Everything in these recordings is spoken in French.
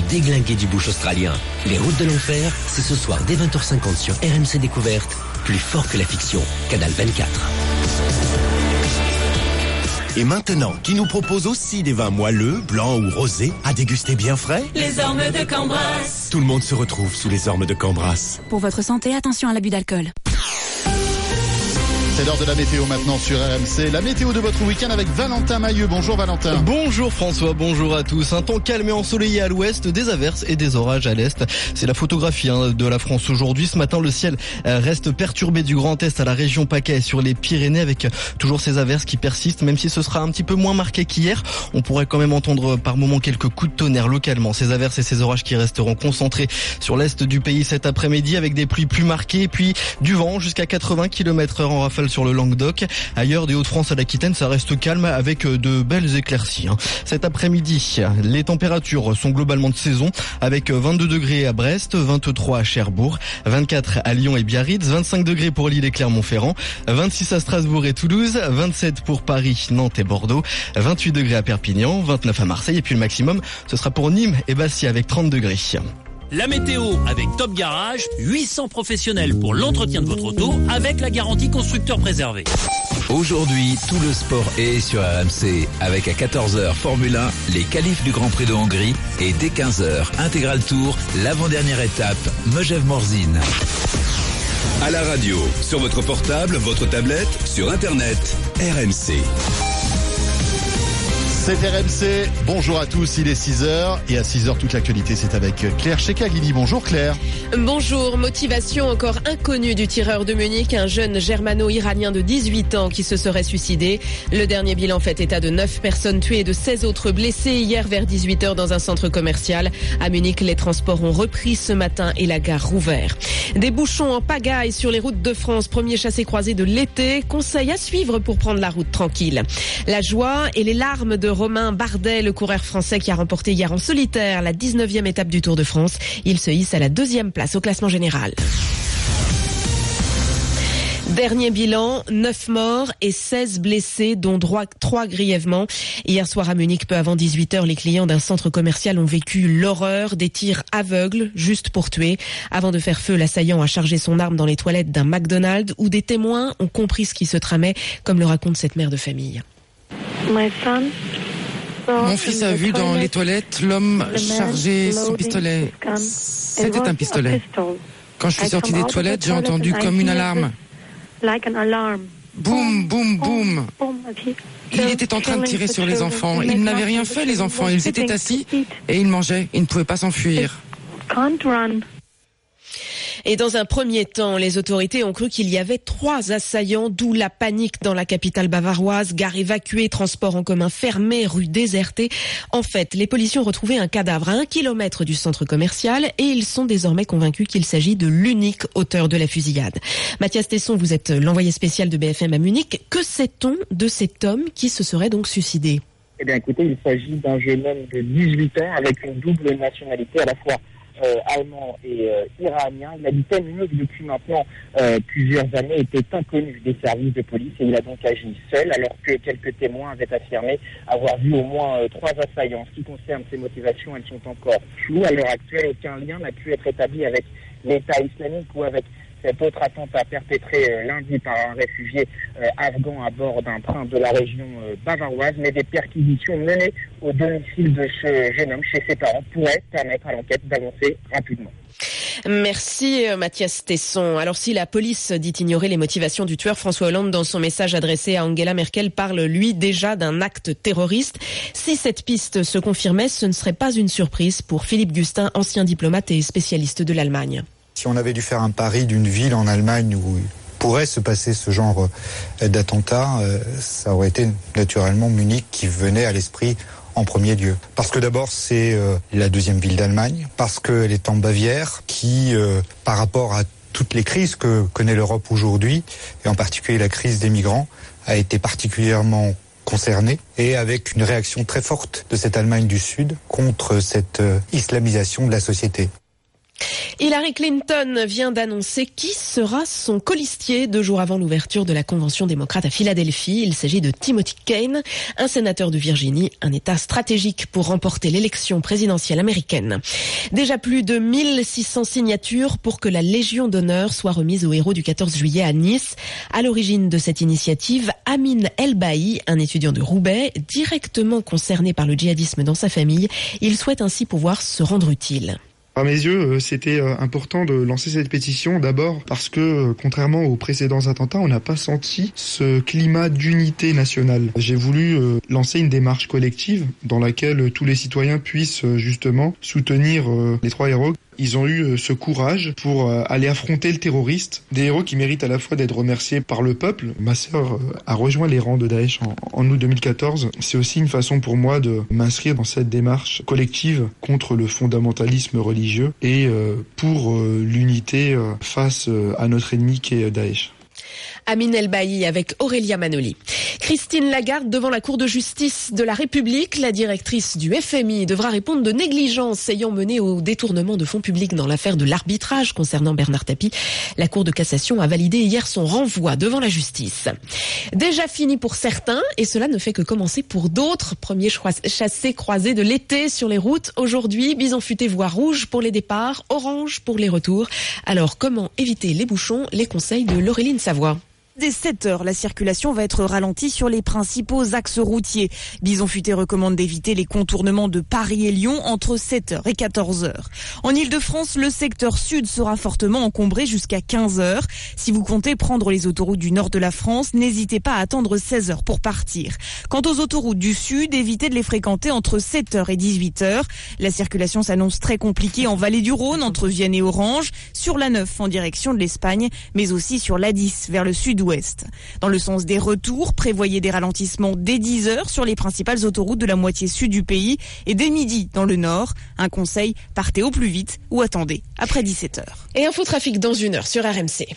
plus déglingué du bush australien. Les routes de l'enfer, c'est ce soir dès 20h50 sur RMC Découverte, plus fort que la fiction. Canal 24. Et maintenant, qui nous propose aussi des vins moelleux, blancs ou rosés, à déguster bien frais? Les ormes de Cambras. Tout le monde se retrouve sous les ormes de Cambras. Pour votre santé, attention à l'abus d'alcool. C'est l'heure de la météo maintenant sur RMC. La météo de votre week-end avec Valentin Mailleux. Bonjour Valentin. Bonjour François, bonjour à tous. Un temps calme et ensoleillé à l'ouest, des averses et des orages à l'est. C'est la photographie hein, de la France aujourd'hui. Ce matin, le ciel euh, reste perturbé du Grand Est à la région PACA et sur les Pyrénées avec toujours ces averses qui persistent, même si ce sera un petit peu moins marqué qu'hier. On pourrait quand même entendre par moments quelques coups de tonnerre localement. Ces averses et ces orages qui resteront concentrés sur l'est du pays cet après-midi avec des pluies plus marquées et puis du vent jusqu'à 80 km heure en rafale sur le Languedoc. Ailleurs, des Hauts-de-France à l'Aquitaine, ça reste calme avec euh, de belles éclaircies. hein. Cet après-midi, les températures sont globalement de saison avec 22 degrés à Brest, 23 à Cherbourg, 24 à Lyon et Biarritz, 25 degrés pour Lille et Clermont-Ferrand, 26 à Strasbourg et Toulouse, 27 pour Paris, Nantes et Bordeaux, 28 degrés à Perpignan, 29 à Marseille et puis le maximum, ce sera pour Nîmes et Bastia avec 30 degrés. La météo avec Top Garage, 800 professionnels pour l'entretien de votre auto avec la garantie constructeur préservé. Aujourd'hui, tout le sport est sur RMC avec à 14h Formule 1, les qualifs du Grand Prix de Hongrie et dès 15h Intégral Tour, l'avant-dernière étape, Megève-Morzine. À la radio, sur votre portable, votre tablette, sur Internet, RMC. C'est RMC. Bonjour à tous, il est 6h. Et à 6h, toute l'actualité, c'est avec Claire Chekagini. Bonjour Claire. Bonjour, motivation encore inconnue du tireur de Munich, un jeune germano-iranien de 18 ans qui se serait suicidé. Le dernier bilan fait état de 9 personnes tuées et de 16 autres blessées hier vers 18h dans un centre commercial. À Munich, les transports ont repris ce matin et la gare rouvert. Des bouchons en pagaille sur les routes de France, premier chassé-croisé de l'été. Conseil à suivre pour prendre la route tranquille. La joie et les larmes de Romain Bardet, le coureur français qui a remporté hier en solitaire la 19e étape du Tour de France. Il se hisse à la deuxième place au classement général. Dernier bilan, 9 morts et 16 blessés, dont 3 grièvement. Hier soir à Munich, peu avant 18h, les clients d'un centre commercial ont vécu l'horreur des tirs aveugles, juste pour tuer. Avant de faire feu, l'assaillant a chargé son arme dans les toilettes d'un McDonald's où des témoins ont compris ce qui se tramait, comme le raconte cette mère de famille. Mon fils a vu dans les toilettes l'homme charger son pistolet. C'était un pistolet. Quand je suis sorti des toilettes, j'ai entendu comme une alarme. Boum, boum, boum. Il était en train de tirer sur les enfants. Ils n'avaient rien fait, les enfants. Ils étaient assis et ils mangeaient. Ils ne pouvaient pas s'enfuir. Et dans un premier temps, les autorités ont cru qu'il y avait trois assaillants, d'où la panique dans la capitale bavaroise, gare évacuée, transport en commun fermé, rue désertée. En fait, les policiers ont retrouvé un cadavre à un kilomètre du centre commercial et ils sont désormais convaincus qu'il s'agit de l'unique auteur de la fusillade. Mathias Tesson, vous êtes l'envoyé spécial de BFM à Munich. Que sait-on de cet homme qui se serait donc suicidé? Eh bien, écoutez, il s'agit d'un jeune homme de 18 ans avec une double nationalité à la fois euh, allemand et euh, iranien. Il habitait Munich depuis maintenant euh, plusieurs années, était inconnu des services de police et il a donc agi seul alors que quelques témoins avaient affirmé avoir vu au moins euh, trois assaillants. En ce qui concerne ses motivations, elles sont encore floues. À l'heure actuelle, aucun lien n'a pu être établi avec l'État islamique ou avec cet autre attentat perpétré euh, lundi par un réfugié euh, afghan à bord d'un train de la région euh, bavaroise, mais des perquisitions menées au domicile de ce jeune homme chez ses parents pourraient permettre à l'enquête d'avancer rapidement. Merci Mathias Tesson. Alors si la police dit ignorer les motivations du tueur, François Hollande, dans son message adressé à Angela Merkel, parle lui déjà d'un acte terroriste. Si cette piste se confirmait, ce ne serait pas une surprise pour Philippe Gustin, ancien diplomate et spécialiste de l'Allemagne. Si on avait dû faire un pari d'une ville en Allemagne où pourrait se passer ce genre euh, d'attentat, euh, ça aurait été naturellement Munich qui venait à l'esprit en premier lieu. Parce que d'abord, c'est euh, la deuxième ville d'Allemagne, parce qu'elle est en Bavière, qui, par rapport à toutes les crises que connaît l'Europe aujourd'hui, et en particulier la crise des migrants, a été particulièrement concernée, et avec une réaction très forte de cette Allemagne du Sud contre cette islamisation de la société. Hillary Clinton vient d'annoncer qui sera son colistier deux jours avant l'ouverture de la convention démocrate à Philadelphie. Il s'agit de Timothy Kane, un sénateur de Virginie, un État stratégique pour remporter l'élection présidentielle américaine. Déjà plus de 1600 signatures pour que la Légion d'honneur soit remise aux héros du 14 juillet à Nice. À l'origine de cette initiative, Amin Elbaï, un étudiant de Roubaix, directement concerné par le djihadisme dans sa famille. Il souhaite ainsi pouvoir se rendre utile. À mes yeux, euh, c'était euh, important de lancer cette pétition d'abord parce que, euh, contrairement aux précédents attentats, on n'a pas senti ce climat d'unité nationale. J'ai voulu lancer une démarche collective dans laquelle tous les citoyens puissent justement soutenir les trois héros ils ont eu euh, ce courage pour euh, aller affronter le terroriste. Des héros qui méritent à la fois d'être remerciés par le peuple. Ma sœur euh, a rejoint les rangs de Daesh en, août 2014. C'est aussi une façon pour moi de m'inscrire dans cette démarche collective contre le fondamentalisme religieux et pour l'unité face à notre ennemi qui est Daesh. Amin El avec Aurélia Manoli. Christine Lagarde devant la Cour de justice de la République. La directrice du FMI devra répondre de négligence ayant mené au détournement de fonds publics dans l'affaire de l'arbitrage concernant Bernard Tapie. La Cour de cassation a validé hier son renvoi devant la justice. Déjà fini pour certains et cela ne fait que commencer pour d'autres. Premier chassé croisé de l'été sur les routes. Aujourd'hui, bison futé voie rouge pour les départs, orange pour les retours. Alors comment éviter les bouchons? Les conseils de Laureline Savoie. Dès 7 heures, la circulation va être ralentie sur les principaux axes routiers. Bison Futé recommande d'éviter les contournements de Paris et Lyon entre 7h et 14h. En Ile-de-France, le secteur sud sera fortement encombré jusqu'à 15h. Si vous comptez prendre les autoroutes du nord de la France, n'hésitez pas à attendre 16h pour partir. Quant aux autoroutes du sud, évitez de les fréquenter entre 7h et 18h. La circulation s'annonce très compliquée en vallée du Rhône entre Vienne et Orange, sur la 9 en direction de l'Espagne, mais aussi sur la 10 vers le sud-ouest dans le sens des retours, prévoyez des ralentissements dès 10 heures sur les principales autoroutes de la moitié sud du pays et dès midi dans le nord. Un conseil, partez au plus vite ou attendez après 17 heures. Et info trafic dans une heure sur RMC.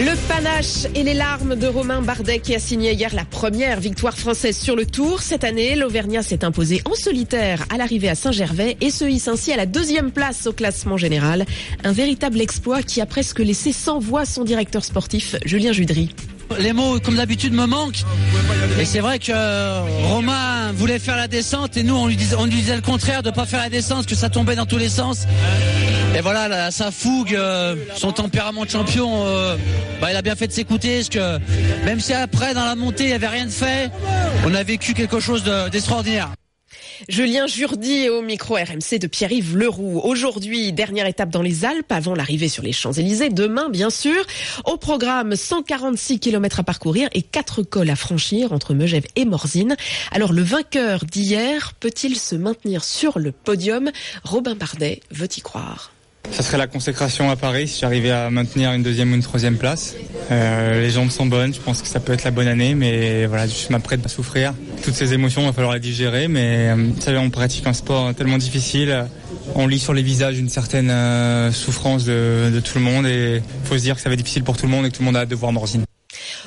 Le panache et les larmes de Romain Bardet qui a signé hier la première victoire française sur le Tour. Cette année, l'Auvergnat s'est imposé en solitaire à l'arrivée à Saint-Gervais et se hisse ainsi à la deuxième place au classement général. Un véritable exploit qui a presque laissé sans voix son directeur sportif, Julien Judry. Les mots, comme d'habitude, me manquent. Et c'est vrai que euh, Romain voulait faire la descente et nous, on lui disait, le contraire de pas faire la descente, que ça tombait dans tous les sens. Et voilà, sa fougue, euh, son tempérament de champion, euh, bah, il a bien fait de s'écouter. Parce que même si après, dans la montée, il n'y avait rien de fait, on a vécu quelque chose d'extraordinaire. Julien Jourdi au micro RMC de Pierre-Yves Leroux. Aujourd'hui, dernière étape dans les Alpes avant l'arrivée sur les Champs-Élysées. Demain, bien sûr. Au programme, 146 km à parcourir et 4 cols à franchir entre Megève et Morzine. Alors, le vainqueur d'hier peut-il se maintenir sur le podium? Robin Bardet veut y croire. Ça serait la consécration à Paris si j'arrivais à maintenir une deuxième ou une troisième place. Euh, les jambes sont bonnes, je pense que ça peut être la bonne année, mais voilà, je m'apprête à souffrir. Toutes ces émotions, il va falloir les digérer, mais euh, vous savez, on pratique un sport tellement difficile. On lit sur les visages une certaine euh, souffrance de, de, tout le monde et faut se dire que ça va être difficile pour tout le monde et que tout le monde a hâte de voir Morzine.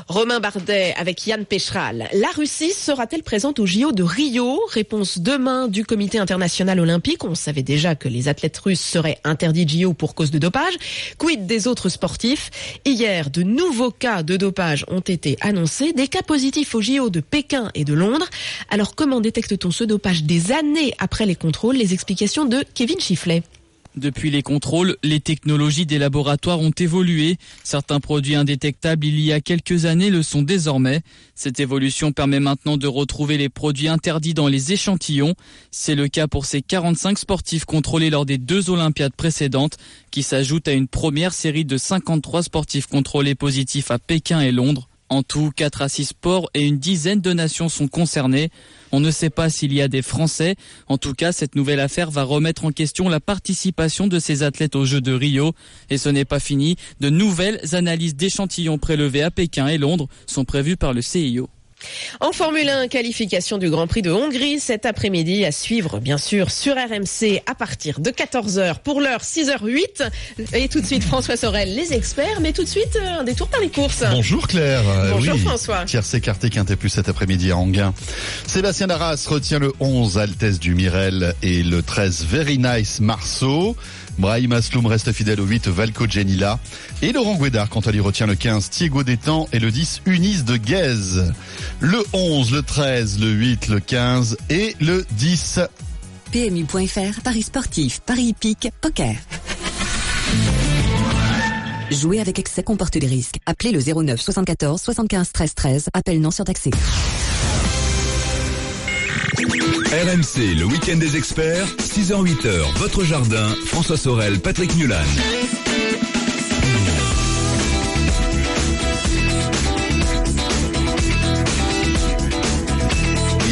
Romain Bardet avec Yann Pécheral. La Russie sera-t-elle présente au JO de Rio? Réponse demain du Comité international olympique. On savait déjà que les athlètes russes seraient interdits de JO pour cause de dopage. Quid des autres sportifs? Hier, de nouveaux cas de dopage ont été annoncés, des cas positifs au JO de Pékin et de Londres. Alors comment détecte-t-on ce dopage des années après les contrôles? Les explications de Kevin Chifflet. Depuis les contrôles, les technologies des laboratoires ont évolué. Certains produits indétectables il y a quelques années le sont désormais. Cette évolution permet maintenant de retrouver les produits interdits dans les échantillons. C'est le cas pour ces 45 sportifs contrôlés lors des deux Olympiades précédentes, qui s'ajoutent à une première série de 53 sportifs contrôlés positifs à Pékin et Londres. En tout, 4 à 6 sports et une dizaine de nations sont concernés. On ne sait pas s'il y a des Français. En tout cas, cette nouvelle affaire va remettre en question la participation de ces athlètes aux Jeux de Rio. Et ce n'est pas fini. De nouvelles analyses d'échantillons prélevés à Pékin et Londres sont prévues par le CIO. En Formule 1, qualification du Grand Prix de Hongrie cet après-midi à suivre bien sûr sur RMC à partir de 14h pour l'heure 6h08 et tout de suite François Sorel les experts mais tout de suite euh, un détour par les courses. Bonjour Claire. Bonjour oui. François. Tierce écarté quintet plus cet après-midi à Anguin. Sébastien Darras retient le 11 Altesse du Mirel et le 13 Very Nice Marceau. Brahim Asloum reste fidèle au 8 Valco Genila. Et Laurent Guédard, quant à lui, retient le 15 Thiego Détang et le 10 Unis de Guèze. Le 11, le 13, le 8, le 15 et le 10. PMU.fr, Paris sportif, Paris hippique, poker. Jouer avec excès comporte des risques. Appelez le 09 74 75 13 13. Appel non surtaxé. RMC, le week-end des experts, 6h-8h, votre jardin, François Sorel, Patrick Mulan.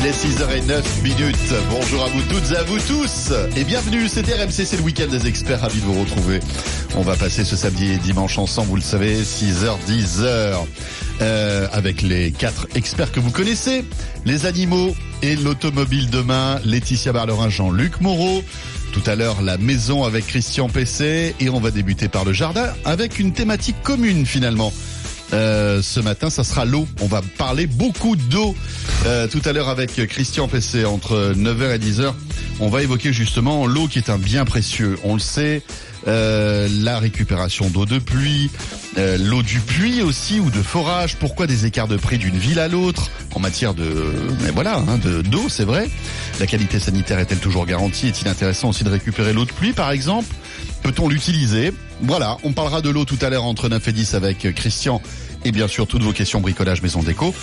Il est 6h09 minutes. Bonjour à vous toutes et à vous tous. Et bienvenue, c'est RMC, c'est le week-end des experts. Ravi de vous retrouver. On va passer ce samedi et dimanche ensemble, vous le savez, 6h, 10h. Euh, avec les quatre experts que vous connaissez. Les animaux et l'automobile demain. Laetitia Barlerin, Jean-Luc Moreau. Tout à l'heure, la maison avec Christian Pesset. Et on va débuter par le jardin avec une thématique commune finalement. Euh, ce matin, ça sera l'eau. On va parler beaucoup d'eau euh, tout à l'heure avec Christian Pesset entre 9h et 10h. On va évoquer justement l'eau qui est un bien précieux. On le sait, euh, la récupération d'eau de pluie, euh, l'eau du puits aussi ou de forage. Pourquoi des écarts de prix d'une ville à l'autre en matière de, mais voilà, hein, de d'eau, c'est vrai. La qualité sanitaire est-elle toujours garantie? Est-il intéressant aussi de récupérer l'eau de pluie, par exemple? Peut-on l'utiliser? Voilà, on parlera de l'eau tout à l'heure entre 9 et 10 avec Christian et bien sûr toutes vos questions bricolage maison déco.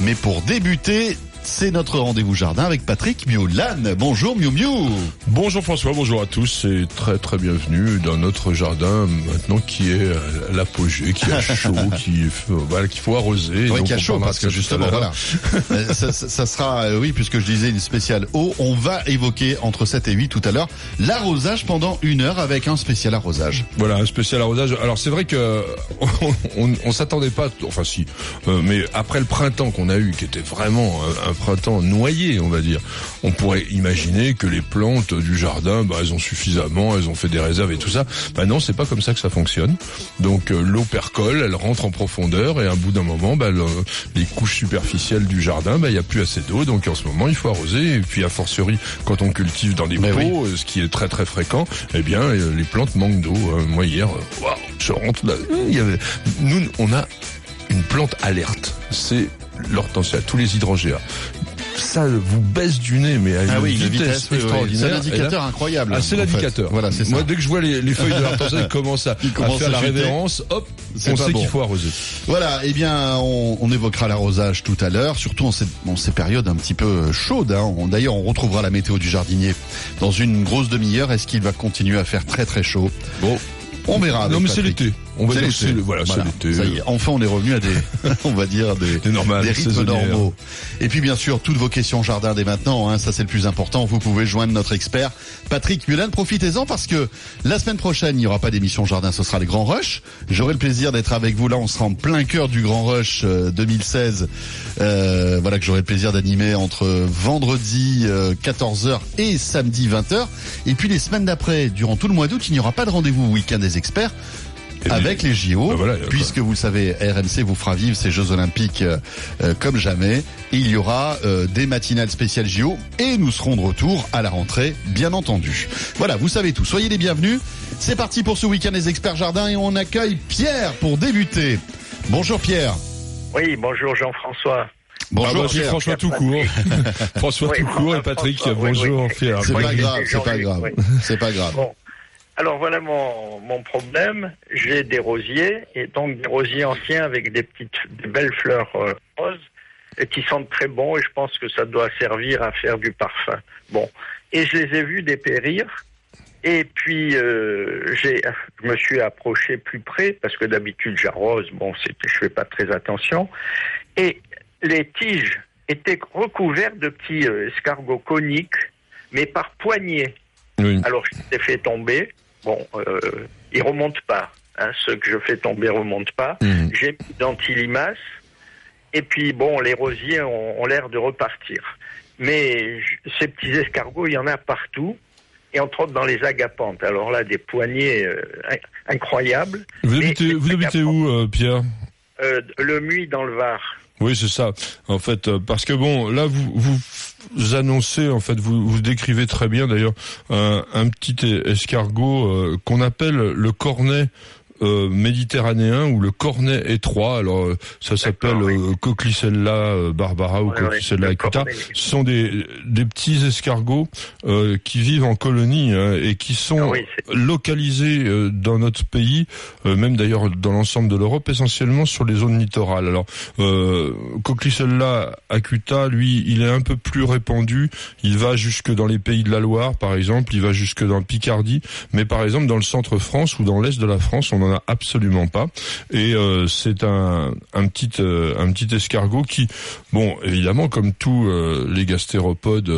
Mais pour débuter, c'est notre rendez-vous jardin avec Patrick Miaulan. Bonjour Miu Miu. Bonjour François, bonjour à tous et très très bienvenue dans notre jardin maintenant qui est à l'apogée, qui a chaud, qui voilà, qu'il faut arroser. Oui, qui a chaud parce que justement voilà. ça, ça, ça, sera euh, oui puisque je disais une spéciale eau, on va évoquer entre 7 et 8 tout à l'heure l'arrosage pendant une heure avec un spécial arrosage. Voilà, un spécial arrosage. Alors c'est vrai que on, on, on s'attendait pas, enfin si, euh, mais après le printemps qu'on a eu, qui était vraiment un printemps noyé, on va dire. On pourrait imaginer que les plantes du jardin, bah, elles ont suffisamment, elles ont fait des réserves et tout ça. Bah non, c'est pas comme ça que ça fonctionne. Donc euh, l'eau percole, elle rentre en profondeur et à un bout d'un moment, bah, le, les couches superficielles du jardin, bah, il y a plus assez d'eau. Donc en ce moment, il faut arroser. Et puis a fortiori, quand on cultive dans des Mais pots, oui. euh, ce qui est très très fréquent, eh bien euh, les plantes manquent d'eau. Euh, moi hier, je rentre là, il y avait, nous on a une plante alerte. C'est l'hortensia, tous les hydrogéas. Ça vous baisse du nez, mais à une Ah oui, vitesse, une vitesse, extraordinaire. C'est un indicateur là- incroyable, Ah, c'est l'indicateur. Voilà, c'est ça. Moi, dès que je vois les, les feuilles de l'hortensia qui commencent à, à faire à la révérence, hop, on sait bon. qu'il faut arroser. Voilà, eh bien, on, on évoquera l'arrosage tout à l'heure, surtout en ces, en ces périodes un petit peu chaudes. Hein. D'ailleurs, on retrouvera la météo du jardinier dans une grosse demi-heure. Est-ce qu'il va continuer à faire très très chaud? Bon, on verra. Non, mais c'est l'été. On va dire c'est le- voilà, c'est l'été. Ça y est, enfin, on est revenu à des, on va dire des, Des normales, des rythmes normaux. Et puis, bien sûr, toutes vos questions jardin dès maintenant. Hein, ça, c'est le plus important. Vous pouvez joindre notre expert Patrick Mulan. Profitez-en parce que la semaine prochaine, il n'y aura pas d'émission jardin. Ce sera le Grand Rush. J'aurai le plaisir d'être avec vous là. On sera en plein cœur du Grand Rush euh, 2016. Euh, voilà que j'aurai le plaisir d'animer entre vendredi euh, 14h et samedi 20h. Et puis les semaines d'après, durant tout le mois d'août, il n'y aura pas de rendez-vous week-end des experts. Avec les JO, Bah voilà, a puisque vous le savez, RMC vous fera vivre ces Jeux Olympiques euh, euh, comme jamais. Et il y aura euh, des matinales spéciales JO et nous serons de retour à la rentrée, bien entendu. Voilà, vous savez tout. Soyez les bienvenus. C'est parti pour ce week-end des experts jardins et on accueille Pierre pour débuter. Bonjour Pierre. Oui, bonjour Jean-François. Bonjour Ah, Pierre. François tout court. François Oui, tout court et Patrick, bonjour, oui. Pierre. C'est pas grave, c'est pas grave. C'est pas grave. Bon. Alors voilà mon, mon problème. J'ai des rosiers et donc des rosiers anciens avec des petites, des belles fleurs euh, roses et qui sentent très bon et je pense que ça doit servir à faire du parfum. Bon. Et je les ai vus dépérir. Et puis euh, j'ai, je me suis approché plus près parce que d'habitude j'arrose. Bon, c'est, je fais pas très attention. Et les tiges étaient recouvertes de petits euh, escargots coniques, mais par poignées. Oui. Alors je les ai fait tomber. Bon, euh, ils remontent pas. Hein, ceux que je fais tomber remontent pas. Mhm. J'ai mis d'antilimace Et puis bon, les rosiers ont, ont l'air de repartir. Mais je- ces petits escargots, il y en a partout. Et entre autres dans les agapantes. Alors là, des poignées euh, in- incroyables. Vous Mais habitez, les vous habitez où, euh, Pierre? Euh, le Muy dans le Var. Oui, c'est ça. En fait, parce que bon, là, vous vous annoncez, en fait, vous vous décrivez très bien d'ailleurs un, un petit escargot euh, qu'on appelle le cornet. Euh, méditerranéen ou le cornet étroit. Alors euh, ça s'appelle euh, Cochlicella euh, barbara ou le acuta ce sont des des petits escargots euh, qui vivent en colonie hein, et qui sont localisés euh, dans notre pays euh, même d'ailleurs dans l'ensemble de l'Europe essentiellement sur les zones littorales. Alors euh, Cochlicella acuta lui il est un peu plus répandu. Il va jusque dans les pays de la Loire par exemple. Il va jusque dans Picardie. Mais par exemple dans le centre France ou dans l'est de la France on n'en a absolument pas. Et euh, c'est un un petit euh, un petit escargot qui bon évidemment comme tous euh, les gastéropodes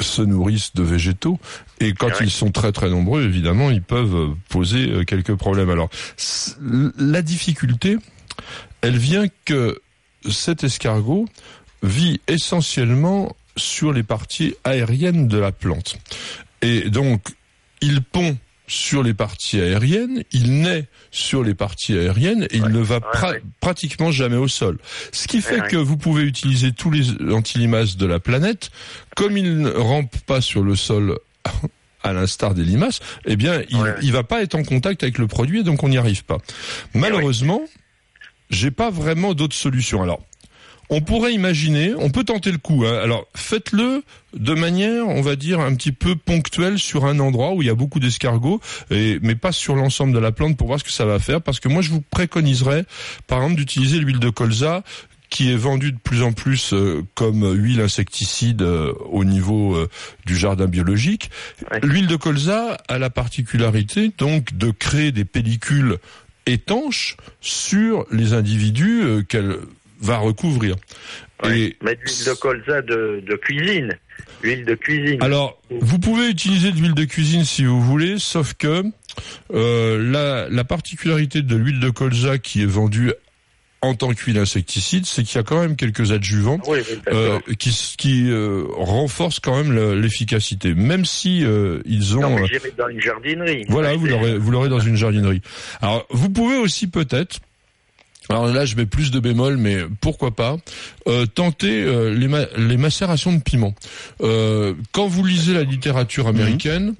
se nourrissent de végétaux. Et quand ils sont très très nombreux évidemment ils peuvent poser quelques problèmes. Alors la difficulté elle vient que cet escargot vit essentiellement sur les parties aériennes de la plante. Et donc il pond sur les parties aériennes, il naît sur les parties aériennes et il ne va pra- pratiquement jamais au sol. Ce qui fait que vous pouvez utiliser tous les antilimaces de la planète, comme il ne rampe pas sur le sol à l'instar des limaces, eh bien, il, il va pas être en contact avec le produit et donc on n'y arrive pas. Malheureusement, j'ai pas vraiment d'autres solutions. Alors, on pourrait imaginer, on peut tenter le coup. hein. Alors, faites-le de manière, on va dire, un petit peu ponctuelle sur un endroit où il y a beaucoup d'escargots, et mais pas sur l'ensemble de la plante pour voir ce que ça va faire. Parce que moi, je vous préconiserais, par exemple, d'utiliser l'huile de colza qui est vendue de plus en plus euh, comme huile insecticide euh, au niveau euh, du jardin biologique. L'huile de colza a la particularité donc de créer des pellicules étanches sur les individus qu'elle va recouvrir. Et Mais de l'huile de colza de, de cuisine. L'huile de cuisine. alors, vous pouvez utiliser de l'huile de cuisine si vous voulez, sauf que euh, la, la particularité de l'huile de colza qui est vendue en tant qu'huile insecticide, c'est qu'il y a quand même quelques adjuvants Oui, euh, qui, qui euh, renforcent quand même le- l'efficacité, même si euh, ils ont. Non, mais dans une jardinerie. voilà, vous l'aurez, vous l'aurez dans une jardinerie. Alors, vous pouvez aussi peut-être. Alors là, je mets plus de bémol, mais pourquoi pas euh, tenter euh, les, ma- les macérations de piment. Euh, quand vous lisez la littérature américaine,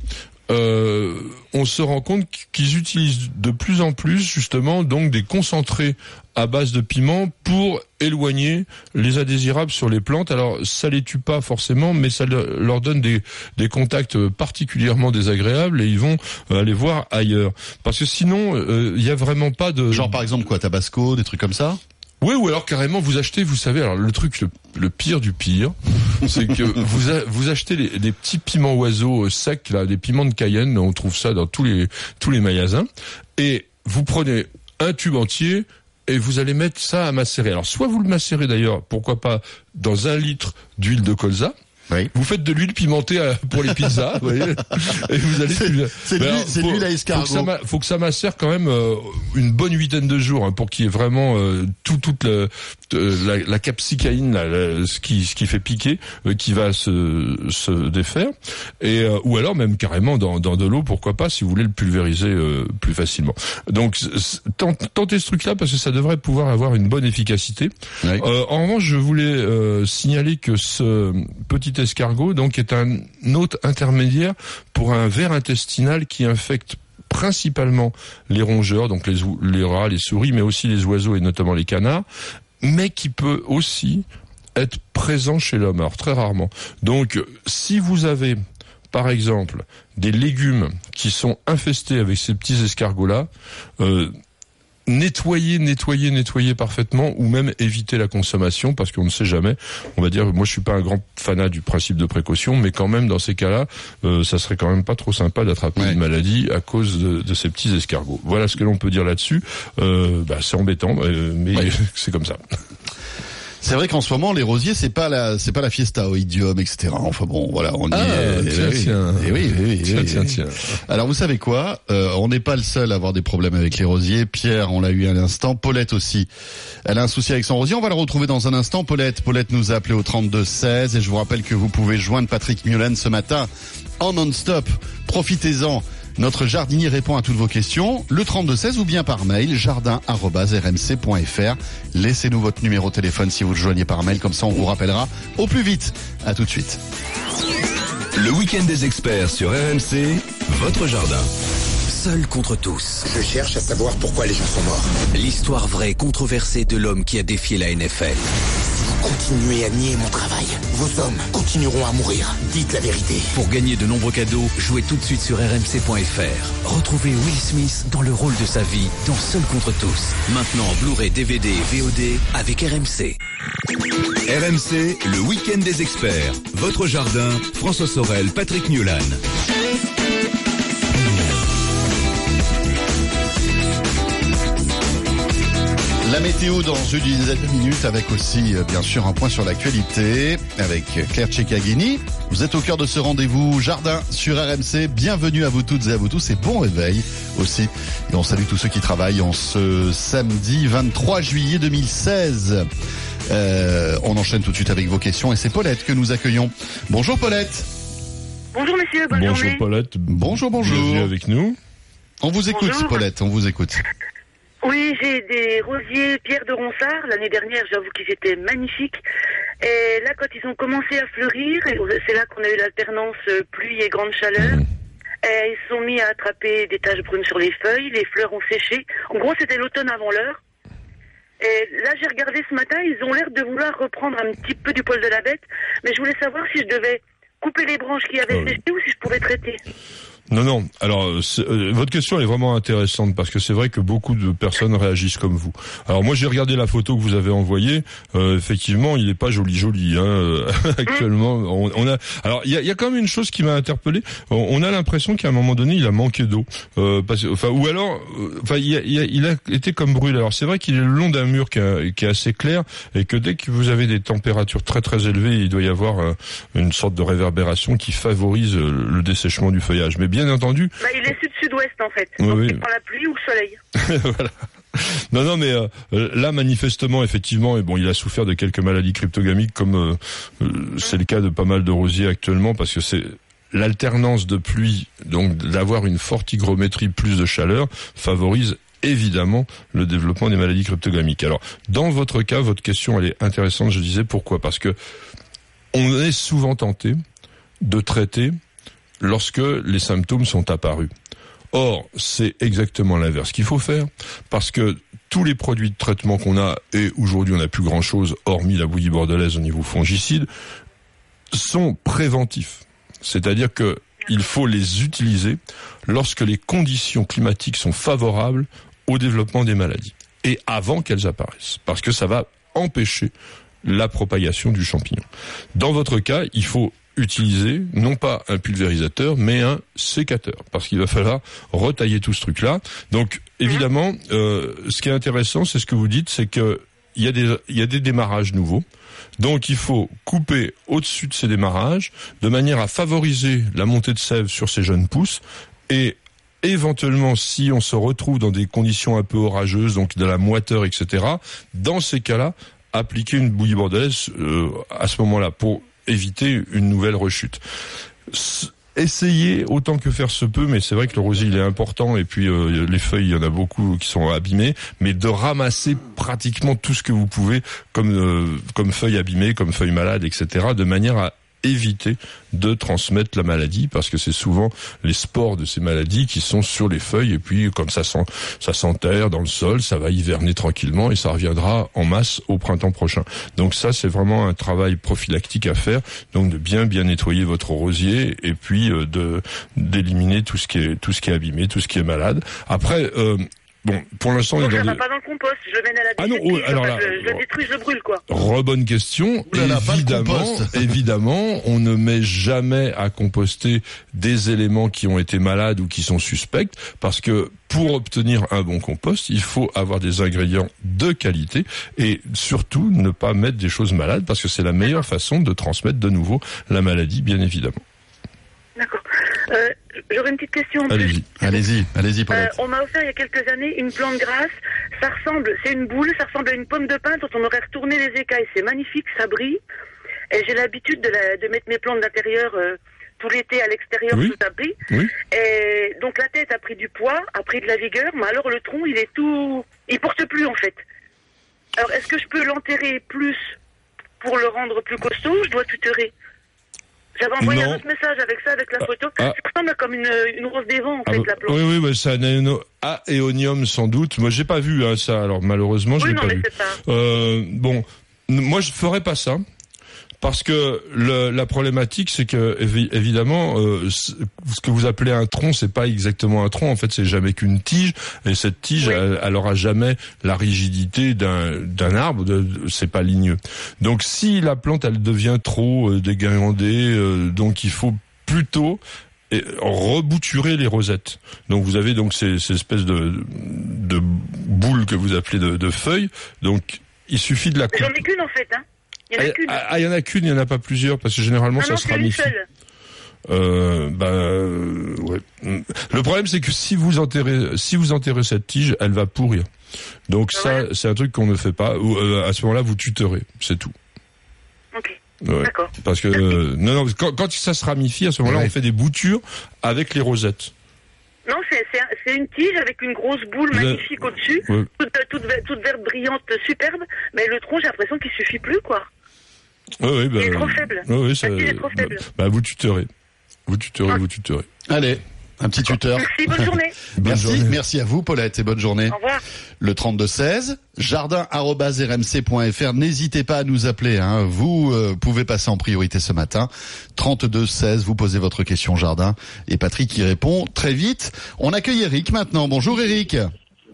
euh, on se rend compte qu'ils utilisent de plus en plus justement donc des concentrés à base de piment pour éloigner les indésirables sur les plantes. Alors ça les tue pas forcément, mais ça le- leur donne des, contacts particulièrement désagréables et ils vont euh, aller voir ailleurs. Parce que sinon, euh, il y a vraiment pas de genre par exemple quoi, Tabasco, des trucs comme ça? Oui, ou alors carrément vous achetez, vous savez, alors le truc le, le pire du pire, c'est que vous a- vous achetez les- des petits piments oiseaux euh, secs là, des piments de Cayenne, on trouve ça dans tous les tous les magasins, et vous prenez un tube entier et vous allez mettre ça à macérer. Alors soit vous le macérez d'ailleurs, pourquoi pas dans un litre d'huile de colza. Vous faites de l'huile pimentée à- pour les pizzas, vous voyez, et vous allez. C'est- Mais l'huile- faut- à faut que escargot. ça faut que ça macère quand même euh, une bonne huitaine de jours hein, pour qu'il y ait vraiment euh, tout toute le- euh, la, la capsicaïne, là, la- ce qui ce qui fait piquer, euh, qui va se se défaire, et euh, ou alors même carrément dans dans de l'eau, pourquoi pas, si vous voulez le pulvériser euh, plus facilement. Donc tentez ce truc-là parce que ça devrait pouvoir avoir une bonne efficacité. Euh, en revanche, je voulais euh, signaler que ce petit escargot donc est un hôte intermédiaire pour un ver intestinal qui infecte principalement les rongeurs, donc les rats, les souris, mais aussi les oiseaux et notamment les canards, mais qui peut aussi être présent chez l'homme, alors très rarement. Donc, si vous avez, par exemple, des légumes qui sont infestés avec ces petits escargots-là, euh, nettoyer, nettoyer, nettoyer parfaitement ou même éviter la consommation parce qu'on ne sait jamais. On va dire, moi je suis pas un grand fanat du principe de précaution, mais quand même dans ces cas-là, euh, ça serait quand même pas trop sympa d'attraper une maladie à cause de, de ces petits escargots. Voilà ce que l'on peut dire là-dessus. Euh, bah, c'est embêtant, euh, mais c'est comme ça. C'est vrai qu'en ce moment, les rosiers, c'est pas la, c'est pas la fiesta au idiome, etc. Enfin bon, voilà, on y Ah, est. tiens, oui. tiens. Eh oui, oui, Tiens, tiens, tiens. Alors vous savez quoi Euh, On n'est pas le seul à avoir des problèmes avec les rosiers. Pierre, on l'a eu à l'instant. Paulette aussi. Elle a un souci avec son rosier. On va la retrouver dans un instant. Paulette, Paulette nous a appelé au 32 16 et je vous rappelle que vous pouvez joindre Patrick Mulan ce matin en non-stop. Profitez-en. Notre jardinier répond à toutes vos questions, le 3216 ou bien par mail, jardin.rmc.fr. Laissez-nous votre numéro de téléphone si vous le joignez par mail, comme ça on vous rappellera au plus vite. À tout de suite. Le week-end des experts sur RMC, votre jardin. Seul contre tous. Je cherche à savoir pourquoi les gens sont morts. L'histoire vraie controversée de l'homme qui a défié la NFL. Continuez à nier mon travail. Vos hommes continueront à mourir. Dites la vérité. Pour gagner de nombreux cadeaux, jouez tout de suite sur rmc.fr. Retrouvez Will Smith dans le rôle de sa vie dans Seul contre tous. Maintenant en Blu-ray, DVD et VOD avec RMC. RMC, le week-end des experts. Votre jardin, François Sorel, Patrick Mulan. La météo dans une dizaine de minutes avec aussi euh, bien sûr un point sur l'actualité avec Claire Tchekagini. Vous êtes au cœur de ce rendez-vous jardin sur RMC. Bienvenue à vous toutes et à vous tous et bon réveil aussi. Et on salue tous ceux qui travaillent en ce samedi 23 juillet 2016. Euh, on enchaîne tout de suite avec vos questions et c'est Paulette que nous accueillons. Bonjour Paulette. Bonjour monsieur, bonne Bonjour journée. Paulette. Bonjour, bonjour. Bienvenue avec nous. On vous écoute Bonjour. Paulette, on vous écoute. Oui, j'ai des rosiers Pierre de Ronsard. L'année dernière, j'avoue qu'ils étaient magnifiques. Et là, quand ils ont commencé à fleurir, c'est là qu'on a eu l'alternance euh, pluie et grande chaleur, et ils se sont mis à attraper des taches brunes sur les feuilles, les fleurs ont séché. En gros, c'était l'automne avant l'heure. Et là, j'ai regardé ce matin, ils ont l'air de vouloir reprendre un petit peu du poil de la bête, mais je voulais savoir si je devais couper les branches qui avaient Ah séché ou si je pouvais traiter. Non, non. Alors, euh, votre question est vraiment intéressante parce que c'est vrai que beaucoup de personnes réagissent comme vous. Alors moi, j'ai regardé la photo que vous avez envoyée. Euh, effectivement, il est pas joli, joli. Hein, euh, actuellement, on, a. Alors, il y a, y quand même une chose qui m'a interpellé. On, a l'impression qu'à un moment donné, il a manqué d'eau. Enfin, ou alors, enfin, il, a- été comme brûlé. Alors, c'est vrai qu'il est le long d'un mur qui, qui est assez clair et que dès que vous avez des températures très très élevées, il doit y avoir une sorte de réverbération qui favorise le dessèchement du feuillage. Bien entendu, Bah, il est sud-sud-ouest en fait. Oui, Donc, oui. c'est par la pluie ou le soleil. voilà. Non, non, mais euh, euh, là, manifestement, effectivement, et bon, il a souffert de quelques maladies cryptogamiques, comme euh, euh, c'est le cas de pas mal de rosiers actuellement, parce que c'est l'alternance de pluie, donc d'avoir une forte hygrométrie plus de chaleur, favorise évidemment le développement des maladies cryptogamiques. Alors, dans votre cas, votre question, elle est intéressante. Je disais pourquoi? Parce que on est souvent tenté de traiter lorsque les symptômes sont apparus. Or, c'est exactement l'inverse qu'il faut faire, parce que tous les produits de traitement qu'on a, et aujourd'hui on n'a plus grand-chose, hormis la bouillie bordelaise au niveau fongicide, sont préventifs. C'est-à-dire que il faut les utiliser lorsque les conditions climatiques sont favorables au développement des maladies, et avant qu'elles apparaissent, parce que ça va empêcher la propagation du champignon. Dans votre cas, il faut utiliser non pas un pulvérisateur, mais un sécateur, parce qu'il va falloir retailler tout ce truc-là. Donc, évidemment, euh, ce qui est intéressant, c'est ce que vous dites, c'est que il y a des il y a des démarrages nouveaux. Donc, il faut couper au-dessus de ces démarrages, de manière à favoriser la montée de sève sur ces jeunes pousses et éventuellement, si on se retrouve dans des conditions un peu orageuses, donc de la moiteur, etc., dans ces cas-là, appliquer une bouillie bordelaise euh, à ce moment-là pour éviter une nouvelle rechute. Essayez autant que faire se peut, mais c'est vrai que le rosier il est important et puis euh, les feuilles il y en a beaucoup qui sont abîmées, mais de ramasser pratiquement tout ce que vous pouvez comme euh, comme feuilles abîmées, comme feuilles malades, etc. de manière à éviter de transmettre la maladie parce que c'est souvent les spores de ces maladies qui sont sur les feuilles et puis comme ça s'en- ça s'enterre dans le sol, ça va hiverner tranquillement et ça reviendra en masse au printemps prochain. Donc ça c'est vraiment un travail prophylactique à faire, donc de bien bien nettoyer votre rosier et puis euh, de d'éliminer tout ce qui est tout ce qui est abîmé, tout ce qui est malade. Après euh, bon, pour l'instant, on Donc est ça dans va des... pas dans le compost. Je le mène à la Ah non, déchetterie, oh, alors là, je, je le détruis, je le brûle, quoi. Rebonne question. là là, évidemment, évidemment, on ne met jamais à composter des éléments qui ont été malades ou qui sont suspects, parce que pour obtenir un bon compost, il faut avoir des ingrédients de qualité et surtout ne pas mettre des choses malades, parce que c'est la meilleure façon de transmettre de nouveau la maladie, bien évidemment. Euh, J'aurais une petite question en plus. Allez-y, allez-y, allez-y, Euh, on m'a offert il y a quelques années une plante grasse. Ça ressemble, c'est une boule, ça ressemble à une pomme de pin dont on aurait retourné les écailles. C'est magnifique, ça brille. Et j'ai l'habitude de, mettre mes plantes d'intérieur euh, tout l'été à l'extérieur Oui. abri. Oui. Et donc la tête a pris du poids, a pris de la vigueur, mais alors le tronc, il est tout, il porte plus en fait. Alors est-ce que je peux l'enterrer plus pour le rendre plus costaud ou je dois tutorer J'avais envoyé Non. un autre message avec ça, avec la photo. ah. Ça ressemble comme une, une rose des vents en Ah fait, bah, la plante. oui, oui, bah, c'est un aéno- aéonium sans doute. Moi, j'ai pas vu hein, ça. Alors malheureusement, je Oui, l'ai non, pas mais vu. c'est pas- Euh, bon, moi, je ferais pas ça. Parce que le- la problématique, c'est que évi- évidemment, euh, ce que vous appelez un tronc, c'est pas exactement un tronc. En fait, c'est jamais qu'une tige, et cette tige, elle, elle aura jamais la rigidité d'un arbre. De, de- c'est pas ligneux. Donc, si la plante, elle devient trop euh, dégingandée, euh, donc il faut plutôt et rebouturer les rosettes. Donc vous avez donc ces, ces espèces de, de boules que vous appelez de, de feuilles. Donc il suffit de la J'en couper. ai qu'une en fait, hein. Il y en a qu'une. Ah, il y en a qu'une, il y en a pas plusieurs parce que généralement non, ça non, se c'est une ramifie. seule. Euh, bah, euh, ouais. Le problème c'est que si vous enterrez, si vous enterrez cette tige, elle va pourrir. Donc Ah ça, c'est un truc qu'on ne fait pas. Ou, euh, à ce moment-là, vous tuterez, c'est tout. Ok. Ouais. D'accord. Parce que euh, non, non, quand, quand ça se ramifie, à ce moment-là, Ouais. on fait des boutures avec les rosettes. Non, c'est c'est un- c'est une tige avec une grosse boule magnifique au-dessus, Ouais. toute, toute verte brillante, superbe, mais le tronc, j'ai l'impression qu'il suffit plus, quoi. Ouais, ouais, bah, Il est trop faible. ouais, ça- est trop faible. Bah, vous tuterez. Vous tuterez, vous tuterez. Allez, un petit tuteur. Merci, bonne journée. Merci, journée. merci à vous, Paulette, et bonne journée. Au revoir. Le 3216, jardin@rmc.fr. N'hésitez pas à nous appeler. Hein. Vous euh, pouvez passer en priorité ce matin. 3216, vous posez votre question jardin et Patrick y répond très vite. On accueille Eric maintenant. Bonjour Eric.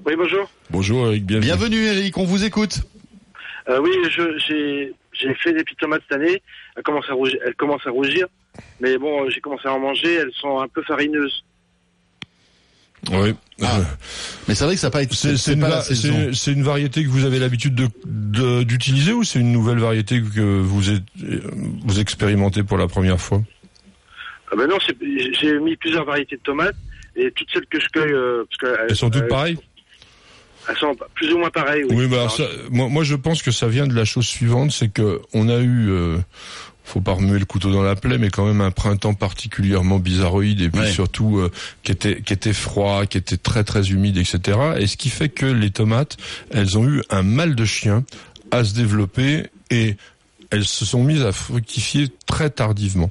Oui, bonjour. Bonjour Eric, bienvenue. Bienvenue Eric, on vous écoute. Euh, oui, je- j'ai j'ai fait des petites tomates cette année. Elles commencent à rougir, elles commencent à rougir. mais bon, euh, j'ai commencé à en manger. Elles sont un peu farineuses. Oui. Mais c'est vrai que ça n'a pas été. C'est c'est une, pas la va- saison. c'est- c'est une variété que vous avez l'habitude de- de- d'utiliser ou c'est une nouvelle variété que vous, êtes- vous expérimentez pour la première fois? Ah ben non, c'est- j'ai mis plusieurs variétés de tomates et toutes celles que je cueille. euh, parce que, Elles sont toutes euh, pareilles? Elles sont plus ou moins pareilles. Oui. Oui, bah alors ça, moi, moi je pense que ça vient de la chose suivante, c'est que on a eu, euh, faut pas remuer le couteau dans la plaie, mais quand même un printemps particulièrement bizarroïde et puis Ouais. surtout euh, qui était qui était froid, qui était très très humide, etc. Et ce qui fait que les tomates, elles ont eu un mal de chien à se développer et elles se sont mises à fructifier très tardivement.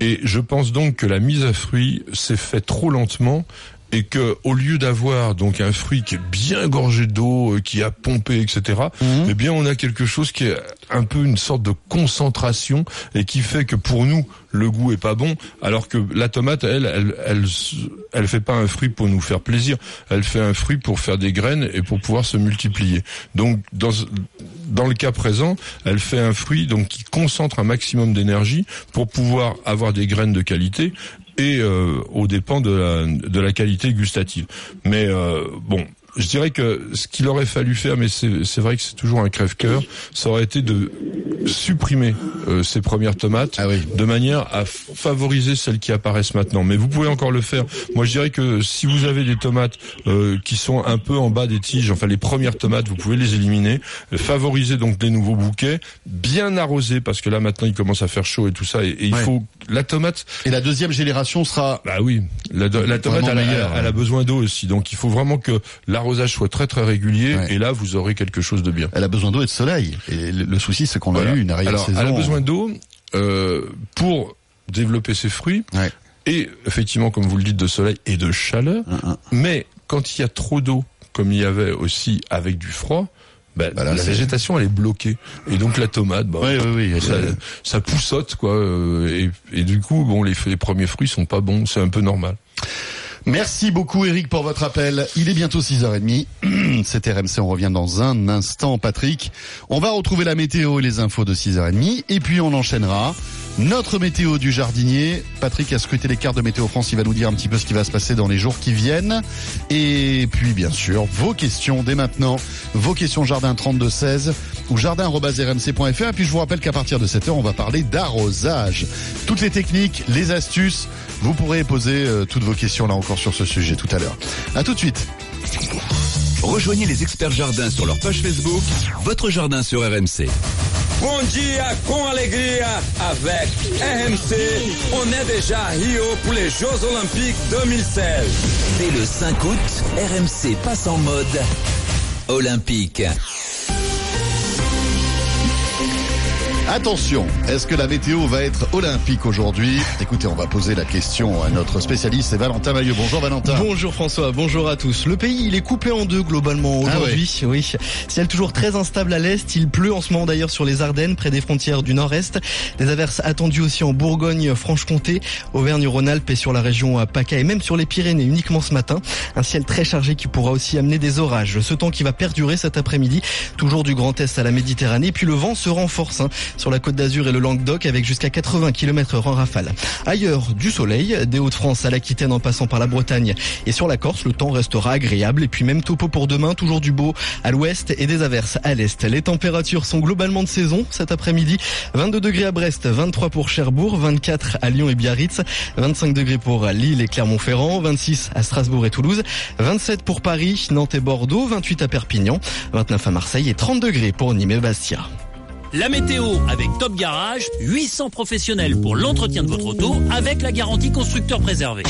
Et je pense donc que la mise à fruit s'est faite trop lentement et que au lieu d'avoir donc un fruit qui est bien gorgé d'eau, euh, qui a pompé, etc., eh bien on a quelque chose qui est un peu une sorte de concentration et qui fait que pour nous le goût est pas bon, alors que la tomate elle elle elle elle fait pas un fruit pour nous faire plaisir, elle fait un fruit pour faire des graines et pour pouvoir se multiplier. Donc dans dans le cas présent, elle fait un fruit donc qui concentre un maximum d'énergie pour pouvoir avoir des graines de qualité et euh, au dépend de la, de la qualité gustative. Mais euh, bon, je dirais que ce qu'il aurait fallu faire, mais c'est vrai que c'est toujours un crève-cœur, ça aurait été de supprimer euh, ces premières tomates de manière à favoriser celles qui apparaissent maintenant. Mais vous pouvez encore le faire. Moi, je dirais que si vous avez des tomates euh, qui sont un peu en bas des tiges, enfin les premières tomates, vous pouvez les éliminer. Favoriser donc les nouveaux bouquets, bien arroser parce que là maintenant il commence à faire chaud et tout ça. Et, et il Ouais. faut la tomate. Et la deuxième génération sera. Bah oui, la, tomate elle, a- meilleure, elle a hein. besoin d'eau aussi. Donc il faut vraiment que l'arrosage soit très très régulier. Et là vous aurez quelque chose de bien. Elle a besoin d'eau et de soleil. Et le, souci, c'est qu'on a eu une arrière Alors, saison. elle a besoin d'eau euh, pour développer ses fruits et effectivement, comme vous le dites, de soleil et de chaleur. Mais quand il y a trop d'eau, comme il y avait aussi avec du froid, ben, là, la végétation elle est bloquée et donc la tomate, bah, Oui, oui, oui, ça, ça poussote quoi. euh, Et, et du coup, bon, les, les premiers fruits sont pas bons, c'est un peu normal. Merci beaucoup Eric pour votre appel. Il est bientôt 6h30. C'est RMC, on revient dans un instant Patrick. On va retrouver la météo et les infos de 6h30 et puis on enchaînera notre météo du jardinier. Patrick a scruté les cartes de Météo France, il va nous dire un petit peu ce qui va se passer dans les jours qui viennent. Et puis bien sûr, vos questions dès maintenant, vos questions jardin 3216 ou jardin@rmc.fr et puis je vous rappelle qu'à partir de 7h, on va parler d'arrosage. Toutes les techniques, les astuces, vous pourrez poser euh, toutes vos questions là encore sur ce sujet tout à l'heure. À tout de suite. Rejoignez les experts jardins sur leur page Facebook, votre jardin sur RMC. Bom dia com alegria avec RMC. On est déjà à Rio pour les Jeux Olympiques 2016. Dès le 5 août, RMC passe en mode olympique. Attention, est-ce que la météo va être olympique aujourd'hui? Écoutez, on va poser la question à notre spécialiste, c'est Valentin Maillot. Bonjour Valentin. Bonjour François, bonjour à tous. Le pays, il est coupé en deux globalement Ah aujourd'hui. Oui, ciel toujours très instable à l'est. Il pleut en ce moment d'ailleurs sur les Ardennes, près des frontières du nord-est. Des averses attendues aussi en Bourgogne, Franche-Comté, Auvergne-Rhône-Alpes et sur la région PACA et même sur les Pyrénées uniquement ce matin. Un ciel très chargé qui pourra aussi amener des orages. Ce temps qui va perdurer cet après-midi, toujours du Grand Est à la Méditerranée. Puis le vent se renforce hein, sur la côte d'Azur et le Languedoc avec jusqu'à 80 km heure en rafale. Ailleurs, du soleil, des Hauts-de-France à l'Aquitaine en passant par la Bretagne et sur la Corse, le temps restera agréable et puis même topo pour demain, toujours du beau à l'ouest et des averses à l'est. Les températures sont globalement de saison cet après-midi. 22 degrés à Brest, 23 pour Cherbourg, 24 à Lyon et Biarritz, 25 degrés pour Lille et Clermont-Ferrand, 26 à Strasbourg et Toulouse, 27 pour Paris, Nantes et Bordeaux, 28 à Perpignan, 29 à Marseille et 30 degrés pour Nîmes et Bastia. La météo avec Top Garage, 800 professionnels pour l'entretien de votre auto avec la garantie constructeur préservé.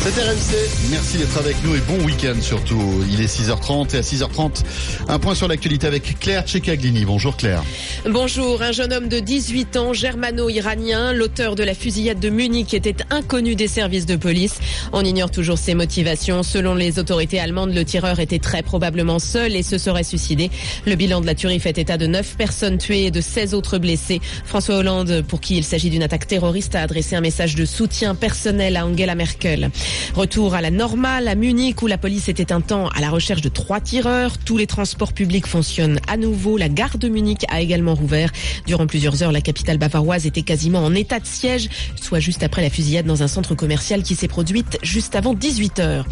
C'est RMC, merci d'être avec nous et bon week-end surtout. Il est 6h30 et à 6h30, un point sur l'actualité avec Claire Tchekaglini. Bonjour Claire. Bonjour, un jeune homme de 18 ans, germano-iranien, l'auteur de la fusillade de Munich était inconnu des services de police. On ignore toujours ses motivations. Selon les autorités allemandes, le tireur était très probablement seul et se serait suicidé. Le bilan de la tuerie fait état de 9 personnes tuées et de 16 autres blessés. François Hollande, pour qui il s'agit d'une attaque terroriste, a adressé un message de soutien personnel à Angela Merkel. Retour à la normale à Munich où la police était un temps à la recherche de trois tireurs. Tous les transports publics fonctionnent à nouveau. La gare de Munich a également rouvert. Durant plusieurs heures, la capitale bavaroise était quasiment en état de siège, soit juste après la fusillade dans un centre commercial qui s'est produite juste avant 18 heures.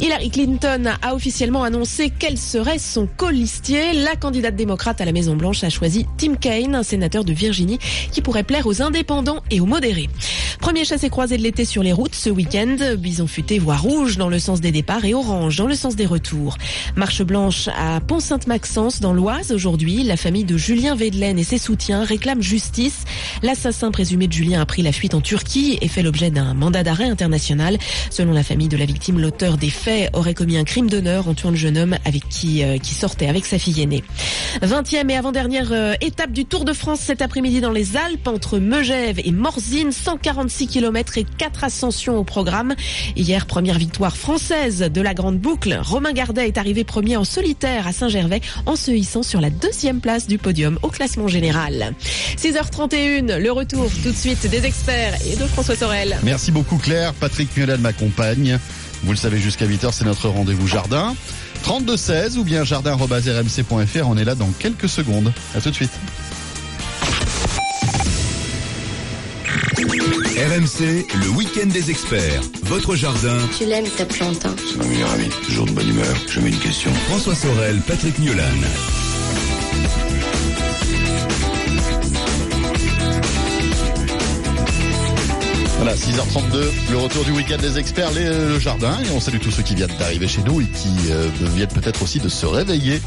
Hillary Clinton a officiellement annoncé quel serait son colistier. La candidate démocrate à la Maison Blanche a choisi Tim Kaine, un sénateur de Virginie qui pourrait plaire aux indépendants et aux modérés. Premier chassé croisé de l'été sur les routes ce week-end. Futé voit rouge dans le sens des départs et orange dans le sens des retours. Marche blanche à Pont-Sainte-Maxence dans l'Oise aujourd'hui. La famille de Julien Vedelaine et ses soutiens réclament justice. L'assassin présumé de Julien a pris la fuite en Turquie et fait l'objet d'un mandat d'arrêt international. Selon la famille de la victime, l'auteur des faits aurait commis un crime d'honneur en tuant le jeune homme avec qui, euh, qui sortait avec sa fille aînée. 20e et avant-dernière euh, étape du Tour de France cet après-midi dans les Alpes entre Megève et Morzine. 146 km et 4 ascensions au programme. Hier, première victoire française de la grande boucle. Romain Gardet est arrivé premier en solitaire à Saint-Gervais en se hissant sur la deuxième place du podium au classement général. 6h31, le retour tout de suite des experts et de François Sorel. Merci beaucoup Claire. Patrick Mueller m'accompagne. Vous le savez, jusqu'à 8h, c'est notre rendez-vous jardin. 3216 ou bien jardin.rmc.fr. On est là dans quelques secondes. À tout de suite. RMC, le week-end des experts. Votre jardin. Tu l'aimes ta plante, hein C'est ma meilleure amie. Toujours de bonne humeur. Je mets une question. François Sorel, Patrick Miolan. Voilà, 6h32, le retour du week-end des experts, les, le jardin. Et on salue tous ceux qui viennent d'arriver chez nous et qui euh, viennent peut-être aussi de se réveiller.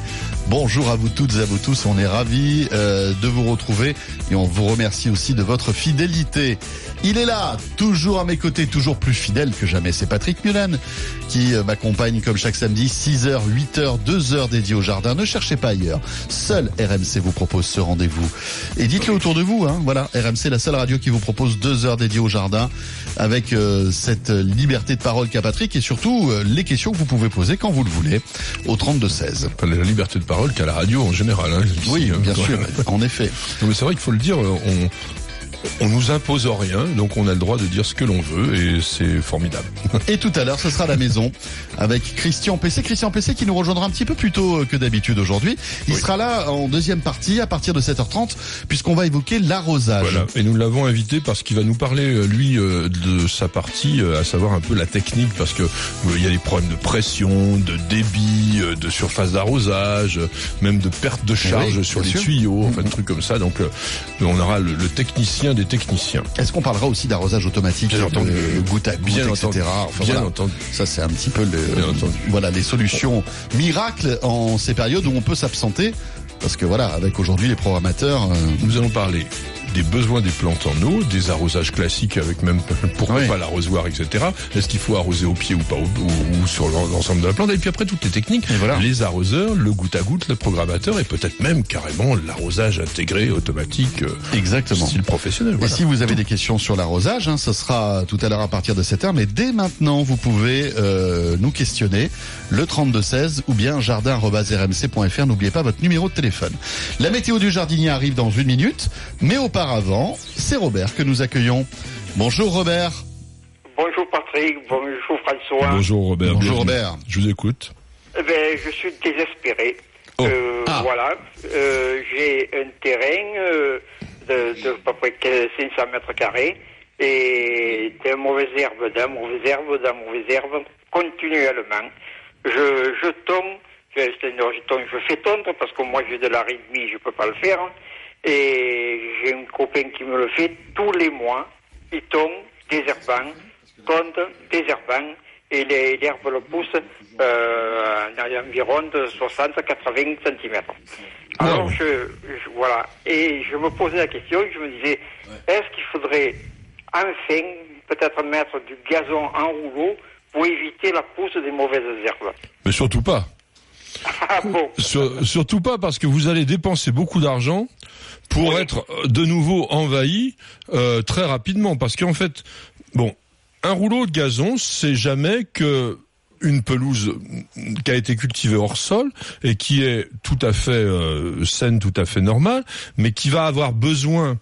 Bonjour à vous toutes et à vous tous. On est ravis euh, de vous retrouver et on vous remercie aussi de votre fidélité. Il est là, toujours à mes côtés, toujours plus fidèle que jamais. C'est Patrick Mulan qui euh, m'accompagne comme chaque samedi, 6h, 8h, 2h dédiées au jardin. Ne cherchez pas ailleurs. Seul RMC vous propose ce rendez-vous. Et dites-le autour de vous, hein. Voilà, RMC, la seule radio qui vous propose 2 heures dédiées au jardin avec euh, cette liberté de parole qu'a Patrick et surtout euh, les questions que vous pouvez poser quand vous le voulez au 32-16. La liberté de parole qu'à la radio en général. Hein, Oui, bien sûr, en effet. Non, mais c'est vrai qu'il faut le dire, on, on nous impose rien, donc on a le droit de dire ce que l'on veut et c'est formidable. Et tout à l'heure, ce sera la maison avec Christian PC. Christian PC qui nous rejoindra un petit peu plus tôt que d'habitude aujourd'hui. Il sera là en deuxième partie à partir de 7h30 puisqu'on va évoquer l'arrosage. Voilà. Et nous l'avons invité parce qu'il va nous parler, euh, lui, euh, de sa partie, euh, à savoir un peu la technique, parce que il y a des problèmes de pression, de débit, de surface d'arrosage, même de perte de charge Oui, sur les sûr. tuyaux, enfin des trucs comme ça. Donc on aura le, le technicien des techniciens. Est-ce qu'on parlera aussi d'arrosage automatique, Bien entendu. de goutte à goutte, Bien etc. entendu. Enfin, Bien voilà. entendu. Ça, c'est un petit peu le, voilà, les solutions miracles en ces périodes où on peut s'absenter. Parce que voilà, avec aujourd'hui les programmateurs, euh, Nous allons parler des besoins des plantes en eau, des arrosages classiques avec même pourquoi pas l'arrosoir, etc. Est-ce qu'il faut arroser au pied ou pas, ou, sur l'ensemble de la plante? Et puis après toutes les techniques, les arroseurs, le goutte à goutte, le programmateur et peut-être même carrément l'arrosage intégré automatique. euh, Exactement. Style professionnel. Et Voilà. si vous avez des questions sur l'arrosage, hein, ce sera tout à l'heure à partir de 7h, mais dès maintenant, vous pouvez euh, nous questionner le 3216 ou bien jardin.rmc.fr. N'oubliez pas votre numéro de téléphone. La météo du jardinier arrive dans une minute, mais auparavant, c'est Robert que nous accueillons. Bonjour Robert. Bonjour Patrick, bonjour François. Bonjour Robert. Bonjour, bienvenue. Robert. Je vous écoute. Eh ben, je suis désespéré. Oh. Euh, Ah. Voilà, Euh, j'ai un terrain euh, de, de à peu près 500 mètres carrés et de mauvaises herbes, de mauvaises herbes, de mauvaises herbes, continuellement. Je, je tombe, je, je, tombe, je fais tondre parce que moi j'ai de la rythmie, je peux pas le faire. Et j'ai un copain qui me le fait tous les mois. Il tombe désherbant, tonde, désherbant, et les- l'herbe le pousse euh, à environ de 60-80 cm. Alors, je, je- voilà. Et je me posais la question, je me disais, est-ce qu'il faudrait enfin peut-être mettre du gazon en rouleau pour éviter la pousse des mauvaises herbes? Mais surtout pas. Ah bon Sur- surtout pas parce que vous allez dépenser beaucoup d'argent pour être euh, de nouveau envahi euh, très rapidement. Parce qu'en fait, bon, un rouleau de gazon, c'est jamais que une pelouse qui a été cultivée hors sol et qui est tout à fait euh, saine, tout à fait normale, mais qui va avoir besoin,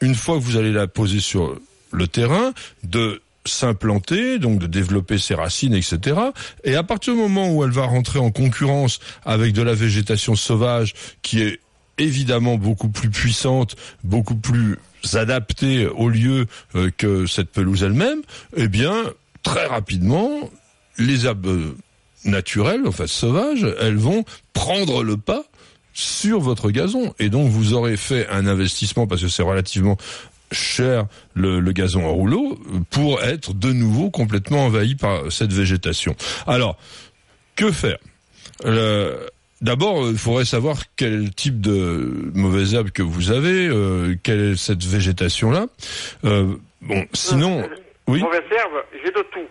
une fois que vous allez la poser sur le terrain, de s'implanter, donc de développer ses racines, etc. Et à partir du moment où elle va rentrer en concurrence avec de la végétation sauvage qui est évidemment beaucoup plus puissante, beaucoup plus adaptée au lieu euh, que cette pelouse elle-même, eh bien, très rapidement, les herbes naturelles, enfin sauvages, elles vont prendre le pas sur votre gazon. Et donc, vous aurez fait un investissement, parce que c'est relativement cher le, le gazon en rouleau, pour être de nouveau complètement envahi par cette végétation. Alors, que faire? Euh, D'abord, il faudrait savoir quel type de mauvaise herbe que vous avez, euh, quelle est cette végétation-là. Euh, bon, sinon, oui. Mauvaise herbe, j'ai de tout.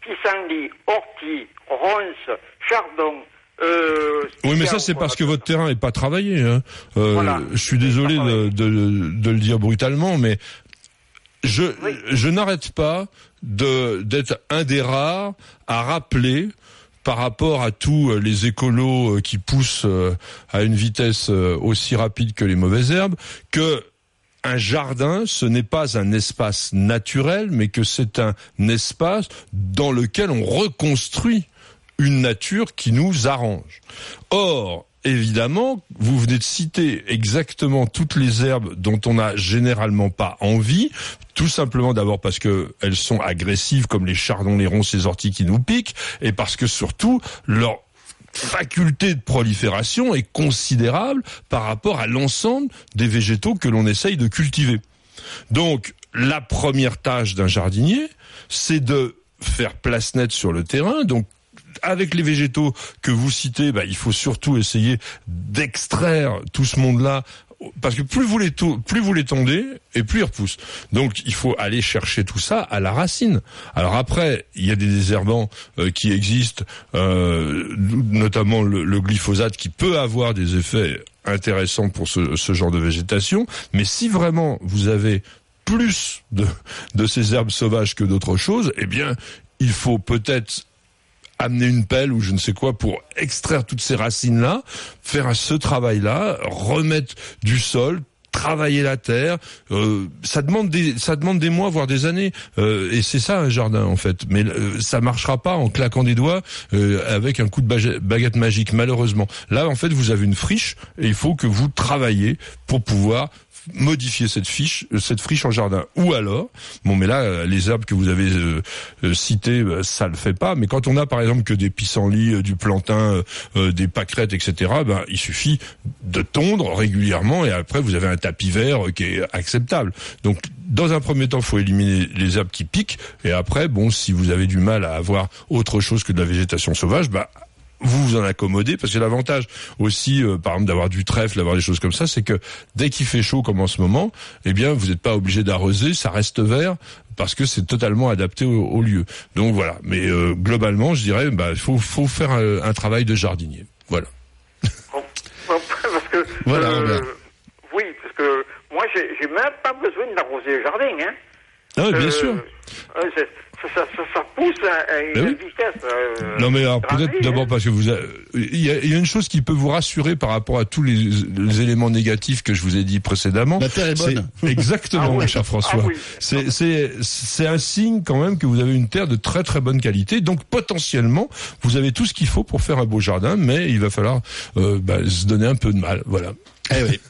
Pissenlit, ortie, ronce, chardon. Euh, Oui, mais ça c'est parce que votre terrain est pas travaillé. Hein. Euh, Voilà. Je suis désolé de, de, de le dire brutalement, mais je je n'arrête pas de d'être un des rares à rappeler par rapport à tous euh, les écolos euh, qui poussent euh, à une vitesse aussi rapide que les mauvaises herbes que un jardin, ce n'est pas un espace naturel, mais que c'est un espace dans lequel on reconstruit une nature qui nous arrange. Or, évidemment, vous venez de citer exactement toutes les herbes dont on n'a généralement pas envie, tout simplement d'abord parce que elles sont agressives comme les chardons, les ronces, les orties qui nous piquent, et parce que surtout leur faculté de prolifération est considérable par rapport à l'ensemble des végétaux que l'on essaye de cultiver. Donc, la première tâche d'un jardinier, c'est de faire place nette sur le terrain. Avec les végétaux que vous citez, bah, il faut surtout essayer d'extraire tout ce monde-là. Parce que plus vous les plus vous les tondez et plus ils repoussent. Donc il faut aller chercher tout ça à la racine. Alors après, il y a des désherbants euh, qui existent, euh, notamment le, glyphosate qui peut avoir des effets intéressants pour ce, genre de végétation. Mais si vraiment vous avez plus de ces herbes sauvages que d'autres choses, eh bien, il faut peut-être amener une pelle ou je ne sais quoi pour extraire toutes ces racines-là, faire ce travail-là, remettre du sol, travailler la terre. Euh, ça demande des, ça demande des mois, voire des années. Euh, et c'est ça un jardin en fait. Mais euh, ça marchera pas en claquant des doigts euh, avec un coup de baguette magique, malheureusement. Là, en fait, vous avez une friche et il faut que vous travaillez pour pouvoir modifier cette fiche, cette friche en jardin. Ou alors, bon, mais là, les herbes que vous avez euh, euh, citées, euh, ça le fait pas. Mais quand on a, par exemple, que des pissenlits, euh, du plantain, euh, euh, des pâquerettes, etc., ben, il suffit de tondre régulièrement et après, vous avez un tapis vert qui est acceptable. Donc, dans un premier temps, faut éliminer les herbes qui piquent. Et après, bon, si vous avez du mal à avoir autre chose que de la végétation sauvage, bah, vous vous en accommodez parce que l'avantage aussi euh, par exemple d'avoir du trèfle d'avoir des choses comme ça c'est que dès qu'il fait chaud comme en ce moment eh bien vous n'êtes pas obligé d'arroser ça reste vert parce que c'est totalement adapté au, au lieu donc voilà mais euh, globalement je dirais bah il faut faut faire un, un travail de jardinier voilà Parce que, Voilà, euh, oui, parce que moi, j'ai même pas besoin d'arroser le jardin. Hein. Ah oui, bien Euh, sûr. Ça, ça, ça, ça pousse à, une Ben oui. vitesse. euh, Non mais alors peut-être d'abord hein. parce que vous, a- il y, a, il y a une chose qui peut vous rassurer par rapport à tous les, les éléments négatifs que je vous ai dit précédemment. La terre est bonne. Exactement, Ah oui. mon cher François. Ah oui. C'est c'est c'est un signe quand même que vous avez une terre de très très bonne qualité. Donc potentiellement, vous avez tout ce qu'il faut pour faire un beau jardin, mais il va falloir euh, bah, se donner un peu de mal. Voilà. Eh oui.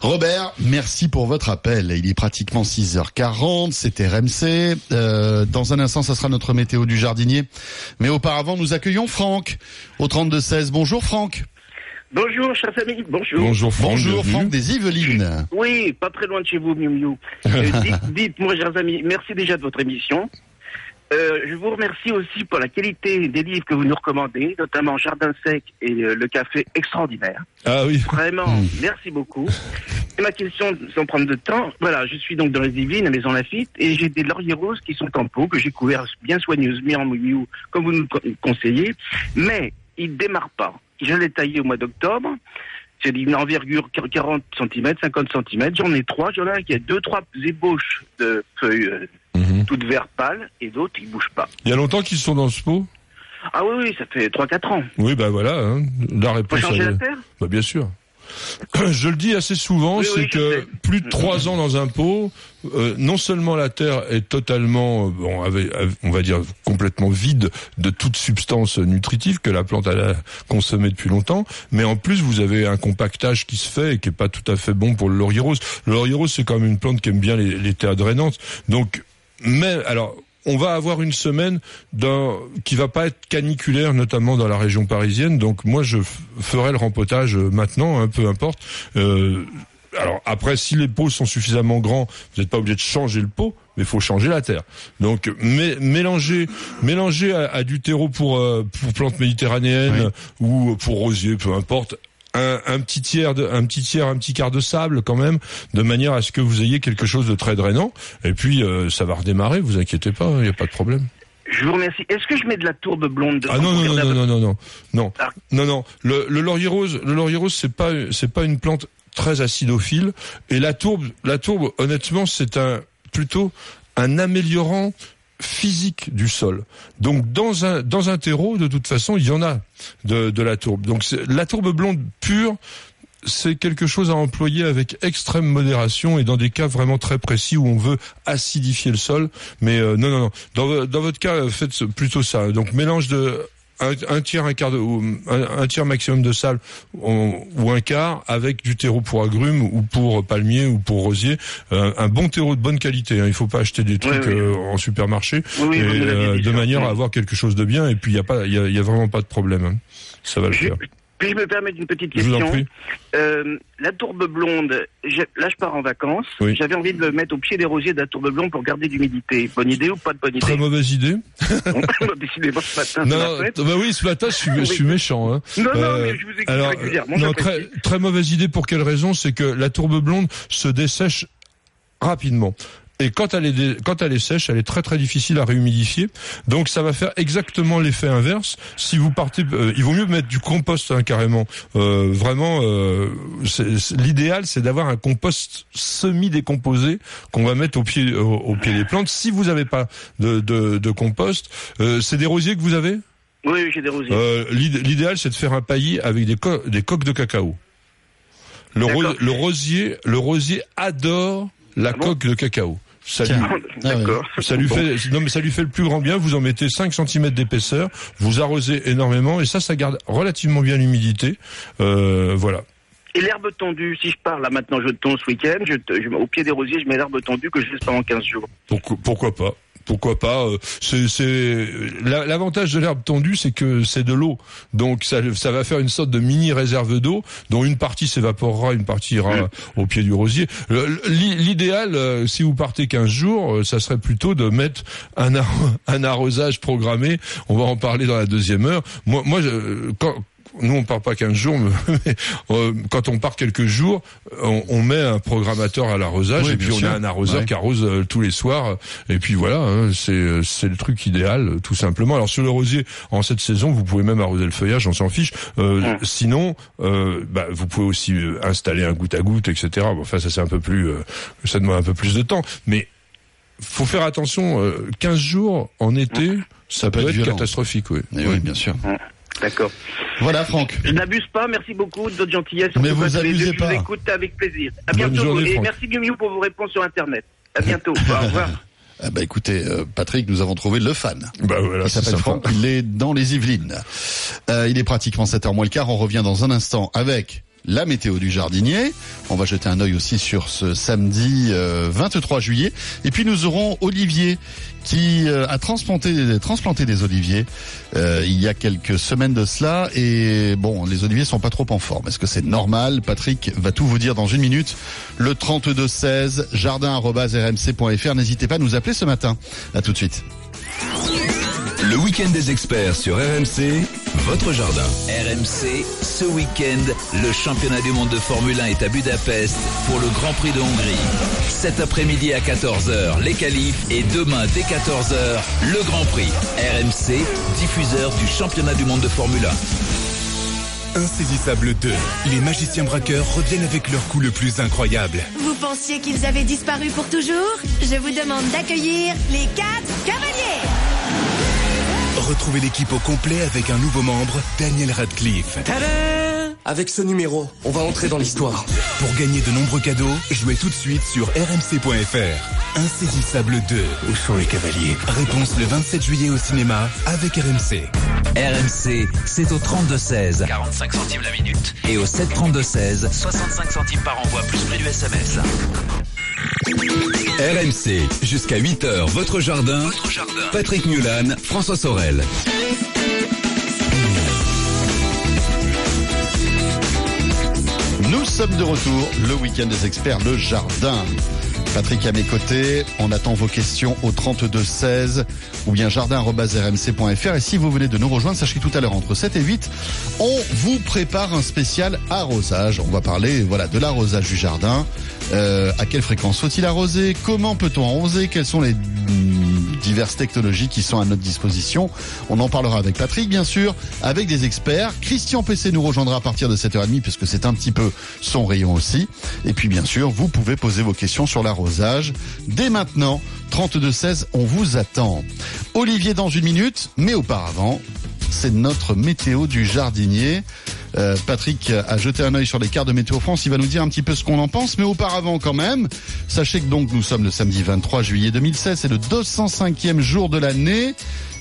Robert, merci pour votre appel. Il est pratiquement 6h40, c'est RMC. Euh, dans un instant, ça sera notre météo du jardinier. Mais auparavant, nous accueillons Franck au 32-16. Bonjour Franck. Bonjour, chers amis, bonjour. Bonjour Franck. Bonjour Franck des Yvelines. Oui, pas très loin de chez vous, Miu Miu. Euh, dites, dites-moi, chers amis, merci déjà de votre émission. Euh, je vous remercie aussi pour la qualité des livres que vous nous recommandez, notamment Jardin sec et euh, le café extraordinaire. Ah oui. Vraiment, merci beaucoup. Et ma question, sans prendre de temps, voilà, je suis donc dans les Yvelines, à Maison Lafitte, et j'ai des lauriers roses qui sont en pot, que j'ai couverts bien soigneusement en Miu comme vous nous le conseillez, mais ils démarrent pas. Je l'ai taillé au mois d'octobre, c'est d'une envergure 40 cm, 50 cm. J'en ai trois. J'en ai un qui a deux, trois ébauches de feuilles Mhm. toutes vert pâle et d'autres qui bougent pas. Il y a longtemps qu'ils sont dans ce pot? Ah oui, oui, ça fait 3-4 ans. Oui, bah voilà. Hein. La réponse. changer elle- la terre? Bah bien sûr. Je le dis assez souvent, Oui, c'est oui, que plus de trois ans dans un pot, euh, non seulement la terre est totalement, euh, bon, avec- avec- on va dire complètement vide de toute substance nutritive que la plante a consommée depuis longtemps, mais en plus vous avez un compactage qui se fait et qui est pas tout à fait bon pour le laurier rose. Le laurier rose c'est quand même une plante qui aime bien les, les terres drainantes, donc mais alors on va avoir une semaine d'un qui va pas être caniculaire, notamment dans la région parisienne. Donc moi, je ferai le rempotage euh, maintenant, hein, peu importe. Euh, alors après, si les pots sont suffisamment grands, vous n'êtes pas obligé de changer le pot, mais il faut changer la terre. Donc mé- mélanger, mélanger à, à du terreau pour euh, pour plantes méditerranéennes ou pour rosier, peu importe. Un, un petit tiers, de, un petit tiers, un petit quart de sable quand même, de manière à ce que vous ayez quelque chose de très drainant. Et puis euh, ça va redémarrer, vous inquiétez pas, il n'y a pas de problème. Je vous remercie. Est-ce que je mets de la tourbe blonde Ah non non non non non non non non Ah. non non le, le laurier rose le laurier rose c'est pas c'est pas une plante très acidophile et la tourbe la tourbe honnêtement c'est un plutôt un améliorant physique du sol. Donc dans un dans un terreau de toute façon il y en a de de la tourbe. Donc la tourbe blonde pure c'est quelque chose à employer avec extrême modération et dans des cas vraiment très précis où on veut acidifier le sol. Mais euh, non, non, non. Dans, dans votre cas, faites plutôt ça. Donc mélange de un, un tiers, un quart de, un, un tiers maximum de sable ou, ou un quart avec du terreau pour agrumes ou pour palmier ou pour rosier. Euh, un bon terreau de bonne qualité. Hein. Il faut pas acheter des trucs oui. euh, en supermarché Oui, et, euh, de manière à avoir quelque chose de bien. Et puis il y a pas, il y a, il y a vraiment pas de problème. hein. Ça va le faire. Puis-je me permettre une petite Je question. Euh, La tourbe blonde, je- là je pars en vacances. Oui. J'avais envie de le mettre au pied des rosiers de la tourbe blonde pour garder d'humidité. Bonne idée ou pas de bonne idée Très mauvaise idée. Décidément ce matin, Non, bah oui, ce matin, je suis, je suis méchant. Hein. Non, non, mais je vous écoute alors, régulièrement, Non, très, très mauvaise idée. Pour quelle raison? C'est que la tourbe blonde se dessèche rapidement. Et quand elle est quand elle est sèche, elle est très très difficile à réhumidifier. Donc ça va faire exactement l'effet inverse. Si vous partez, euh, il vaut mieux mettre du compost hein, carrément. Euh, vraiment, euh, l'idéal c'est d'avoir un compost semi décomposé qu'on va mettre au pied au, au pied des plantes. Si vous n'avez pas de, de, de compost, c'est des rosiers que vous avez? Oui, oui, j'ai des rosiers. l'id- L'idéal, c'est de faire un paillis avec des, co- des coques de cacao. Le, ro- le rosier, le rosier adore la coque de cacao. Ça lui, D'accord. ça lui fait, non mais ça lui fait le plus grand bien. Vous en mettez 5 cm d'épaisseur, vous arrosez énormément et ça, ça garde relativement bien l'humidité. Euh, voilà. Et l'herbe tendue, si je pars là maintenant, je tombe ce week-end, je, au pied des rosiers, je mets l'herbe tendue que je laisse pendant 15 jours. Pourquoi, pourquoi pas pourquoi pas euh, C'est c'est la- l'avantage de l'herbe tendue, c'est que c'est de l'eau, donc ça, ça va faire une sorte de mini réserve d'eau, dont une partie s'évaporera, une partie ira au pied du rosier. L'idéal, euh, si vous partez 15 jours, euh, ça serait plutôt de mettre un, ar- un arrosage programmé. On va en parler dans la deuxième heure. Moi, moi, quand nous on part pas 15 jours, mais euh, quand on part quelques jours, on, on met un programmateur à l'arrosage Oui, et puis on sûr. a un arroseur Ouais. qui arrose euh, tous les soirs. Et puis voilà, hein, c'est euh, c'est le truc idéal, tout simplement. Alors sur le rosier, en cette saison, vous pouvez même arroser le feuillage, on s'en fiche. Euh, Sinon, euh, bah, vous pouvez aussi installer un goutte à goutte, etc. Bon, enfin, ça c'est un peu plus, euh, ça demande un peu plus de temps, mais faut faire attention. euh, 15 jours en été, ça, peut, être être, violent. catastrophique. Oui. Eh oui, bien sûr. D'accord. Voilà, Franck. Je n'abuse pas, merci beaucoup de votre gentillesse. Mais vous abusez pas. Je vous écoute avec plaisir. À Bonne bientôt. journée, et Franck. merci Miu pour vos réponses sur Internet. À bientôt. Au revoir. Eh ben écoutez, euh, Patrick, nous avons trouvé le fan. Bah voilà, il s'appelle. Franck, il est dans les Yvelines. Euh, il est pratiquement 7h moins le quart, on revient dans un instant avec la météo du jardinier. On va jeter un œil aussi sur ce samedi euh, 23 juillet. Et puis nous aurons Olivier qui euh, a transplanté, transplanté des oliviers euh, il y a quelques semaines de cela. Et bon, les oliviers sont pas trop en forme. Est-ce que c'est normal? Patrick va tout vous dire dans une minute. Le 3216 jardin@rmc.fr. N'hésitez pas à nous appeler ce matin. À tout de suite. Le week-end des experts sur RMC, votre jardin. RMC, ce week-end, le championnat du monde de Formule 1 est à Budapest pour le Grand Prix de Hongrie. Cet après-midi à 14h, les qualifs et demain dès 14h, le Grand Prix. RMC, diffuseur du championnat du monde de Formule 1. Insaisissable 2. Les magiciens braqueurs reviennent avec leur coup le plus incroyable. Vous pensiez qu'ils avaient disparu pour toujours? Je vous demande d'accueillir les quatre cavaliers Retrouvez l'équipe au complet avec un nouveau membre, Daniel Radcliffe. Avec ce numéro, on va entrer dans l'histoire. Pour gagner de nombreux cadeaux, jouez tout de suite sur rmc.fr. Insaisissable 2. Où sont les cavaliers Réponse le 27 juillet au cinéma avec RMC. RMC, c'est au 32-16. 45 centimes la minute. Et au 732-16. 65 centimes par envoi, plus prix du SMS. RMC, jusqu'à 8h, votre jardin. Patrick Mulan, François Sorel. Nous sommes de retour, le week-end des experts, le jardin. Patrick à mes côtés, on attend vos questions au 32 16 ou bien jardin@rmc.fr et si vous venez de nous rejoindre, sachez que tout à l'heure entre 7 et 8, on vous prépare un spécial arrosage. On va parler voilà de l'arrosage du jardin. Euh, à quelle fréquence faut-il arroser? Comment peut-on arroser? Quelles sont les mm, diverses technologies qui sont à notre disposition On en parlera avec Patrick bien sûr, avec des experts. Christian PC nous rejoindra à partir de 7h30 puisque c'est un petit peu son rayon aussi. Et puis bien sûr, vous pouvez poser vos questions sur l'arrosage dès maintenant. 32 16, on vous attend. Olivier dans une minute, mais auparavant, c'est notre météo du jardinier. Euh, Patrick a jeté un œil sur les cartes de Météo France, il va nous dire un petit peu ce qu'on en pense, mais auparavant quand même, sachez que donc nous sommes le samedi 23 juillet 2016, c'est le 205e jour de l'année.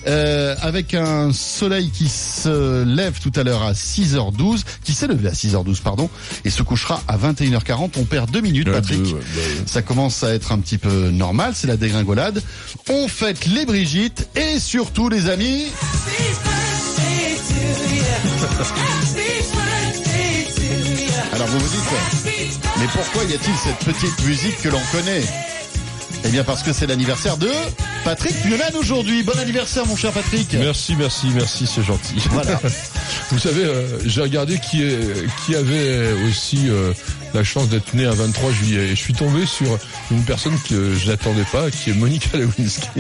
Euh, avec un soleil qui se lève tout à l'heure à 6h12, qui s'est levé à 6h12 pardon, et se couchera à 21h40. On perd deux minutes, Patrick. deux, ouais, bah. Ça commence à être un petit peu normal, c'est la dégringolade. On fête les Brigitte et surtout les amis. Vous vous dites, mais pourquoi y a-t-il cette petite musique que l'on connaît? Eh bien parce que c'est l'anniversaire de Patrick Mulan aujourd'hui. Bon anniversaire mon cher Patrick. Merci, merci, merci, c'est gentil. Voilà. Vous savez, euh, j'ai regardé qui, est, qui avait aussi euh, la chance d'être né un 23 juillet. Et je suis tombé sur une personne que je n'attendais pas, qui est Monica Lewinsky.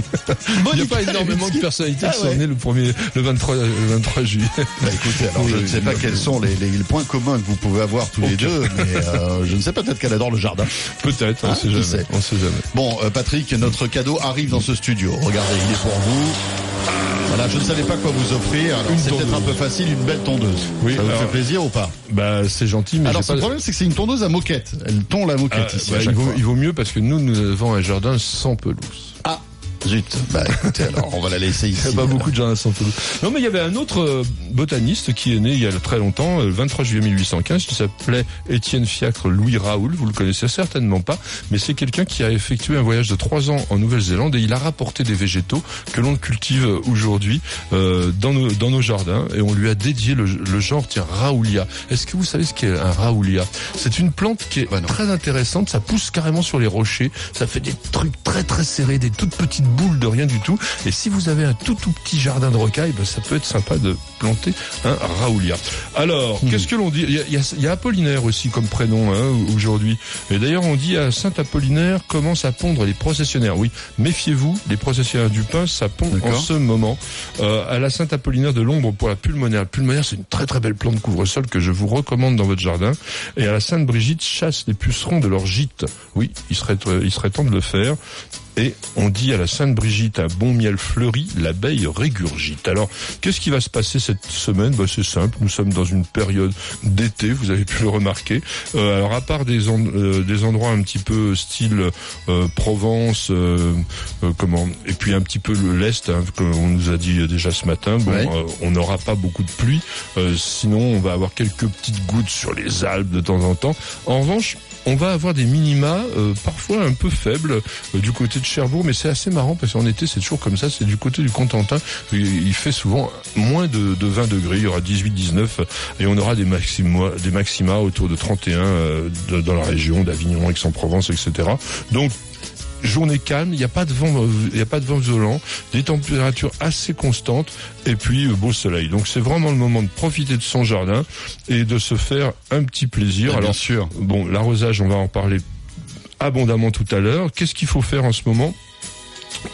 Il n'y a pas énormément de personnalités Ah qui sont ouais. nées le, premier, le, 23, le 23 juillet. Bah écoutez, alors je ne sais pas quels sont les, les points communs que vous pouvez avoir tous les deux, mais euh, je ne sais pas, peut-être qu'elle adore le jardin. Peut-être, on sait qui jamais. sait On sait jamais. Bon, euh, Patrick, notre cadeau arrive dans ce studio. Regardez, il est pour vous. Voilà, je ne savais pas quoi vous offrir. C'est peut-être un peu facile, une belle tondeuse. Oui, ça vous alors- fait plaisir ou pas? Bah, c'est gentil, mais Alors, pas- problème, c'est que c'est une tondeuse à moquette. Elle tond la moquette Ah, ici. bah, il, vaut, il vaut mieux parce que nous, nous avons un jardin sans pelouse. Ah, zut. Bah, écoutez, alors, on va la laisser Il ici. n'y a pas beaucoup de jardins sans pelouse. Non, mais il y avait un autre euh, botaniste qui est né il y a très longtemps, euh, le 23 juillet 1815, qui s'appelait Étienne Fiacre Louis Raoul. Vous le connaissez certainement pas, mais c'est quelqu'un qui a effectué un voyage de trois ans en Nouvelle-Zélande et il a rapporté des végétaux que l'on cultive aujourd'hui euh, dans, nos, dans nos jardins et on lui a dédié le, le genre, tiens, Raoulia. Est-ce que vous savez ce qu'est un Raoulia? C'est une plante qui est très intéressante, ça pousse carrément sur les rochers, ça fait des trucs très très serrés, des toutes petites boules de rien du tout. Et si vous avez un tout tout petit jardin de rocaille, ben, ça peut être sympa de planter un Raoulia. Alors, qu'est-ce que l'on dit? Il y, a, il y Apollinaire aussi comme prénom hein, aujourd'hui. Et d'ailleurs, on dit à Saint Apollinaire commence à pondre les processionnaires. Oui, méfiez-vous, les processionnaires du pain, ça pond en ce moment. Euh, à la Saint Apollinaire de l'ombre pour la pulmonaire. La pulmonaire, c'est une très très belle plante couvre-sol que je vous recommande dans votre jardin. Et à la Sainte Brigitte, chasse les pucerons de leur gîte. Oui, il serait, euh, il serait temps de le faire. Et on dit à la Sainte Brigitte, un bon miel fleuri, l'abeille régurgite. Alors, qu'est-ce qui va se passer cette semaine? Bah, C'est simple, nous sommes dans une période d'été, vous avez pu le remarquer. Euh, alors, à part des, en- euh, des endroits un petit peu style euh, Provence, euh, euh, comment, et puis un petit peu le l'Est, hein, comme on nous a dit déjà ce matin, bon, Ouais. euh, on n'aura pas beaucoup de pluie. Euh, sinon, on va avoir quelques petites gouttes sur les Alpes de temps en temps. En revanche, on va avoir des minima euh, parfois un peu faibles euh, du côté de Cherbourg, mais c'est assez marrant parce qu'en été c'est toujours comme ça, c'est du côté du Cotentin, il, fait souvent moins de, de 20 degrés, il y aura 18-19 et on aura des maxima, autour de 31 euh, dans la région d'Avignon, Aix-en-Provence, etc. Donc journée calme, il n'y a pas de vent, euh, il n'y a pas de vent violent, des températures assez constantes et puis euh, beau soleil. Donc c'est vraiment le moment de profiter de son jardin et de se faire un petit plaisir. Ah, bien Alors sûr. bon, l'arrosage, on va en parler abondamment tout à l'heure. Qu'est-ce qu'il faut faire en ce moment?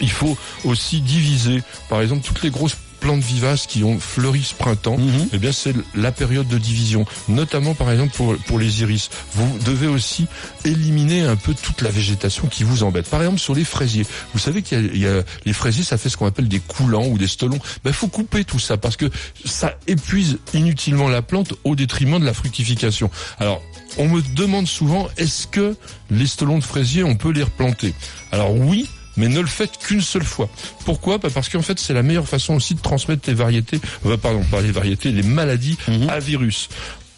Il faut aussi diviser, par exemple, toutes les grosses plantes vivaces qui ont fleuri ce printemps, Mhm. eh bien c'est la période de division, notamment par exemple pour, pour les iris. Vous devez aussi éliminer un peu toute la végétation qui vous embête. Par exemple sur les fraisiers, vous savez qu'il y y a- les fraisiers, ça fait ce qu'on appelle des coulants ou des stolons. Ben faut couper tout ça parce que ça épuise inutilement la plante au détriment de la fructification. Alors on me demande souvent est-ce que les stolons de fraisier on peut les replanter? Alors oui, mais ne le faites qu'une seule fois. Pourquoi? Bah Parce qu'en fait, c'est la meilleure façon aussi de transmettre les variétés, euh, pardon, pas les variétés, les maladies à virus.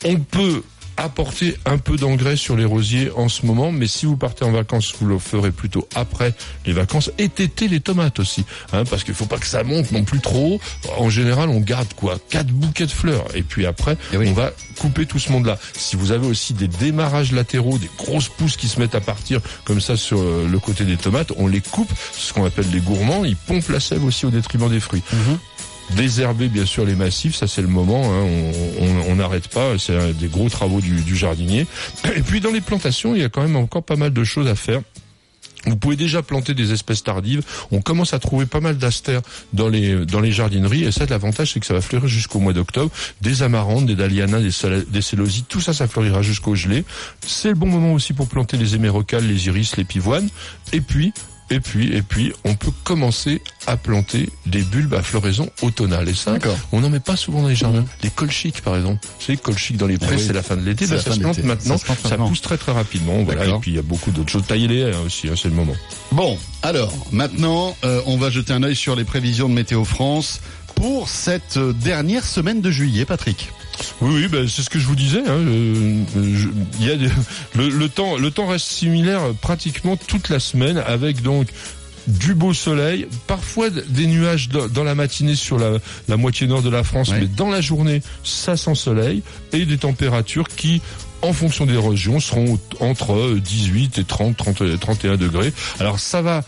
On peut apporter un peu d'engrais sur les rosiers en ce moment, mais si vous partez en vacances, vous le ferez plutôt après les vacances et tétez les tomates aussi, hein, parce qu'il faut pas que ça monte non plus trop. En général, on garde quoi Quatre bouquets de fleurs et puis après, on va couper tout ce monde-là. Si vous avez aussi des démarrages latéraux, des grosses pousses qui se mettent à partir comme ça sur euh, le côté des tomates, on les coupe, ce qu'on appelle les gourmands, ils pompent la sève aussi au détriment des fruits. Désherber bien sûr les massifs, ça c'est le moment, hein, on- n'arrête pas, c'est des gros travaux du, du jardinier. Et puis dans les plantations, il y a quand même encore pas mal de choses à faire. Vous pouvez déjà planter des espèces tardives. On commence à trouver pas mal d'astères dans les dans les jardineries et ça l'avantage c'est que ça va fleurir jusqu'au mois d'octobre. Des amarantes, des dahlianas, des, des célosies, tout ça ça fleurira jusqu'au gelé. C'est le bon moment aussi pour planter les hémérocales, les iris, les pivoines. Et puis et puis, et puis, on peut commencer à planter des bulbes à floraison automnale. Et ça, on n'en met pas souvent dans les jardins. Les colchiques, par exemple. Vous savez, colchiques dans les prés, Ah oui. c'est la fin de l'été. La ça se plante maintenant. Ça se plante Ça, maintenant. pousse très très rapidement. Voilà. Et puis, il y a beaucoup d'autres choses. Tailler les hein, aussi, hein, c'est le moment. Bon, alors maintenant, euh, on va jeter un œil sur les prévisions de Météo France pour cette euh, dernière semaine de juillet, Patrick. Oui, oui, ben, c'est ce que je vous disais. Hein, euh, je- il y a le, le temps, le temps reste similaire pratiquement toute la semaine, avec donc du beau soleil, parfois des nuages dans, la matinée sur la, la moitié nord de la France, mais dans la journée, ça sent soleil et des températures qui en fonction des régions, seront entre 18 et 30, 30, 31 degrés. Alors ça va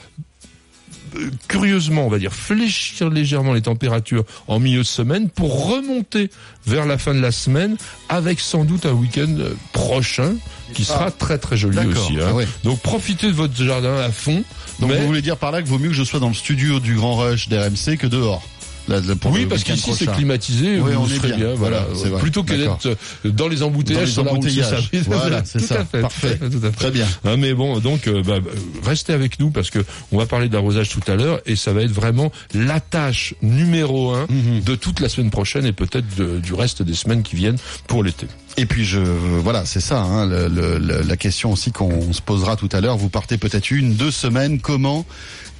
curieusement, on va dire, fléchir légèrement les températures en milieu de semaine pour remonter vers la fin de la semaine avec sans doute un week-end euh, prochain qui sera Ah. très très joli aussi. hein. Ah ouais. Donc profitez de votre jardin à fond. Donc mais vous voulez dire par là qu'il vaut mieux que je sois dans le studio du Grand Rush d'RMC que dehors là, là, pour oui, parce qu'ici c'est climatisé, Oui, on est bien. bien, voilà. Vrai. Plutôt que d'être euh, dans les embouteillages Dans les sur la route. Voilà, c'est ça. à fait, Parfait. tout à fait. Très bien. Hein, mais bon, donc euh, bah, restez avec nous parce que on va parler d'arrosage tout à l'heure et ça va être vraiment la tâche numéro un Mhm. de toute la semaine prochaine et peut-être du reste des semaines qui viennent pour l'été. Et puis je voilà, c'est ça hein, le- le- le- la question aussi qu'on se posera tout à l'heure. Vous partez peut-être une, deux semaines. Comment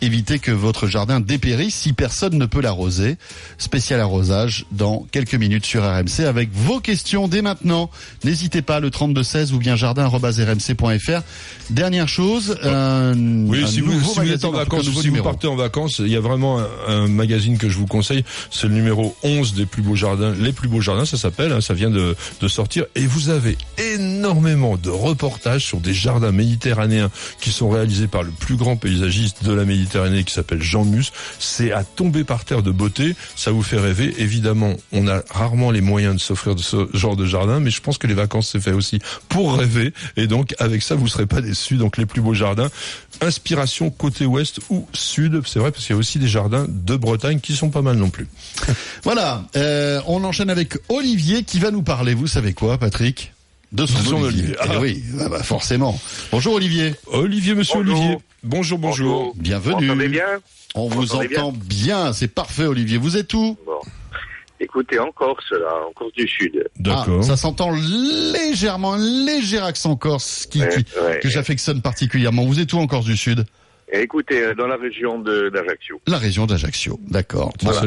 éviter que votre jardin dépérisse si personne ne peut l'arroser Spécial arrosage dans quelques minutes sur RMC avec vos questions dès maintenant. N'hésitez pas le 32 16 ou bien jardin@rmc.fr. Dernière chose, un, Oui, un si vous, nouveau si vous êtes en vacances, si vous partez en vacances, il y a vraiment un, un magazine que je vous conseille. C'est le numéro 11 des plus beaux jardins, les plus beaux jardins, ça s'appelle. hein, ça vient de, de sortir. Et vous avez énormément de reportages sur des jardins méditerranéens qui sont réalisés par le plus grand paysagiste de la Méditerranée qui s'appelle Jean Mus. C'est à tomber par terre de beauté. Ça vous fait rêver. Évidemment, on a rarement les moyens de s'offrir de ce genre de jardin, mais je pense que les vacances c'est fait aussi pour rêver. Et donc, avec ça, vous serez pas déçus. Donc, les plus beaux jardins. Inspiration côté ouest ou sud. C'est vrai parce qu'il y a aussi des jardins de Bretagne qui sont pas mal non plus. Voilà, euh, on enchaîne avec Olivier qui va nous parler. Vous savez quoi, Patrick? De son, De son Olivier. Olivier. Eh Ah. oui, ah bah, forcément. Bonjour Olivier. Olivier, monsieur Bonjour. Olivier. Bonjour, bonjour. Bienvenue. Vous m'entendez bien On Vous entend bien, c'est parfait Olivier. Vous êtes où Écoutez, en Corse, là, en Corse du Sud. Ah, ça s'entend légèrement, un léger accent corse qui, Ouais, qui- ouais. que j'affectionne particulièrement. Vous êtes où en Corse du Sud écoutez, euh, dans la région de- d'Ajaccio. La région d'Ajaccio, d'accord. Voilà.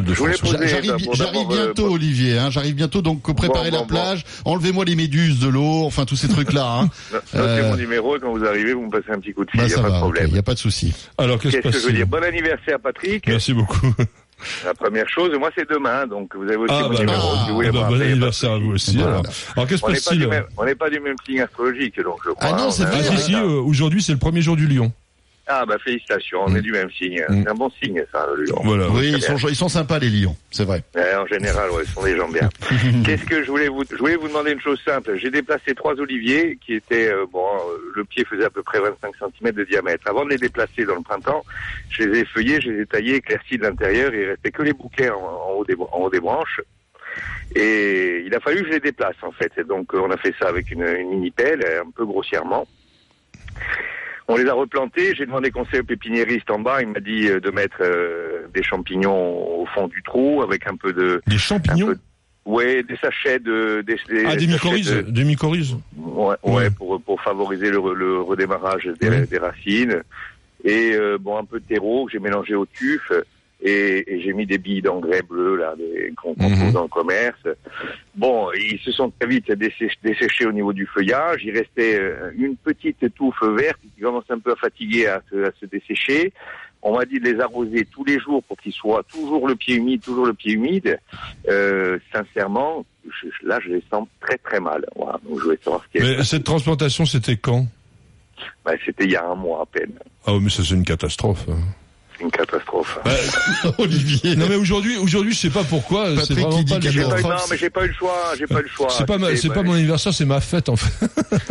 J'arrive bah, d'abord, euh, bientôt, Olivier. Hein, j'arrive bientôt, donc préparez Bon, la bon, plage, enlevez-moi les méduses de l'eau, enfin tous ces trucs-là. Hein. Notez Euh, mon numéro et quand vous arrivez, vous me passez un petit coup de fil, bah, il n'y a ça pas de problème. il n'y a pas de souci. Alors, Qu'est-ce que je veux dire Bon anniversaire, Patrick. Merci beaucoup. La première chose, moi, c'est demain, donc vous avez aussi Ah, mon bah, numéro. alors. si vous voulez ben, me bon anniversaire à vous aussi. Voilà. Alors, alors qu'est-ce On n'est pas, passe-t-il du même- on n'est pas du même signe astrologique, donc je crois. Ah non, On c'est vrai. Ah, si, si, euh, aujourd'hui, c'est le premier jour du lion. Ah, bah félicitations, on Mm. est du même signe. Mm. C'est un bon signe, ça, le lion. Voilà. oui, ils sont, ils sympas les lions, c'est vrai. Ouais, en général, ouais, ce sont des gens bien. Qu'est-ce que je voulais vous, je voulais vous demander une chose simple. J'ai déplacé trois oliviers qui étaient, euh, bon, euh, le pied faisait à peu près 25 cm de diamètre. Avant de les déplacer dans le printemps, je les ai feuillés, je les ai taillés, éclaircis de l'intérieur, il restait que les bouquets en, en haut des, en haut des branches. Et il a fallu que je les déplace, en fait. Et donc, euh, on a fait ça avec une, une mini-pelle, euh, un peu grossièrement. On les a replantés, j'ai demandé conseil au pépiniériste en bas, il m'a dit euh, de mettre euh, des champignons au fond du trou avec un peu de... Des champignons Ouais, des sachets de... Des, Ah, des mycorhizes de- Des mycorhizes. Ouais, ouais, pour, pour favoriser le, re- le redémarrage des racines. Et euh, bon, un peu de terreau que j'ai mélangé au tuf. Et, et j'ai mis des billes d'engrais bleus là, des- qu'on qu'on Mhm. trouve dans le commerce. Bon, ils se sont très vite desséch- desséchés au niveau du feuillage. Il restait euh, une petite touffe verte qui commence un peu à fatiguer, à se, à se dessécher. On m'a dit de les arroser tous les jours pour qu'ils soient toujours le pied humide, toujours le pied humide. Euh, sincèrement, je- là, je les sens très très mal. Voilà. Donc, je voulais savoir ce qu'il y avait. Mais cette transplantation, c'était quand? Bah, C'était il y a un mois à peine. Ah, mais ça, c'est une catastrophe. hein. C'est une catastrophe. Olivier. Non, mais aujourd'hui, aujourd'hui, je sais pas pourquoi. C'est Patrick vraiment qui dit pas le jour. pas eu- non, mais j'ai pas eu le choix. J'ai pas eu le choix. C'est pas, c'est bah, pas mon anniversaire, c'est ma fête, en fait.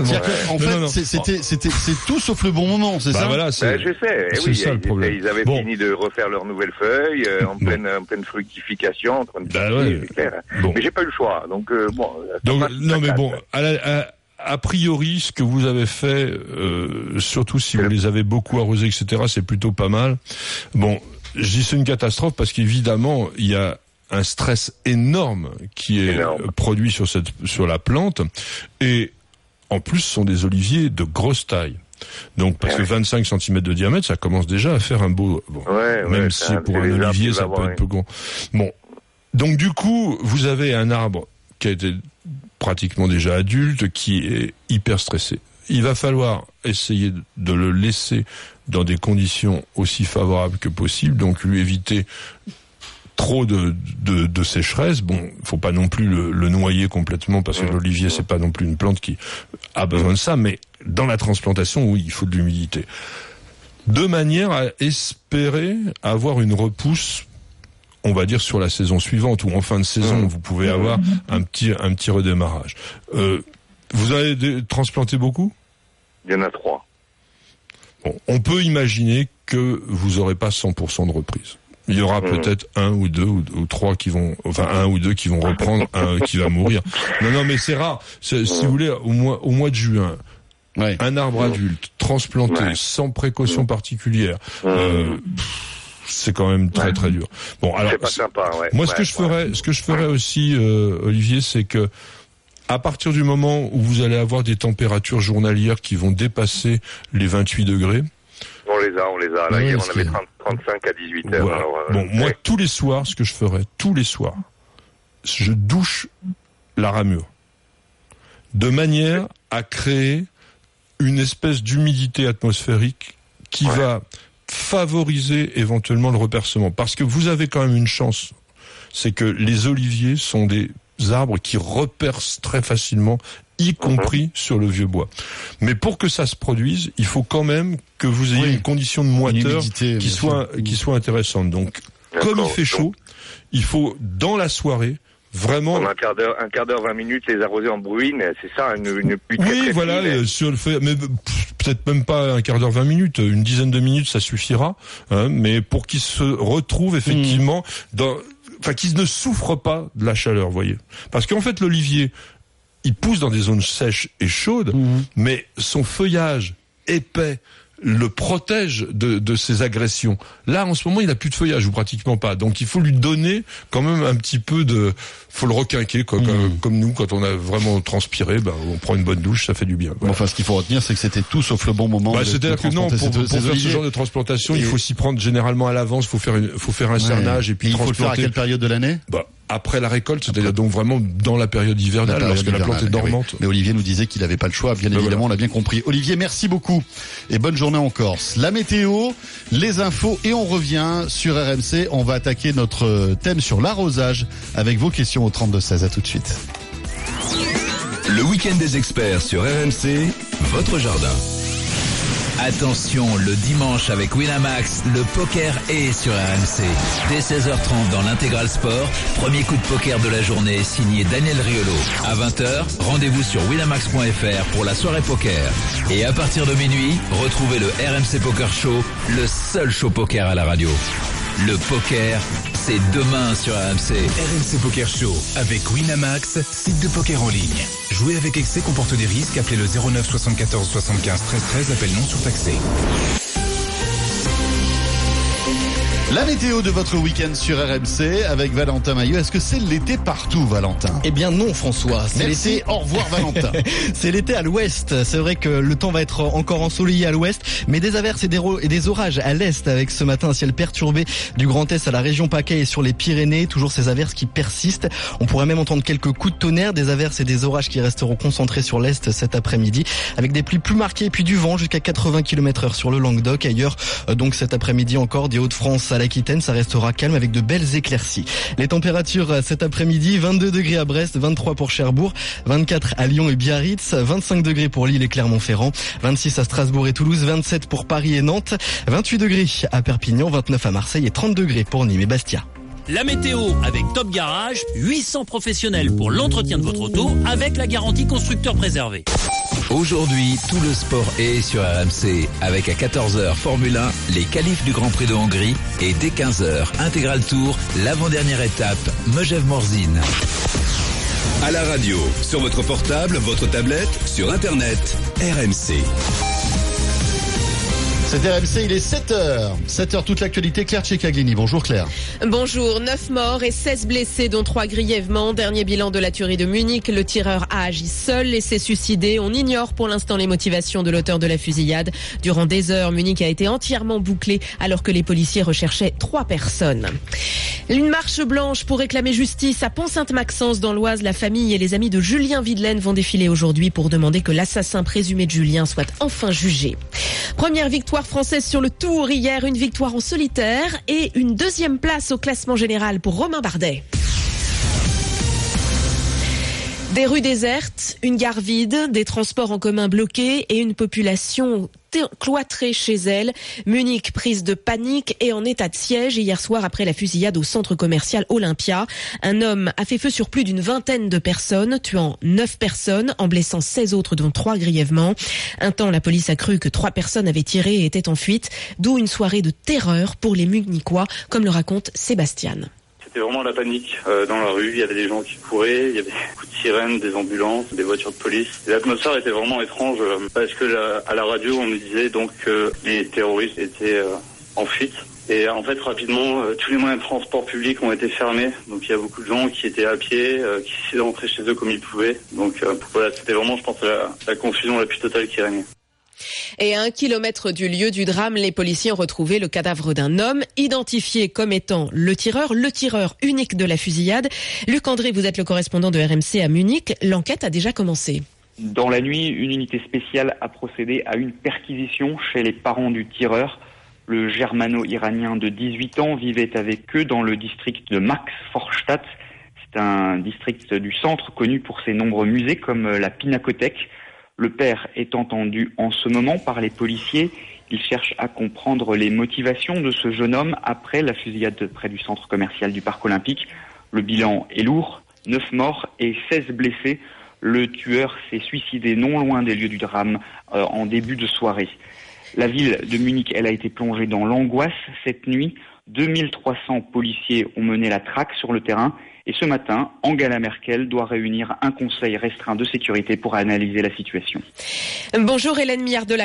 En fait, c'est- c'était, c'était, c'est tout sauf le bon moment, c'est Bah ça? voilà, Ben, c'est. je sais, eh c'est oui, ça, le ils, problème. ils avaient Bon. fini de refaire leurs nouvelles feuilles euh, en, pleine, en pleine fructification, en train de Bah pousser, ouais. c'est clair. Bon. Mais j'ai pas eu le choix, donc euh, bon. Donc, non, mais bon, à- a priori, ce que vous avez fait, euh, surtout si vous les avez beaucoup arrosés, etc., c'est plutôt pas mal. Bon, je dis c'est une catastrophe parce qu'évidemment, il y a un stress énorme qui est Énorme. produit sur cette sur la plante et en plus ce sont des oliviers de grosse taille. Donc parce que 25 cm de diamètre, ça commence déjà à faire un beau bon, Ouais, même ouais, si un- pour un olivier ça peut avoir être peu grand. Bon, donc du coup, vous avez un arbre qui a été pratiquement déjà adulte, qui est hyper stressé. Il va falloir essayer de le laisser dans des conditions aussi favorables que possible, donc lui éviter trop de, de, de sécheresse. Bon, faut pas non plus le, le noyer complètement parce que l'olivier c'est pas non plus une plante qui a besoin de ça, mais dans la transplantation, oui, il faut de l'humidité. De manière à espérer avoir une repousse on va dire sur la saison suivante ou en fin de saison, vous pouvez avoir un petit un petit redémarrage. Euh, vous avez transplanté beaucoup? Il y en a trois. Bon, on peut imaginer que vous n'aurez pas 100% de reprise. Il y aura Mm. peut-être un ou deux ou, ou trois qui vont, enfin un ou deux qui vont reprendre, un qui va mourir. Non, non, mais c'est rare. Si vous voulez, au mois, au mois de juin, un arbre adulte transplanté sans précaution particulière, euh, pff, c'est quand même très très dur. Bon, alors pas sympa, ouais. moi, ce que je ferais, ce que je ferais aussi, euh, Olivier, c'est que à partir du moment où vous allez avoir des températures journalières qui vont dépasser les 28 degrés, On les a, on les a. Là, Ouais, hier, parce on avait que- 30, 35 à 18 heures. Voilà. alors, euh, bon, moi, tous les soirs, ce que je ferais, tous les soirs, je douche la ramure. De manière à créer une espèce d'humidité atmosphérique qui va favoriser éventuellement le repercement. Parce que vous avez quand même une chance, c'est que les oliviers sont des arbres qui repercent très facilement, y compris sur le vieux bois. Mais pour que ça se produise, il faut quand même que vous ayez une condition de moiteur humidité, qui soit, qui soit intéressante. Donc, comme il fait chaud, il faut, dans la soirée, vraiment En un quart d'heure, un quart d'heure, 20 minutes, les arroser en bruine, c'est ça, une, une pluie très, Oui, très voilà, fine. sur le fait, mais peut-être même pas un quart d'heure, 20 minutes, une dizaine de minutes, ça suffira. hein, mais pour qu'ils se retrouvent effectivement dans, enfin, qu'ils ne souffrent pas de la chaleur, vous voyez. Parce qu'en fait, l'olivier, il pousse dans des zones sèches et chaudes, mais son feuillage épais le protège de, de ces agressions. Là, en ce moment, il a plus de feuillage ou pratiquement pas. Donc, il faut lui donner quand même un petit peu de, faut le requinquer, quoi, comme, comme nous, quand on a vraiment transpiré, ben, on prend une bonne douche, ça fait du bien. Bon, Enfin, ce qu'il faut retenir, c'est que c'était tout sauf le bon moment. Bah, C'est-à-dire que non, pour, pour ces- ces faire ce genre de transplantation, il Et- faut s'y prendre généralement à l'avance. faut faire, une, faut faire un cernage et puis il faut le faire à quelle période de l'année? Bah, après la récolte, c'est-à-dire donc vraiment dans la période hivernale, période lorsque la plante est oui. dormante. Mais Olivier nous disait qu'il n'avait pas le choix, bien Ben évidemment, on l'a bien compris. Olivier, merci beaucoup et bonne journée en Corse. La météo, les infos et on revient sur RMC. On va attaquer notre thème sur l'arrosage avec vos questions au 32-16. À tout de suite. Le week-end des experts sur RMC, votre jardin. Attention, le dimanche avec Winamax, le poker est sur RMC. Dès 16h30 dans l'intégral sport, premier coup de poker de la journée signé Daniel Riolo. À 20h, rendez-vous sur winamax.fr pour la soirée poker. Et à partir de minuit, retrouvez le RMC Poker Show, le seul show poker à la radio. Le poker, c'est demain sur RMC. RMC Poker Show avec Winamax, site de poker en ligne. Jouer avec excès comporte des risques. Appelez le 09 74 75 13 13. Appel non surtaxé. La météo de votre week-end sur RMC avec Valentin Maillot. Est-ce que c'est l'été partout, Valentin? Eh bien non, François. C'est l'été. Au revoir, Valentin. c'est l'été à l'ouest. C'est vrai que le temps va être encore ensoleillé à l'ouest, mais des averses et des, ro- et des orages à l'est avec ce matin un ciel perturbé du Grand Est à la région PACA et sur les Pyrénées. Toujours ces averses qui persistent. On pourrait même entendre quelques coups de tonnerre, des averses et des orages qui resteront concentrés sur l'est cet après-midi avec des pluies plus marquées et puis du vent jusqu'à 80 km heure sur le Languedoc. Ailleurs, euh, donc cet après-midi encore des Hauts-de-France à l'Aquitaine, ça restera calme avec de belles éclaircies. Les températures euh, cet après-midi, 22 degrés à Brest, 23 pour Cherbourg, 24 à Lyon et Biarritz, 25 degrés pour Lille et Clermont-Ferrand, 26 à Strasbourg et Toulouse, 27 pour Paris et Nantes, 28 degrés à Perpignan, 29 à Marseille et 30 degrés pour Nîmes et Bastia. La météo avec Top Garage, 800 professionnels pour l'entretien de votre auto avec la garantie constructeur préservé. Aujourd'hui, tout le sport est sur RMC avec à 14h Formule 1, les qualifs du Grand Prix de Hongrie et dès 15h Intégral Tour, l'avant-dernière étape, Megève-Morzine. À la radio, sur votre portable, votre tablette, sur Internet, RMC. C'est RMC, il est 7h. 7h toute l'actualité. Claire Tchekaglini. Bonjour Claire. Bonjour, 9 morts et 16 blessés, dont 3 grièvement. Dernier bilan de la tuerie de Munich. Le tireur a agi seul et s'est suicidé. On ignore pour l'instant les motivations de l'auteur de la fusillade. Durant des heures, Munich a été entièrement bouclé alors que les policiers recherchaient trois personnes. Une marche blanche pour réclamer justice à Pont-Sainte-Maxence dans l'Oise. La famille et les amis de Julien Videlaine vont défiler aujourd'hui pour demander que l'assassin présumé de Julien soit enfin jugé. Première victoire française sur le Tour hier, une victoire en solitaire et une deuxième place au classement général pour Romain Bardet. Des rues désertes, une gare vide, des transports en commun bloqués et une population cloîtrée chez elle. Munich prise de panique et en état de siège hier soir après la fusillade au centre commercial Olympia. Un homme a fait feu sur plus d'une vingtaine de personnes, tuant neuf personnes, en blessant 16 autres dont trois grièvement. Un temps, la police a cru que trois personnes avaient tiré et étaient en fuite, d'où une soirée de terreur pour les Munichois, comme le raconte Sébastien. C'était vraiment la panique euh, dans la rue. Il y avait des gens qui couraient, il y avait des coups de sirène, des ambulances, des voitures de police. L'atmosphère était vraiment étrange euh, parce que la, à la radio, on nous disait donc que les terroristes étaient euh, en fuite. Et en fait, rapidement, tous les moyens de transport public ont été fermés. Donc il y a beaucoup de gens qui étaient à pied, qui essayaient d'entrer chez eux comme ils pouvaient. Donc voilà, c'était vraiment, je pense, la confusion la plus totale qui régnait. Et à un kilomètre du lieu du drame, les policiers ont retrouvé le cadavre d'un homme identifié comme étant le tireur, le tireur unique de la fusillade. Luc André, vous êtes le correspondant de RMC à Munich. L'enquête a déjà commencé. Dans la nuit, une unité spéciale a procédé à une perquisition chez les parents du tireur. Le germano-iranien de 18 ans vivait avec eux dans le district de Max Forstadt. C'est un district du centre connu pour ses nombreux musées comme la Pinacothèque. Le père est entendu en ce moment par les policiers. Il cherche à comprendre les motivations de ce jeune homme après la fusillade près du centre commercial du Parc Olympique. Le bilan est lourd, 9 morts et 16 blessés. Le tueur s'est suicidé non loin des lieux du drame euh, en début de soirée. La ville de Munich, elle a été plongée dans l'angoisse cette nuit. 2300 policiers ont mené la traque sur le terrain et ce matin, Angela Merkel doit réunir un conseil restreint de sécurité pour analyser la situation. Bonjour Hélène Millard de.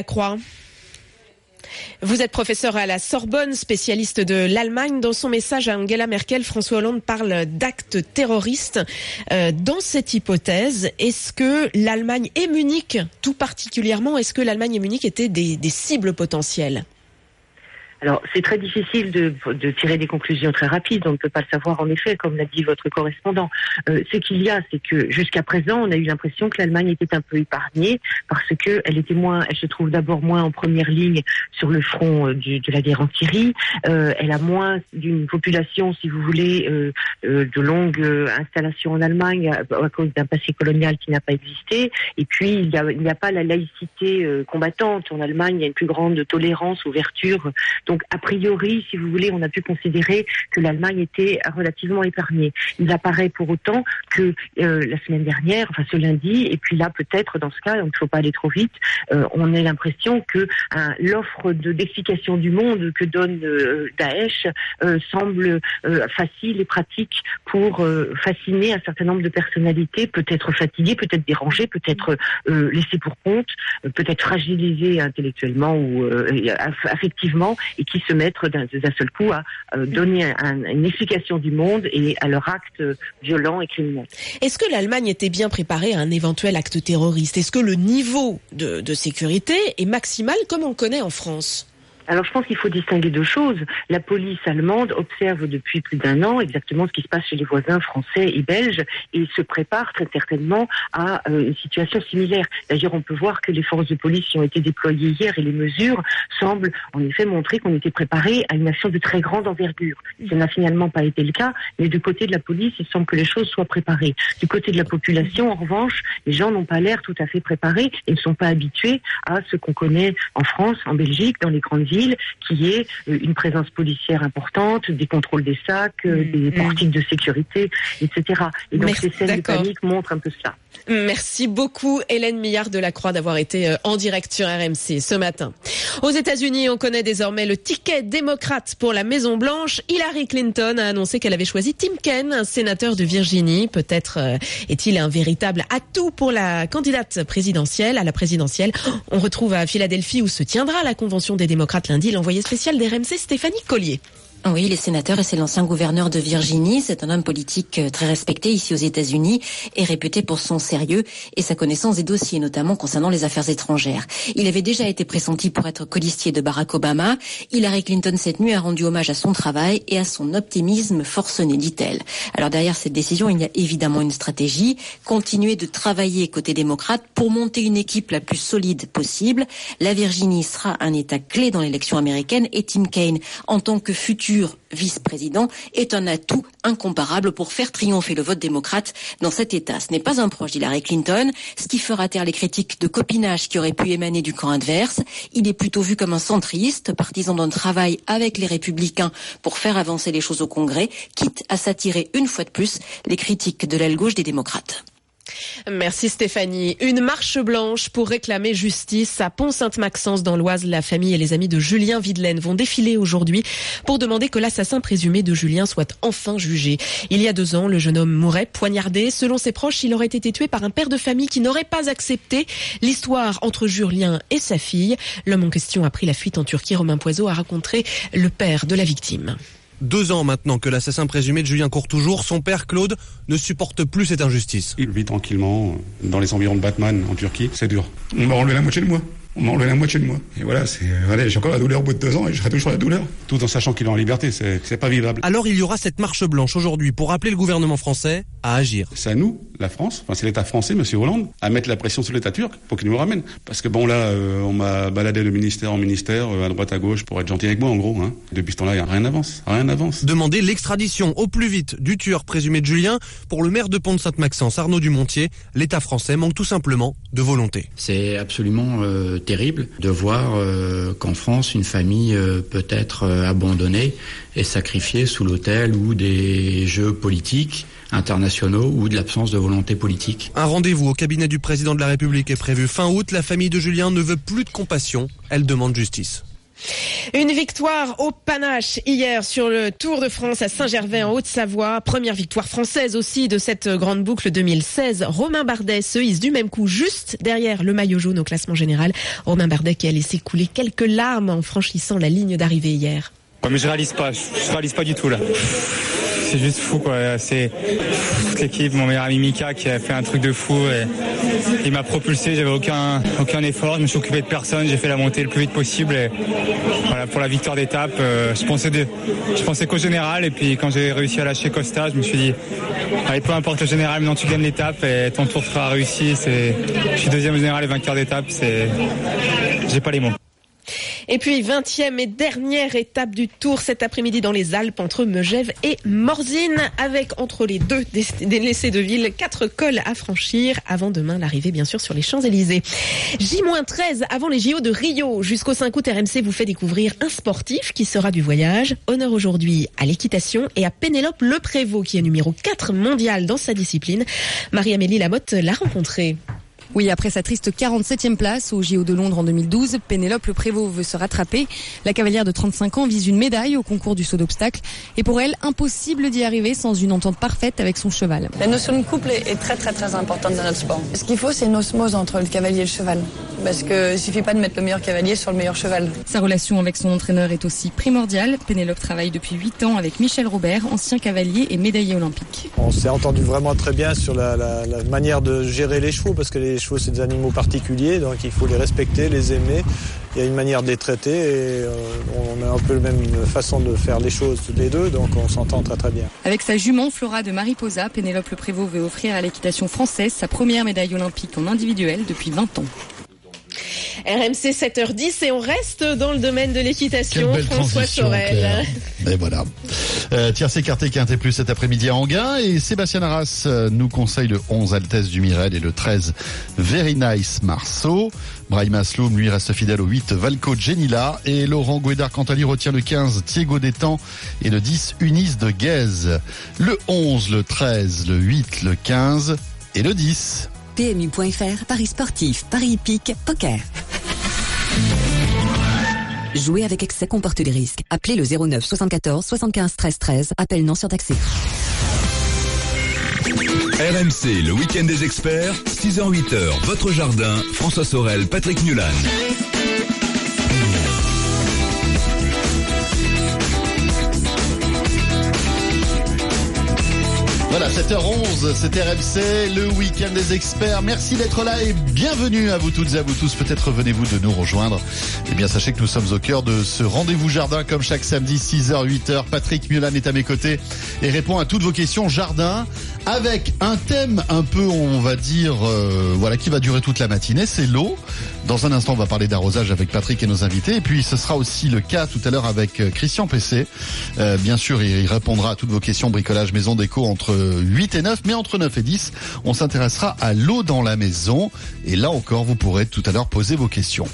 Vous êtes professeur à la Sorbonne, spécialiste de l'Allemagne. Dans son message à Angela Merkel, François Hollande parle d'actes terroristes. Euh, dans cette hypothèse, est-ce que l'Allemagne et Munich, tout particulièrement, est-ce que l'Allemagne et Munich étaient des cibles potentielles? Alors, c'est très difficile de, de, tirer des conclusions très rapides. On ne peut pas le savoir, en effet, comme l'a dit votre correspondant. Euh, ce qu'il y a, c'est que jusqu'à présent, on a eu l'impression que l'Allemagne était un peu épargnée parce que elle était moins, elle se trouve d'abord moins en première ligne sur le front euh, du, de la guerre en Syrie. Euh, elle a moins d'une population, si vous voulez, euh, euh de longues installations en Allemagne à, cause d'un passé colonial qui n'a pas existé. Et puis, il n'y a pas la laïcité combattante. En Allemagne, il y a une plus grande tolérance, ouverture. Donc, a priori, si vous voulez, on a pu considérer que l'Allemagne était relativement épargnée. Il apparaît pour autant que euh, la semaine dernière, enfin ce lundi, et puis là peut-être dans ce cas, il ne faut pas aller trop vite, euh, on a l'impression que hein, l'offre de d'explication du monde que donne euh, Daesh semble facile et pratique pour fasciner un certain nombre de personnalités, peut-être fatiguées, peut-être dérangées, peut-être laissées pour compte, peut-être fragilisées intellectuellement ou affectivement, et qui se mettent d'un seul coup à euh, donner une explication du monde et à leur acte violent et criminel. Est-ce que l'Allemagne était bien préparée à un éventuel acte terroriste? Est-ce que le niveau de sécurité est maximal comme on le connaît en France? Alors je pense qu'il faut distinguer deux choses. La police allemande observe depuis plus d'un an exactement ce qui se passe chez les voisins français et belges et se prépare très certainement à euh, une situation similaire. D'ailleurs, on peut voir que les forces de police qui ont été déployées hier et les mesures semblent en effet montrer qu'on était préparé à une action de très grande envergure. Ça n'a finalement pas été le cas, mais du côté de la police, il semble que les choses soient préparées. Du côté de la population, en revanche, les gens n'ont pas l'air tout à fait préparés et ne sont pas habitués à ce qu'on connaît en France, en Belgique, dans les grandes villes qui est euh, une présence policière importante, des contrôles des sacs, euh, mm, des mm. portiques de sécurité, etc. Et donc ces scènes de panique montrent un peu cela. Merci beaucoup Hélène Millard de la Croix d'avoir été euh, en direct sur RMC ce matin. Aux États-Unis, on connaît désormais le ticket démocrate pour la Maison Blanche. Hillary Clinton a annoncé qu'elle avait choisi Tim Kaine, un sénateur de Virginie. Peut-être est-il un véritable atout pour la candidate présidentielle? À la présidentielle. On retrouve à Philadelphie où se tiendra la convention des démocrates lundi l'envoyé spécial d'RMC Stéphanie Collier. Oui, les sénateurs et c'est l'ancien gouverneur de Virginie. C'est un homme politique euh, très respecté ici aux États-Unis et réputé pour son sérieux et sa connaissance des dossiers, notamment concernant les affaires étrangères. Il avait déjà été pressenti pour être colistier de Barack Obama. Hillary Clinton cette nuit a rendu hommage à son travail et à son optimisme forcené, dit-elle. Alors derrière cette décision, il y a évidemment une stratégie, continuer de travailler côté démocrate pour monter une équipe la plus solide possible. La Virginie sera un État clé dans l'élection américaine et Tim Kaine, en tant que futur vice-président est un atout incomparable pour faire triompher le vote démocrate dans cet État. Ce n'est pas un proche d'Hillary Clinton, ce qui fera taire les critiques de copinage qui auraient pu émaner du camp adverse. Il est plutôt vu comme un centriste, partisan d'un travail avec les républicains pour faire avancer les choses au Congrès, quitte à s'attirer une fois de plus les critiques de l'aile gauche des démocrates. Merci Stéphanie. Une marche blanche pour réclamer justice à Pont-Sainte-Maxence dans l'Oise. La famille et les amis de Julien Videlaine vont défiler aujourd'hui pour demander que l'assassin présumé de Julien soit enfin jugé. Il y a deux ans, le jeune homme mourait poignardé. Selon ses proches, il aurait été tué par un père de famille qui n'aurait pas accepté l'histoire entre Julien et sa fille. L'homme en question a pris la fuite en Turquie. Romain Poiseau a rencontré le père de la victime. Deux ans maintenant que l'assassin présumé de Julien court toujours, son père Claude ne supporte plus cette injustice. Il vit tranquillement dans les environs de Batman en Turquie, c'est dur. On m'a enlevé la moitié de moi. On m'a enlevé la moitié de moi. Et voilà, c'est, voilà, j'ai encore la douleur au bout de deux ans et je serai toujours la douleur. Tout en sachant qu'il est en liberté, c'est, pas vivable. Alors il y aura cette marche blanche aujourd'hui pour appeler le gouvernement français à agir. C'est à nous, la France, enfin c'est l'État français, Monsieur Hollande, à mettre la pression sur l'État turc pour qu'il nous ramène. Parce que bon là, euh, on m'a baladé de ministère en ministère, euh, à droite à gauche, pour être gentil avec moi en gros. Hein. Depuis ce temps-là, il y a rien n'avance, rien n'avance. Demander l'extradition au plus vite du tueur présumé de Julien pour le maire de Pont-de-Sainte-Maxence, Arnaud Dumontier. L'État français manque tout simplement de volonté. C'est absolument euh, terrible de voir euh, qu'en France, une famille euh, peut être euh, abandonnée et sacrifiée sous l'autel ou des jeux politiques internationaux ou de l'absence de volonté politique. Un rendez-vous au cabinet du président de la République est prévu fin août. La famille de Julien ne veut plus de compassion. Elle demande justice. Une victoire au panache hier sur le Tour de France à Saint-Gervais en Haute-Savoie. Première victoire française aussi de cette grande boucle 2016. Romain Bardet se hisse du même coup juste derrière le maillot jaune au classement général. Romain Bardet qui a laissé couler quelques larmes en franchissant la ligne d'arrivée hier. Je réalise pas, je réalise pas du tout là. C'est juste fou quoi. C'est toute l'équipe, mon meilleur ami Mika qui a fait un truc de fou et il m'a propulsé. J'avais aucun aucun effort, je me suis occupé de personne. J'ai fait la montée le plus vite possible et voilà pour la victoire d'étape. euh, je pensais de, je pensais qu'au général et puis quand j'ai réussi à lâcher Costa, je me suis dit allez peu importe le général, maintenant tu gagnes l'étape et ton tour sera réussi. C'est, je suis deuxième général et vainqueur d'étape. C'est, j'ai pas les mots. Et puis 20e et dernière étape du Tour cet après-midi dans les Alpes entre Megève et Morzine avec entre les deux des, laissés de ville quatre cols à franchir avant demain l'arrivée bien sûr sur les Champs-Élysées. J-13 avant les JO de Rio jusqu'au 5 août RMC vous fait découvrir un sportif qui sera du voyage. Honneur aujourd'hui à l'équitation et à Pénélope Le Prévost qui est numéro 4 mondial dans sa discipline. Marie-Amélie Lamotte l'a rencontrée. Oui, après sa triste 47e place au JO de Londres en 2012, Pénélope Le Prévost veut se rattraper. La cavalière de 35 ans vise une médaille au concours du saut d'obstacle. Et pour elle, impossible d'y arriver sans une entente parfaite avec son cheval. La notion de couple est très très très importante dans notre sport. Ce qu'il faut, c'est une osmose entre le cavalier et le cheval. Parce que il suffit pas de mettre le meilleur cavalier sur le meilleur cheval. Sa relation avec son entraîneur est aussi primordiale. Pénélope travaille depuis 8 ans avec Michel Robert, ancien cavalier et médaillé olympique. On s'est entendu vraiment très bien sur la, la- la manière de gérer les chevaux, parce que les chevaux, c'est des animaux particuliers, donc il faut les respecter, les aimer. Il y a une manière de les traiter et euh, on a un peu la même façon de faire les choses les deux, donc on s'entend très très bien. Avec sa jument Flora de Mariposa, Pénélope Le Prévost veut offrir à l'équitation française sa première médaille olympique en individuel depuis 20 ans. RMC 7h10 et on reste dans le domaine de l'équitation. François Sorel. Et voilà. Euh, tiercé écarté quinté plus cet après-midi à Anguin et Sébastien Arras euh, nous conseille le 11 Altesse du Mirel et le 13 Very Nice Marceau. Brahim Asloum lui reste fidèle au 8 Valco Genila et Laurent Guédard quant à lui retient le 15 Thiego Détang et le 10 Unis de Guèze. Le 11, le 13, le 8, le 15 et le 10. PMU.fr, Paris sportif, Paris hippique, poker. Jouer avec excès comporte des risques. Appelez le 09 74 75 13 13. Appel non surtaxé. RMC, le week-end des experts, 6h-8h, votre jardin, François Sorel, Patrick Mulan. Voilà, 7h11, c'est RMC, le week-end des experts. Merci d'être là et bienvenue à vous toutes et à vous tous. Peut-être venez-vous de nous rejoindre. Eh bien, sachez que nous sommes au cœur de ce rendez-vous jardin comme chaque samedi, 6h, 8h. Patrick Mulan est à mes côtés et répond à toutes vos questions jardin avec un thème un peu, on va dire, euh, voilà, qui va durer toute la matinée. C'est l'eau. Dans un instant, on va parler d'arrosage avec Patrick et nos invités. Et puis, ce sera aussi le cas tout à l'heure avec euh, Christian PC. Euh, bien sûr, il répondra à toutes vos questions bricolage maison déco entre 8 et 9, mais entre 9 et 10, on s'intéressera à l'eau dans la maison. Et là encore, vous pourrez tout à l'heure poser vos questions.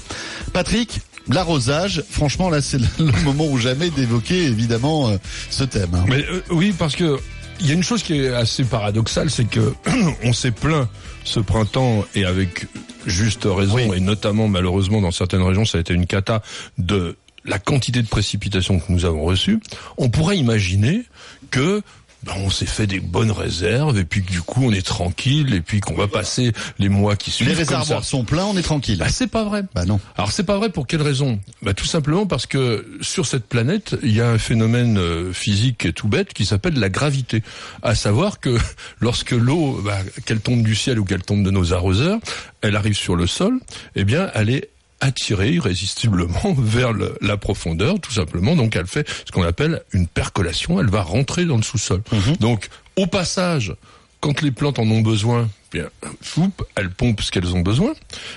Patrick, L'arrosage, franchement, là, c'est le moment ou jamais d'évoquer évidemment ce thème. hein. Mais oui, parce que il y a une chose qui est assez paradoxale, c'est que on s'est plaint ce printemps et avec juste raison, et notamment malheureusement dans certaines régions, ça a été une cata de la quantité de précipitations que nous avons reçues. On pourrait imaginer que ben, on s'est fait des bonnes réserves et puis que du coup on est tranquille et puis qu'on va passer les mois qui suivent. Les réservoirs sont pleins, on est tranquille. Bah, c'est pas vrai. Bah non. Alors c'est pas vrai pour quelle raison? Bah tout simplement parce que sur cette planète, il y a un phénomène euh, physique tout bête qui s'appelle la gravité. À savoir que lorsque l'eau, bah, qu'elle tombe du ciel ou qu'elle tombe de nos arroseurs, elle arrive sur le sol, eh bien elle est attirée irrésistiblement vers le- la profondeur, tout simplement. Donc elle fait ce qu'on appelle une percolation. Elle va rentrer dans le sous-sol. Donc au passage, quand les plantes en ont besoin, bien, foup, elles pompent ce qu'elles ont besoin.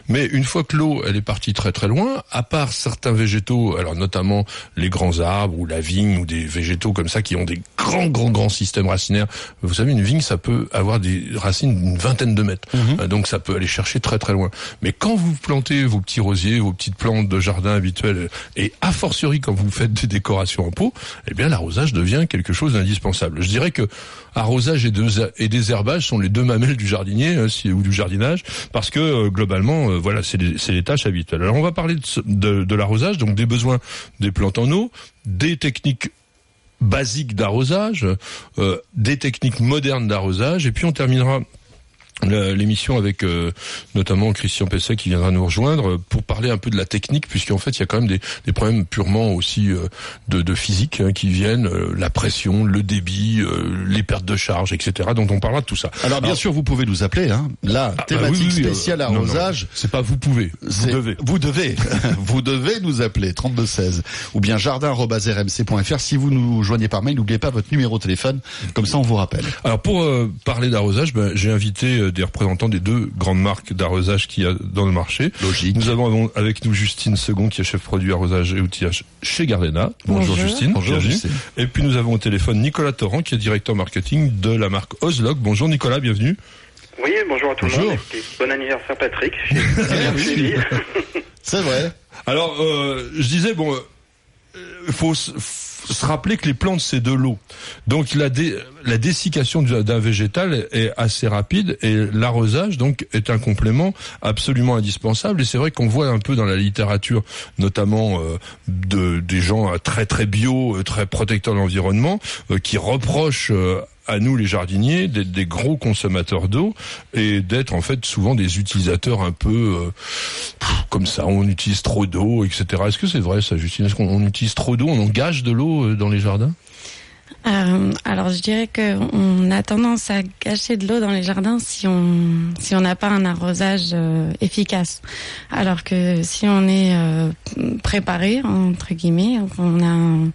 Mais une fois que l'eau, elle est partie très très loin, à part certains végétaux, alors notamment les grands arbres ou la vigne ou des végétaux comme ça qui ont des grands grands grands systèmes racinaires. Vous savez, une vigne, ça peut avoir des racines d'une vingtaine de mètres. Euh, Donc ça peut aller chercher très très loin. Mais quand vous plantez vos petits rosiers, vos petites plantes de jardin habituelles, et a fortiori quand vous faites des décorations en pot, eh bien l'arrosage devient quelque chose d'indispensable. Je dirais que arrosage et, deux- et désherbage sont les deux mamelles du jardinier si- ou du jardinage, parce que euh, globalement, euh, voilà, c'est les, tâches habituelles. Alors on va parler de, l'arrosage, donc des besoins des plantes en eau, des techniques basiques d'arrosage, euh, des techniques modernes d'arrosage, et puis on terminera l'émission avec euh, notamment Christian Pesset qui viendra nous rejoindre euh, pour parler un peu de la technique puisqu'en fait il y a quand même des, des problèmes purement aussi euh, de, de physique hein, qui viennent euh, la pression le débit euh, les pertes de charge etc donc on parlera de tout ça Alors bien sûr, vous pouvez nous appeler. Hein. Là, Ah, bah thématique oui, oui, oui, spéciale euh, non, arrosage. c'est pas vous pouvez vous devez Vous devez. vous devez nous appeler 32 16 ou bien jardin@rmc.fr si vous nous joignez par mail, n'oubliez pas votre numéro de téléphone comme ça on vous rappelle. Alors pour euh, parler d'arrosage, ben, j'ai invité euh, des représentants des deux grandes marques d'arrosage qu'il y a dans le marché. Logique. Nous avons avec nous Justine Second qui est chef produit arrosage et outillage chez Gardena. Bonjour, Bonjour. Justine. Bonjour. Justine. Et puis nous avons au téléphone Nicolas Torrent qui est directeur marketing de la marque Ozlog. Bonjour Nicolas, bienvenue. Oui, bonjour à tout le Bonjour. monde. et puis bon anniversaire Patrick. Suivi. C'est vrai. Alors, euh, je disais, bon, il faut se rappeler que les plantes, c'est de l'eau. Donc, la, dé- la dessiccation du- d'un végétal est assez rapide et l'arrosage, donc, est un complément absolument indispensable. Et c'est vrai qu'on voit un peu dans la littérature, notamment euh, de, des gens euh, très, très bio, euh, très protecteurs de l'environnement, euh, qui reprochent... euh, à nous les jardiniers d'être des gros consommateurs d'eau et d'être en fait souvent des utilisateurs un peu euh, comme ça, on utilise trop d'eau, etc. Est-ce que c'est vrai ça, Justine? Est-ce qu'on on utilise trop d'eau On engage de l'eau euh, dans les jardins? Euh, alors je dirais que on a tendance à gâcher de l'eau dans les jardins si on si on n'a pas un arrosage euh, efficace. Alors que si on est euh, préparé entre guillemets, on a un,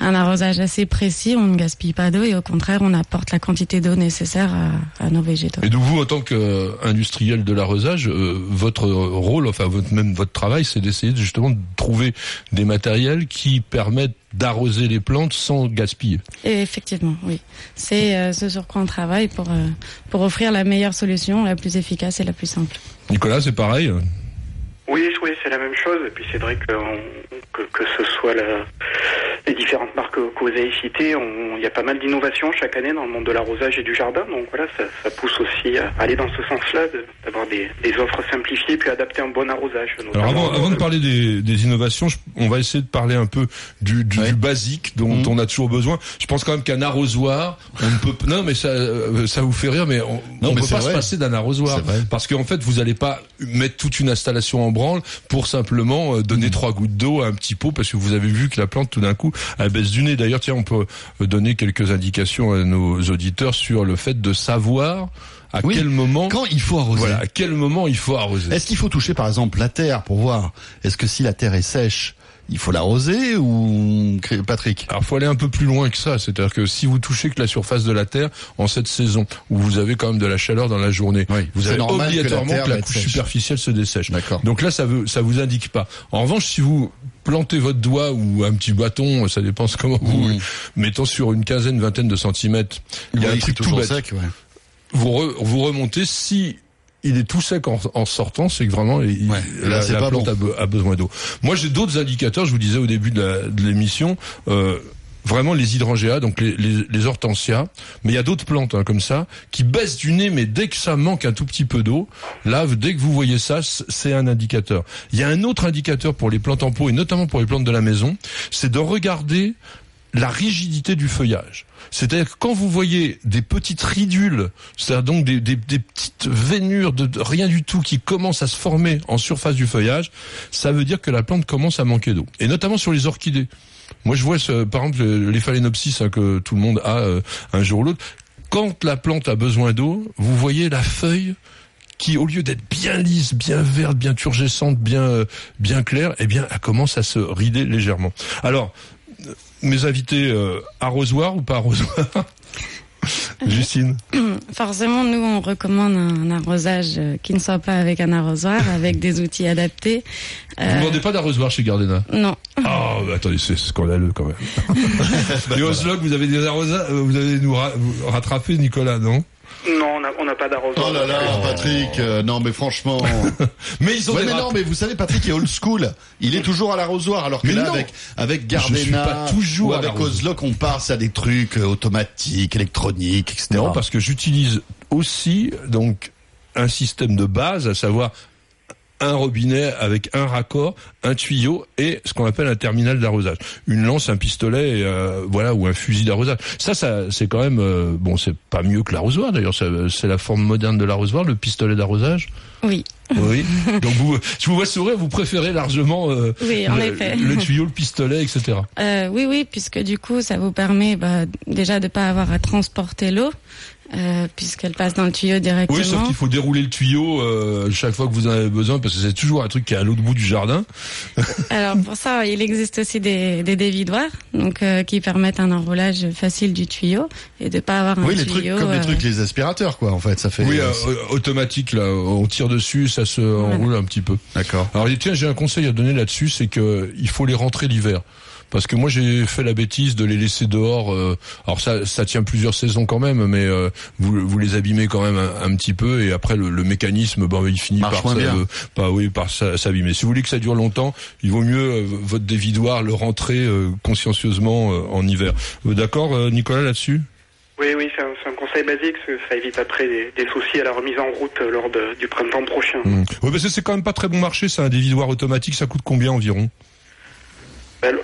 un arrosage assez précis, on ne gaspille pas d'eau et au contraire on apporte la quantité d'eau nécessaire à, à nos végétaux. Et donc vous, en tant qu'industriel de l'arrosage, votre rôle, enfin votre, même votre travail, c'est d'essayer de, justement de trouver des matériels qui permettent d'arroser les plantes sans gaspiller. Et effectivement, oui. C'est euh, ce sur quoi on travaille pour euh, pour offrir la meilleure solution, la plus efficace et la plus simple. Nicolas, c'est pareil Oui, oui, c'est la même chose. Et puis c'est vrai que, on- que, que ce soit la, les différentes marques que vous avez citées, on- il y a pas mal d'innovations chaque année dans le monde de l'arrosage et du jardin. Donc voilà, ça, ça pousse aussi à aller dans ce sens-là, de- d'avoir des, des offres simplifiées puis adapter un bon arrosage. Alors avant, avant de parler des, des innovations, je- on va essayer de parler un peu du, du, du basique dont Mhm. on a toujours besoin. Je pense quand même qu'un arrosoir, on ne peut non mais ça euh, ça vous fait rire, mais on, mais peut pas vrai. se passer d'un arrosoir parce qu'en fait vous allez pas mettre toute une installation en branle pour simplement euh, donner trois gouttes d'eau à un petit pot parce que vous avez vu que la plante tout d'un coup elle baisse du nez. D'ailleurs tiens on peut euh, donner quelques indications à nos auditeurs sur le fait de savoir à Oui. quel moment Quand il faut arroser. voilà à quel moment il faut arroser. Est-ce qu'il faut toucher par exemple la terre pour voir est-ce que si la terre est sèche, il faut l'arroser ou Patrick? Alors, faut aller un peu plus loin que ça. C'est-à-dire que si vous touchez que la surface de la terre en cette saison où vous avez quand même de la chaleur dans la journée, vous avez normal que la obligatoirement que la, couche superficielle se dessèche. Donc là, ça veut, ça vous indique pas. En revanche, si vous plantez votre doigt ou un petit bâton, ça dépend comment vous voulez, mettons sur une quinzaine, vingtaine de centimètres, il y a Oui, un truc tout bête. sec, ouais. Vous, re- vous remontez si il est tout sec en, en sortant, c'est que vraiment il- là, la, c'est la pas plante bon. a, be- a besoin d'eau. Moi, j'ai d'autres indicateurs. Je vous disais au début de l'émission. euh, Vraiment les hydrangéas, donc les, les, les hortensias, mais il y a d'autres plantes hein, comme ça qui baissent du nez, mais dès que ça manque un tout petit peu d'eau, là, dès que vous voyez ça, c'est un indicateur. Il y a un autre indicateur pour les plantes en pot et notamment pour les plantes de la maison, c'est de regarder la rigidité du feuillage. C'est-à-dire que quand vous voyez des petites ridules, c'est-à-dire donc des, des, des petites vénures de, rien du tout qui commencent à se former en surface du feuillage, ça veut dire que la plante commence à manquer d'eau. Et notamment sur les orchidées. Moi, je vois, ce- par exemple, le- les phalaenopsis hein, que tout le monde a euh, un jour ou l'autre. Quand la plante a besoin d'eau, vous voyez la feuille qui, au lieu d'être bien lisse, bien verte, bien turgescente, bien euh, bien claire, eh bien, elle commence à se rider légèrement. Alors, mes invités, euh, arrosoir ou pas arrosoir Justine Forcément, nous, on recommande un arrosage euh, qui ne soit pas avec un arrosoir, avec des outils adaptés. Vous ne vendez pas d'arrosoir chez Gardena? Non. Ah, bah, attendez, c'est scandaleux quand même. Les vous avez des arrosages, euh, vous allez nous ra- rattraper, Nicolas, non? Non, on n'a pas d'arrosoir. Oh là là, Patrick, euh, non mais franchement. mais ils ont ouais, des mais rap- non, mais vous savez, Patrick est old school. Il est toujours à l'arrosoir, alors que Mais là, non. avec avec Gardena toujours avec. Ozlock, on passe à des trucs euh, automatiques, électroniques, etc. Non, parce que j'utilise aussi donc un système de base, à savoir un robinet avec un raccord, un tuyau et ce qu'on appelle un terminal d'arrosage. Une lance, un pistolet, et, euh, voilà, ou un fusil d'arrosage. Ça, ça, c'est quand même euh, bon. C'est pas mieux que l'arrosoir d'ailleurs. C'est la forme moderne de l'arrosoir, le pistolet d'arrosage. Oui. Oui. Donc vous, je vous vois sourire. Vous préférez largement euh, Oui, en le, effet. le tuyau, le pistolet, etc. Oui, oui, puisque du coup, ça vous permet bah, déjà de pas avoir à transporter l'eau, euh, puisqu'elle passe dans le tuyau directement. Oui, sauf qu'il faut dérouler le tuyau euh, chaque fois que vous en avez besoin, parce que c'est toujours un truc qui est à l'autre bout du jardin. Alors pour ça, il existe aussi des, des dévidoirs, donc euh, qui permettent un enroulage facile du tuyau et de pas avoir un Oui, les trucs tuyau. comme les trucs, les aspirateurs, quoi. En fait, ça fait. Oui, automatique là, on tire dessus, ça se enroule un petit peu. D'accord. Alors tiens, j'ai un conseil à donner là-dessus, c'est que il faut les rentrer l'hiver. Parce que moi j'ai fait la bêtise de les laisser dehors. euh, alors ça, ça tient plusieurs saisons quand même, mais euh, vous, vous les abîmez quand même un, un petit peu et après le, le mécanisme, bon, il finit Marche par euh, oui par s'abîmer. Si vous voulez que ça dure longtemps, il vaut mieux euh, votre dévidoir le rentrer euh, consciencieusement euh, en hiver. D'accord, euh, Nicolas là-dessus? Oui, oui, c'est un, conseil basique, parce que ça évite après des, des soucis à la remise en route lors de- du printemps prochain. Mm. Oui, parce que c'est quand même pas très bon marché, ça, un dévidoir automatique, ça coûte combien environ? Ben,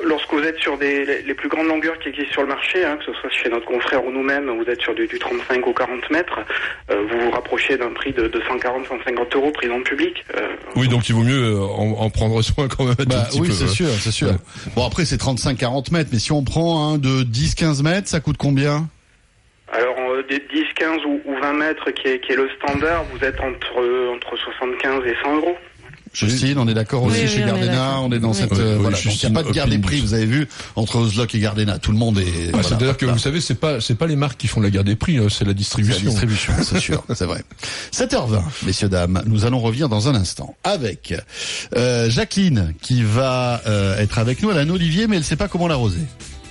lorsque vous êtes sur des, les, les plus grandes longueurs qui existent sur le marché, hein, que ce soit chez notre confrère ou nous-mêmes, vous êtes sur du, du 35 ou 40 mètres, euh, vous vous rapprochez d'un prix de, de 140-150 euros pris dans le public. Euh, Oui, donc il vaut mieux euh, en, en prendre soin quand même Bah, oui, c'est hein. sûr, c'est sûr. Ouais. Bon, après, c'est 35-40 mètres, mais si on prend un de 10-15 mètres, ça coûte combien? Alors, euh, des 10, 15 ou, ou 20 mètres qui est, qui est le standard, vous êtes entre, entre 75 et 100 euros. Justine, on est d'accord aussi Oui, chez oui, on est Gardena, on est dans Oui. cette Oui, euh, oui, voilà. Donc il n'y a pas de guerre des prix, vous avez vu entre Ozlock et Gardena, tout le monde est. Ah, voilà, C'est-à-dire que vous savez, c'est pas c'est pas les marques qui font la guerre des prix, hein, c'est la C'est la distribution. distribution, c'est sûr, c'est vrai. 7h20, messieurs dames, nous allons revenir dans un instant avec euh, Jacqueline qui va euh, être avec nous. Elle a un olivier, mais elle sait pas comment l'arroser.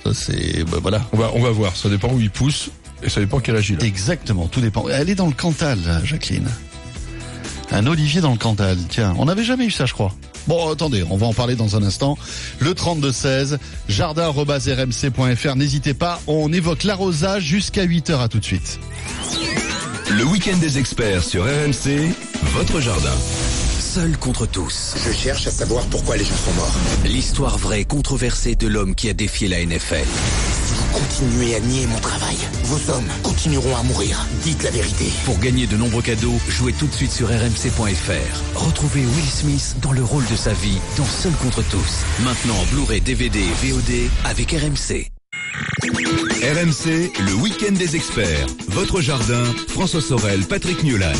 Ça c'est bah, voilà. On va on va voir, ça dépend où il pousse et ça dépend quel âge il a. Exactement, tout dépend. Elle est dans le Cantal, Jacqueline. Un olivier dans le Cantal. Tiens, on n'avait jamais eu ça, je crois. Bon, attendez, on va en parler dans un instant. Le 32-16, jardin.rmc.fr. N'hésitez pas, on évoque l'arrosage jusqu'à 8h. À tout de suite. Le week-end des experts sur RMC, votre jardin. Seul contre tous. Je cherche à savoir pourquoi les gens sont morts. L'histoire vraie et controversée de l'homme qui a défié la NFL. Si vous continuez à nier mon travail, vos hommes continueront à mourir. Dites la vérité. Pour gagner de nombreux cadeaux, jouez tout de suite sur rmc.fr. Retrouvez Will Smith dans le rôle de sa vie dans Seul contre tous. Maintenant en Blu-ray, DVD et VOD avec RMC. RMC, le week-end des experts. Votre jardin, François Sorel, Patrick Newlan.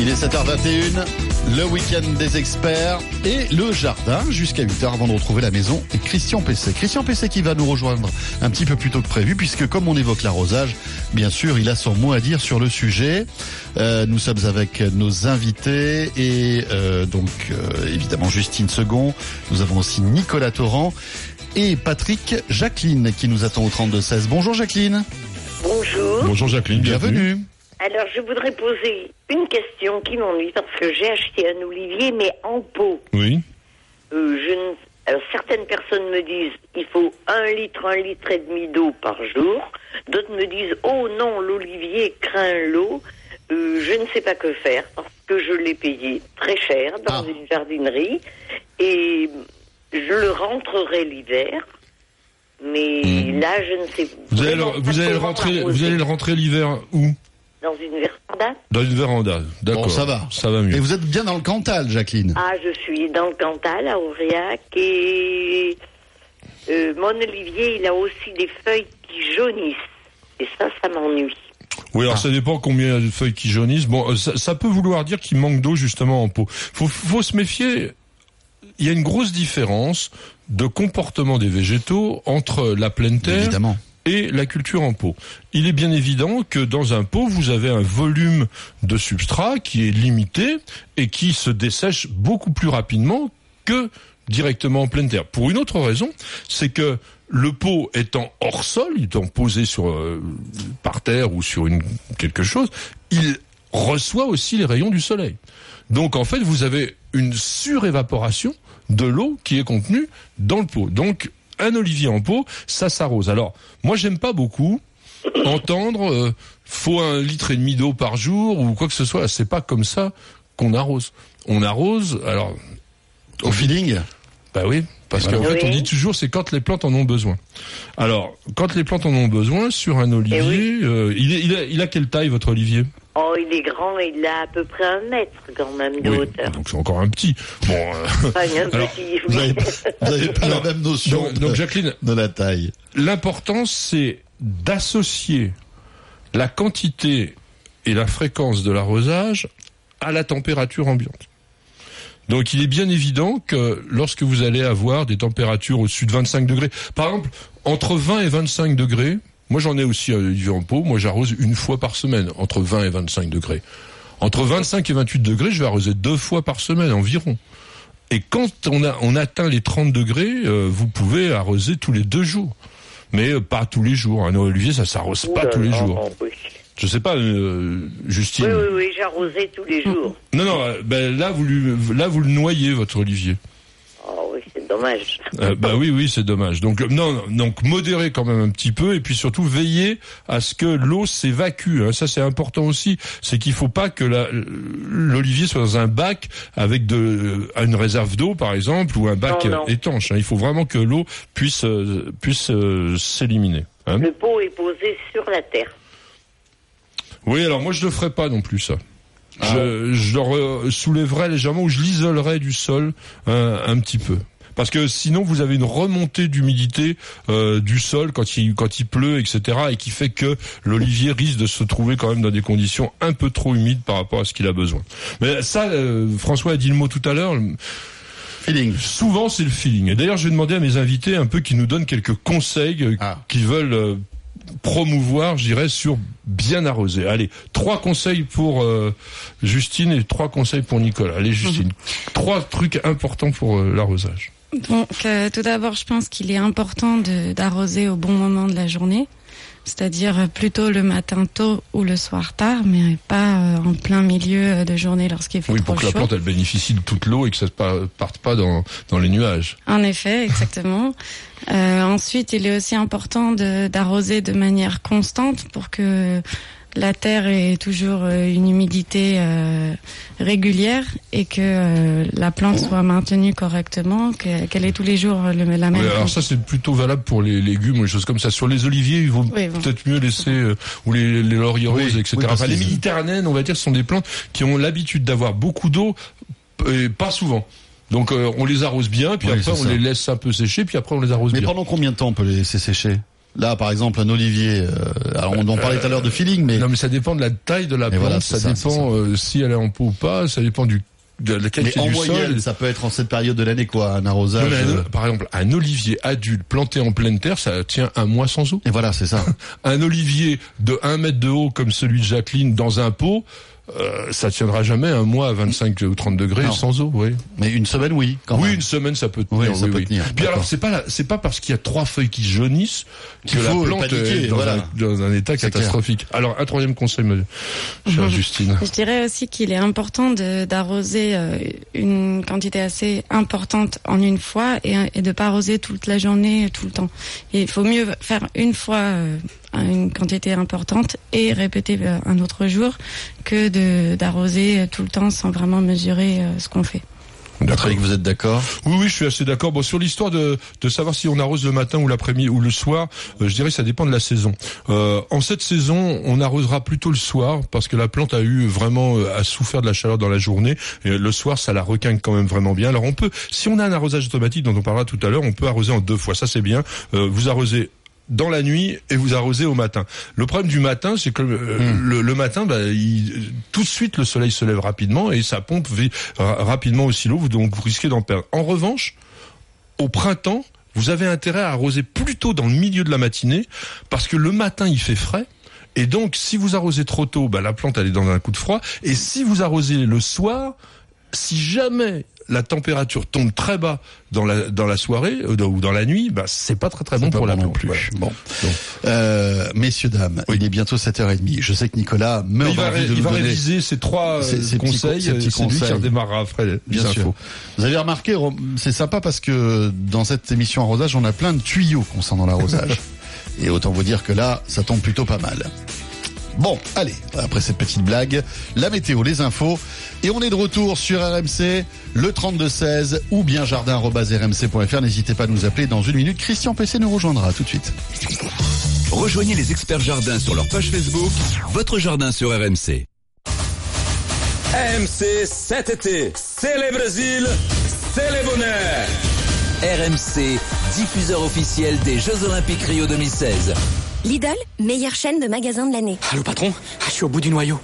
Il est 7h21, le week-end des experts et le jardin jusqu'à 8h avant de retrouver la maison et Christian Pesset. Christian Pesset qui va nous rejoindre un petit peu plus tôt que prévu puisque comme on évoque l'arrosage, bien sûr, il a son mot à dire sur le sujet. Euh, nous sommes avec nos invités et euh, donc euh, évidemment Justine Second. Nous avons aussi Nicolas Torrent et Patrick Jacqueline qui nous attend au 32-16. Bonjour Jacqueline. Bonjour. Bonjour Jacqueline, bienvenue. Alors, je voudrais poser une question qui m'ennuie parce que j'ai acheté un olivier, mais en pot. Oui. Euh, je ne- Alors, certaines personnes me disent il faut un litre, un litre et demi d'eau par jour. D'autres me disent oh non, l'olivier craint l'eau. Euh, je ne sais pas que faire parce que je l'ai payé très cher dans une jardinerie et je le rentrerai l'hiver. Mais là, je ne sais Vous allez, le, vous, allez le rentrer, vous allez le rentrer l'hiver où? Dans une véranda. Dans une véranda. D'accord. Bon, ça va. Ça va mieux. Et vous êtes bien dans le Cantal, Jacqueline? Ah, je suis dans le Cantal, à Aurillac, et euh, mon olivier, il a aussi des feuilles qui jaunissent. Et ça, ça m'ennuie. Oui, Ah. alors ça dépend combien il y a de feuilles qui jaunissent. Bon, euh, ça, ça peut vouloir dire qu'il manque d'eau justement en pot. Faut, faut se méfier. Il y a une grosse différence de comportement des végétaux entre la pleine terre et la culture en pot. Il est bien évident que dans un pot, vous avez un volume de substrat qui est limité et qui se dessèche beaucoup plus rapidement que directement en pleine terre. Pour une autre raison, c'est que le pot étant hors sol, étant posé sur euh, par terre ou sur quelque chose, il reçoit aussi les rayons du soleil. Donc en fait, vous avez une surévaporation de l'eau qui est contenue dans le pot. Un olivier en pot, ça s'arrose. Alors moi, j'aime pas beaucoup entendre euh, faut un litre et demi d'eau par jour ou quoi que ce soit. C'est pas comme ça qu'on arrose. On arrose. Alors au feeling? Bah oui, parce qu'en fait, on dit toujours c'est quand les plantes en ont besoin. Alors, quand les plantes en ont besoin, sur un olivier, euh, il, est, il, a, il a quelle taille votre olivier? Oh, il est grand, il a à peu près un mètre quand même de Oui, hauteur. donc c'est encore un petit. Bon, euh, Enfin, un alors, petit, Vous oui. avez, vous avez pas la même notion donc, donc, de, Jacqueline, de la taille. l'important c'est d'associer la quantité et la fréquence de l'arrosage à la température ambiante. Donc il est bien évident que lorsque vous allez avoir des températures au-dessus de 25 degrés, par exemple entre 20 et 25 degrés, moi j'en ai aussi un olivier en pot, moi j'arrose une fois par semaine, entre 20 et 25 degrés. Entre 25 et 28 degrés, je vais arroser deux fois par semaine environ. Et quand on, a, on atteint les 30 degrés, euh, vous pouvez arroser tous les deux jours. Mais euh, pas tous les jours. Un olivier, ça s'arrose pas tous les jours. Je sais pas, euh, Justine. Oui, oui, oui, j'arrosais tous les jours. Non, non, euh, ben là vous, lui- là vous le noyez votre olivier. Oh oui, c'est dommage. Euh, bah oui, oui, c'est dommage. Donc euh, non, donc modérez quand même un petit peu et puis surtout veillez à ce que l'eau s'évacue. hein. Ça c'est important aussi. C'est qu'il faut pas que l'olivier soit dans un bac avec de une réserve d'eau par exemple ou un bac Non, non. euh, étanche. hein. Il faut vraiment que l'eau puisse euh, puisse euh, s'éliminer. hein. Le pot est posé sur la terre. Oui, alors moi je le ferai pas non plus ça. Je, je le soulèverai légèrement ou je l'isolerai du sol un, un petit peu. Parce que sinon vous avez une remontée d'humidité euh, du sol quand il quand il pleut etc et qui fait que l'olivier risque de se trouver quand même dans des conditions un peu trop humides par rapport à ce qu'il a besoin. Mais ça euh, François a dit le mot tout à l'heure. Feeling. Souvent c'est le feeling. Et d'ailleurs je vais demander à mes invités un peu qui nous donnent quelques conseils euh, qui veulent euh, promouvoir, je dirais, sur bien arroser. Allez, trois conseils pour euh, Justine et trois conseils pour Nicolas. Allez, Justine, trois trucs importants pour euh, l'arrosage. Donc, euh, tout d'abord, je pense qu'il est important d'arroser au bon moment de la journée, c'est-à-dire euh, plutôt le matin tôt ou le soir tard, mais pas euh, en plein milieu euh, de journée lorsqu'il fait Oui, trop pour que la chaud. plante elle bénéficie de toute l'eau et que ça ne pa- parte pas dans, dans les nuages. En effet, exactement. Euh, ensuite, il est aussi important de- d'arroser de manière constante pour que la terre ait toujours euh, une humidité euh, régulière et que euh, la plante soit maintenue correctement, que- qu'elle ait tous les jours le, la même. Oui, alors ça c'est plutôt valable pour les légumes ou les choses comme ça. Sur les oliviers, il vaut Oui, bon. peut-être mieux laisser euh, ou les, les lauriers Oui, roses, etc. oui, parce Enfin, les méditerranéennes, on va dire, sont des plantes qui ont l'habitude d'avoir beaucoup d'eau et pas souvent. Donc euh, on les arrose bien, puis Oui, après on ça. les laisse un peu sécher, puis après on les arrose Mais bien. pendant combien de temps on peut les laisser sécher? Là, par exemple, un olivier. euh, alors, on en parlait tout à l'heure de feeling, mais non, mais ça dépend de la taille de la Mais plante, voilà, ça, ça, dépend euh, si elle est en pot ou pas, ça dépend du de la mais qualité en du moyenne, sol. ça peut être en cette période de l'année, quoi, un arrosage. Non, mais un- euh, par exemple, un olivier adulte planté en pleine terre, ça tient un mois sans eau. Et voilà, c'est ça. un olivier de 1 mètre de haut comme celui de Jacqueline dans un pot, euh, ça tiendra jamais un mois à 25 ou 30 degrés Non. sans eau, oui. Mais une semaine, oui, quand oui, même. une semaine, ça peut tenir. Oui, ça oui, peut oui. tenir, Puis alors, c'est pas la- c'est pas parce qu'il y a trois feuilles qui jaunissent que Qu'il la faut plante paniquer, est dans, voilà. un, dans un état catastrophique. Alors, un troisième conseil, chère Mhm. Justine. Je dirais aussi qu'il est important d'arroser euh, une quantité assez importante en une fois et, et de pas arroser toute la journée, tout le temps. Et il faut mieux faire une fois euh, une quantité importante et répéter euh, un autre jour que de d'arroser tout le temps sans vraiment mesurer euh, ce qu'on fait. D'accord. vous êtes d'accord? Oui, oui, je suis assez d'accord. Bon, sur l'histoire de, de savoir si on arrose le matin ou l'après-midi ou le soir, euh, je dirais que ça dépend de la saison. Euh, en cette saison, on arrosera plutôt le soir parce que la plante a eu vraiment euh, à souffert de la chaleur dans la journée. Et le soir, ça la requinque quand même vraiment bien. Alors on peut, si on a un arrosage automatique dont on parlera tout à l'heure, on peut arroser en deux fois. Ça c'est bien. Euh, vous arrosez dans la nuit et vous arrosez au matin. Le problème du matin, c'est que euh, le, le matin, bah, il- tout de suite le soleil se lève rapidement et ça pompe rapidement au silo, vous- donc vous risquez d'en perdre. En revanche, au printemps, vous avez intérêt à arroser plutôt dans le milieu de la matinée parce que le matin il fait frais. Et donc, si vous arrosez trop tôt, bah, la plante elle est dans un coup de froid. Et si vous arrosez le soir, si jamais la température tombe très bas dans la dans la soirée euh, ou dans la nuit, bah c'est pas très très bon pour la bon non plante. plus. Voilà. Bon. Euh, messieurs, dames, il est bientôt 7h30. Je sais que Nicolas meurt il va, d'envie ré- de il va réviser ces trois ces- euh, ces conseils. C'est lui qui redémarrera après les Bien infos. sûr. Vous avez remarqué, c'est sympa parce que dans cette émission arrosage, on a plein de tuyaux concernant l'arrosage. Et autant vous dire que là, ça tombe plutôt pas mal. Bon, allez, après cette petite blague, la météo, les infos, et on est de retour sur RMC, le 3216 ou bien jardin.rmc.fr. N'hésitez pas à nous appeler dans une minute. Christian PC nous rejoindra tout de suite. Rejoignez les experts jardins sur leur page Facebook, votre jardin sur RMC. RMC cet été, c'est le Brésil, c'est le bonheur. RMC, diffuseur officiel des Jeux Olympiques Rio 2016. Lidl, meilleure chaîne de magasins de l'année. Allô patron Ah, Je suis au bout du noyau.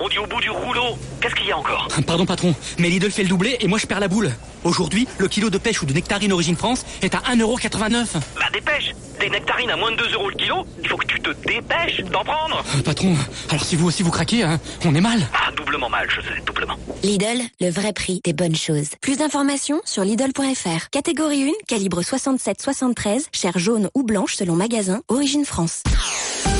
On dit au bout du rouleau. Qu'est-ce qu'il y a encore Pardon patron, mais Lidl fait le doublé et moi je perds la boule. Aujourd'hui, le kilo de pêche ou de nectarine origine France est à 1,89€. Bah dépêche Des nectarines à moins de 2 euros le kilo, il faut que tu te dépêches d'en prendre Euh, Patron, alors si vous aussi vous craquez, hein, on est mal. Ah, doublement mal, je sais, doublement. Lidl, le vrai prix des bonnes choses. Plus d'informations sur Lidl.fr. Catégorie 1, calibre 67-73, chair jaune ou blanche selon magasin, origine France. Mix.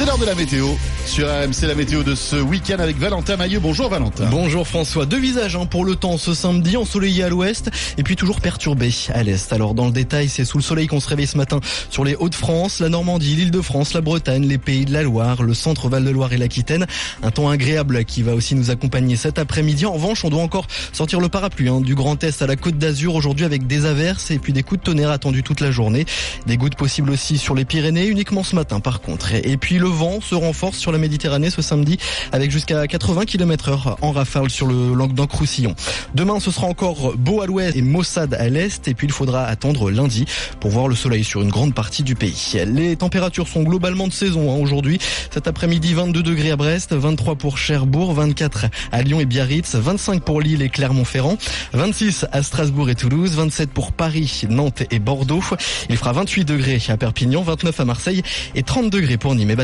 C'est l'heure de la météo sur RMC, la météo de ce week-end avec Valentin Maillot. Bonjour Valentin. Bonjour François. Deux visages hein, pour le temps ce samedi, ensoleillé à l'ouest et puis toujours perturbé à l'est. Alors dans le détail, c'est sous le soleil qu'on se réveille ce matin sur les Hauts-de-France, la Normandie, l'Île-de-France, la Bretagne, les pays de la Loire, le centre Val-de-Loire et l'Aquitaine. Un temps agréable qui va aussi nous accompagner cet après-midi. En revanche, on doit encore sortir le parapluie hein, du Grand Est à la Côte d'Azur aujourd'hui avec des averses et puis des coups de tonnerre attendus toute la journée. Des gouttes possibles aussi sur les Pyrénées, uniquement ce matin par contre. Et puis le vent se renforce sur la Méditerranée ce samedi avec jusqu'à 80 km heure en rafale sur le Languedoc-Roussillon. Demain, ce sera encore beau à l'ouest et maussade à l'est. Et puis, il faudra attendre lundi pour voir le soleil sur une grande partie du pays. Les températures sont globalement de saison hein, aujourd'hui. Cet après-midi, 22 degrés à Brest, 23 pour Cherbourg, 24 à Lyon et Biarritz, 25 pour Lille et Clermont-Ferrand, 26 à Strasbourg et Toulouse, 27 pour Paris, Nantes et Bordeaux. Il fera 28 degrés à Perpignan, 29 à Marseille et 30 degrés pour Nîmes et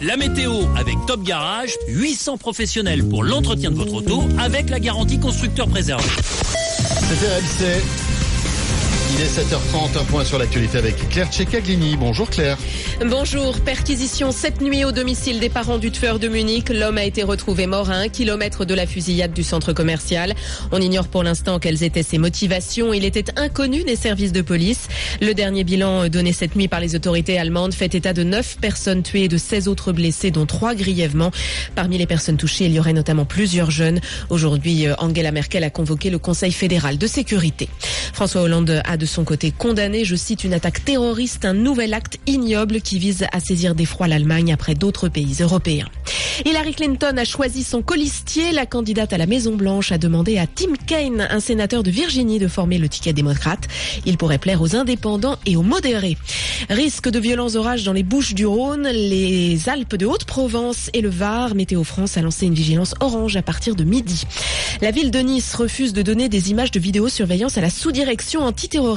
La météo avec Top Garage, 800 professionnels pour l'entretien de votre auto avec la garantie constructeur préservé. RMC. Il est 7h30, un point sur l'actualité avec Claire Tchekaglini. Bonjour Claire. Bonjour, perquisition cette nuit au domicile des parents du tueur de Munich. L'homme a été retrouvé mort à un kilomètre de la fusillade du centre commercial. On ignore pour l'instant quelles étaient ses motivations. Il était inconnu des services de police. Le dernier bilan donné cette nuit par les autorités allemandes fait état de 9 personnes tuées et de 16 autres blessés, dont 3 grièvement. Parmi les personnes touchées, il y aurait notamment plusieurs jeunes. Aujourd'hui, Angela Merkel a convoqué le Conseil fédéral de sécurité. François Hollande a de son côté condamné, je cite, une attaque terroriste, un nouvel acte ignoble qui vise à saisir d'effroi l'Allemagne après d'autres pays européens. Hillary Clinton a choisi son colistier. La candidate à la Maison Blanche a demandé à Tim Kaine, un sénateur de Virginie, de former le ticket démocrate. Il pourrait plaire aux indépendants et aux modérés. Risque de violents orages dans les Bouches du Rhône, les Alpes de Haute-Provence et le Var. Météo France a lancé une vigilance orange à partir de midi. La ville de Nice refuse de donner des images de vidéosurveillance à la sous-direction antiterroriste.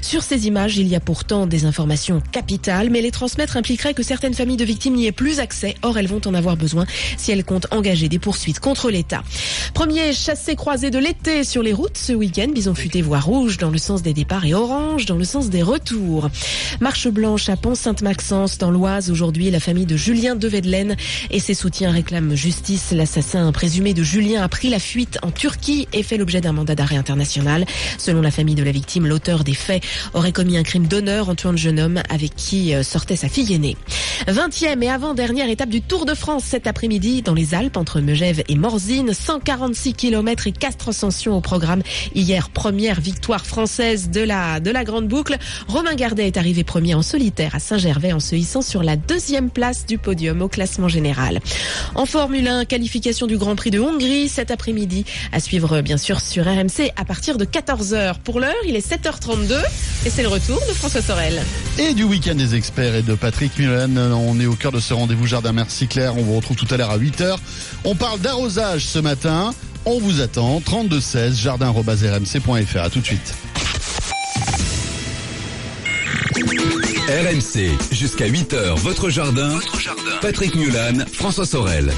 Sur ces images, il y a pourtant des informations capitales, mais les transmettre impliquerait que certaines familles de victimes n'y aient plus accès. Or, elles vont en avoir besoin si elles comptent engager des poursuites contre l'État. Premier chassé-croisé de l'été sur les routes ce week-end. Bison futé voie rouge dans le sens des départs et orange dans le sens des retours. Marche blanche à Pont-Sainte-Maxence dans l'Oise. Aujourd'hui, la famille de Julien Devedelaine et ses soutiens réclament justice. L'assassin présumé de Julien a pris la fuite en Turquie et fait l'objet d'un mandat d'arrêt international. Selon la famille de la victime, l'auteur des faits aurait commis un crime d'honneur en tuant le jeune homme avec qui euh, sortait sa fille aînée. 20e et avant-dernière étape du Tour de France cet après-midi dans les Alpes entre Megève et Morzine. 146 km et 4 ascensions au programme. Hier, première victoire française de la, de la grande boucle. Romain Gardet est arrivé premier en solitaire à Saint-Gervais en se hissant sur la deuxième place du podium au classement général. En Formule 1, qualification du Grand Prix de Hongrie cet après-midi. À suivre bien sûr sur RMC à partir de 14h. Pour l'heure, il est 7h32 et c'est le retour de François Sorel. Et du week-end des experts et de Patrick Mullen. On est au cœur de ce rendez-vous Jardin Merci Claire. On vous retrouve tout à l'heure à 8h. On parle d'arrosage ce matin. On vous attend. 32 16 jardin.rmc.fr. À tout de suite. RMC, jusqu'à 8h, votre jardin. Votre jardin. Patrick Mulan, François Sorel.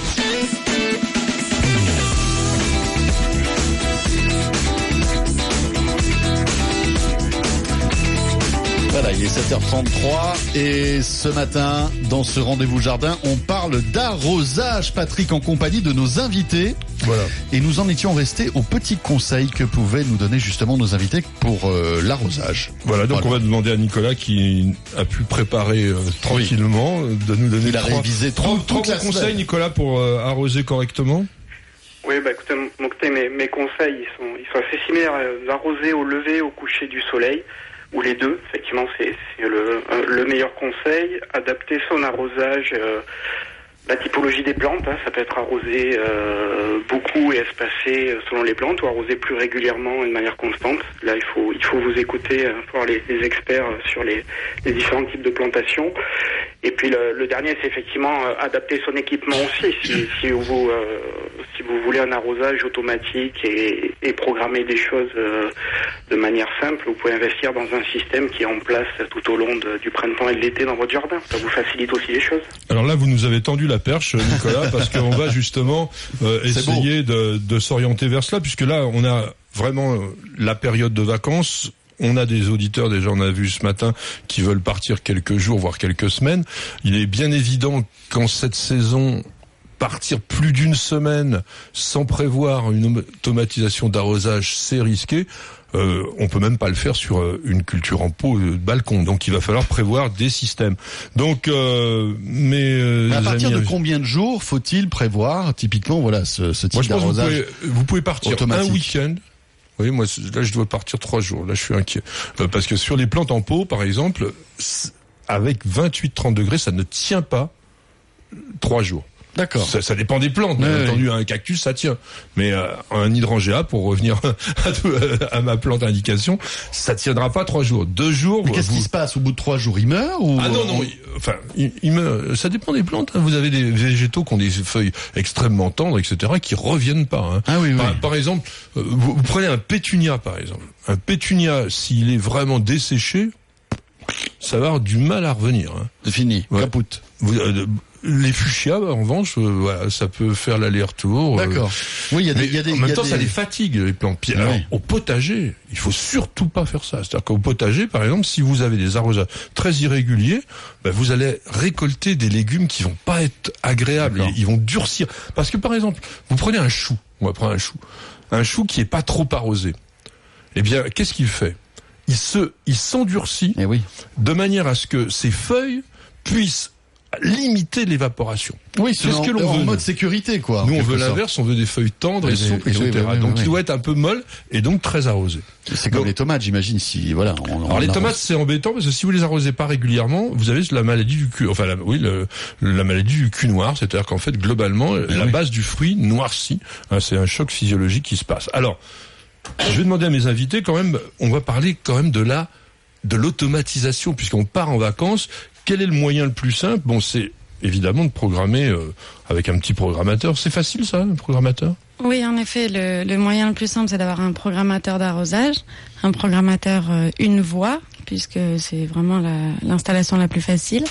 Voilà, il est 7h33 et ce matin, dans ce rendez-vous jardin, on parle d'arrosage, Patrick, en compagnie de nos invités. Voilà. Et nous en étions restés aux petits conseils que pouvaient nous donner justement nos invités pour euh, l'arrosage. Voilà, donc on va demander à Nicolas qui a pu préparer euh, tranquillement euh, de nous donner Il a trois, révisé trois, trois conseils, semaine. Nicolas, pour euh, arroser correctement. Oui, bah écoutez, côté, mes, mes conseils, ils sont, ils sont assez similaires. euh, Arroser au lever, au coucher du soleil, ou les deux. Effectivement, c'est euh, le meilleur conseil. Adapter son arrosage, euh, la typologie des plantes. hein, ça peut être arrosé euh, beaucoup et espacé euh, selon les plantes, ou arrosé plus régulièrement et de manière constante. Là, il faut, il faut vous écouter, euh, les, les experts sur les, les différents types de plantations. Et puis le, le dernier, c'est effectivement euh, adapter son équipement aussi. Si, si vous euh, si vous voulez un arrosage automatique et, et programmer des choses euh, de manière simple, vous pouvez investir dans un système qui est en place tout au long de- du printemps et de l'été dans votre jardin. Ça vous facilite aussi les choses. Alors là, vous nous avez tendu la perche, Nicolas, parce qu'on va justement euh, essayer de, de s'orienter vers cela, puisque là, on a vraiment euh, la période de vacances. On a des auditeurs, déjà on a vu ce matin, qui veulent partir quelques jours, voire quelques semaines. Il est bien évident qu'en cette saison, partir plus d'une semaine sans prévoir une automatisation d'arrosage, c'est risqué. Euh, on peut même pas le faire sur euh, une culture en pot de balcon. Donc il va falloir prévoir des systèmes. Donc, euh, mais, euh, Mais à partir amis, de combien de jours faut-il prévoir typiquement voilà ce, ce type vous d'arrosage pouvez, vous pouvez partir un week-end. Oui, moi, là, je dois partir trois jours. Là, je suis inquiet. Euh, parce que sur les plantes en pot, par exemple, avec 28-30 degrés, ça ne tient pas trois jours. D'accord. Ça, ça dépend des plantes. Bien Ouais, entendu, un cactus, ça tient. Mais euh, un hydrangea, pour revenir à, tout- à ma plante indication, ça tiendra pas trois jours. Deux jours. Mais qu'est-ce vous- qui se passe au bout de trois jours? Il meurt ou ah non, non, il- enfin, il, il me- ça dépend des plantes. hein. Vous avez des végétaux qui ont des feuilles extrêmement tendres, etc., qui reviennent pas. hein. Ah oui, oui. Par, par exemple, euh, vous, vous prenez un pétunia, par exemple. Un pétunia, s'il est vraiment desséché, ça va avoir du mal à revenir. Hein. C'est fini, Ouais. capoute. Vous, euh, les fuchsias, en revanche, euh, voilà, ça peut faire l'aller-retour. euh, D'accord. Oui, il y a des, y a des, en il y même a temps, des- ça les fatigue les plantes. Puis, alors, oui. au potager, il faut surtout pas faire ça. C'est-à-dire qu'au potager, par exemple, si vous avez des arrosages très irréguliers, ben, vous allez récolter des légumes qui vont pas être agréables. Ils, ils vont durcir. Parce que par exemple, vous prenez un chou. On va prendre un chou. Un chou qui est pas trop arrosé. Eh bien, qu'est-ce qu'il fait? Il se, il s'endurcit Eh oui. de manière à ce que ses feuilles puissent limiter l'évaporation. Oui, c'est ce que l'on en veut. mode nous. sécurité, quoi. en Nous, on veut l'inverse, on veut des feuilles tendres et souples, etc. oui, oui, donc, oui. il doit être un peu molle et donc très arrosé. C'est comme les tomates, j'imagine, si, voilà. Alors les arrose. tomates c'est embêtant parce que si vous les arrosez pas régulièrement, vous avez la maladie du cul, enfin la, oui le- la maladie du cul noir, c'est-à-dire qu'en fait globalement la base du fruit noircit. Hein, c'est un choc physiologique qui se passe. Alors je vais demander à mes invités quand même, on va parler quand même de la de l'automatisation puisqu'on part en vacances. Quel est le moyen le plus simple? Bon c'est évidemment de programmer euh, avec un petit programmateur. C'est facile ça, un programmateur? Oui, en effet, le, le moyen le plus simple, c'est d'avoir un programmateur d'arrosage, un programmateur euh, une voie, puisque c'est vraiment la- l'installation la, plus facile.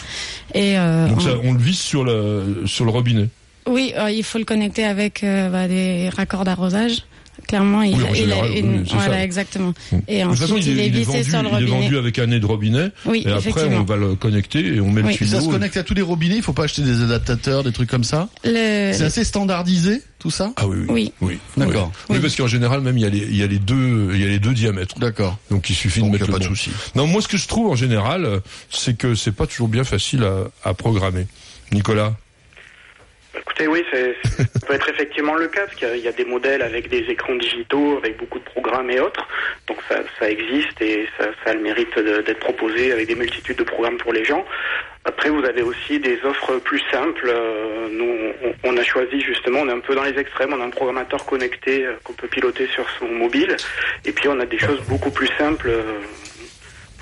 Et euh, Donc en- on le visse sur le sur le robinet? oui, euh, il faut le connecter avec euh, bah, des raccords d'arrosage. Clairement, il, Oui, en il général, a une, oui, voilà, ça. exactement. Et de toute façon, ensuite, il est, il est vissé vendu, sur le il est vendu avec un nez de robinet. Oui, et après, on va le connecter et on met Oui. le tuyau. ça se connecte à tous les robinets, il faut pas acheter des adaptateurs, des trucs comme ça Le- C'est assez standardisé, tout ça Ah oui, oui. Oui. Oui. D'accord. Oui, parce qu'en général, même, il y a les, il y a les deux, il y a les deux diamètres. D'accord. Donc, il suffit de mettre y a le pas de souci. Non, moi, ce que je trouve, en général, c'est que c'est pas toujours bien facile à, à programmer. Nicolas? Écoutez, oui, c'est- ça peut être effectivement le cas, parce qu'il y y, a des modèles avec des écrans digitaux, avec beaucoup de programmes et autres. Donc ça, ça existe et ça, ça a le mérite d'être proposé avec des multitudes de programmes pour les gens. Après, vous avez aussi des offres plus simples. Euh, nous, on, on a choisi justement, on est un peu dans les extrêmes, on a un programmateur connecté euh, qu'on peut piloter sur son mobile. Et puis, on a des choses beaucoup plus simples euh,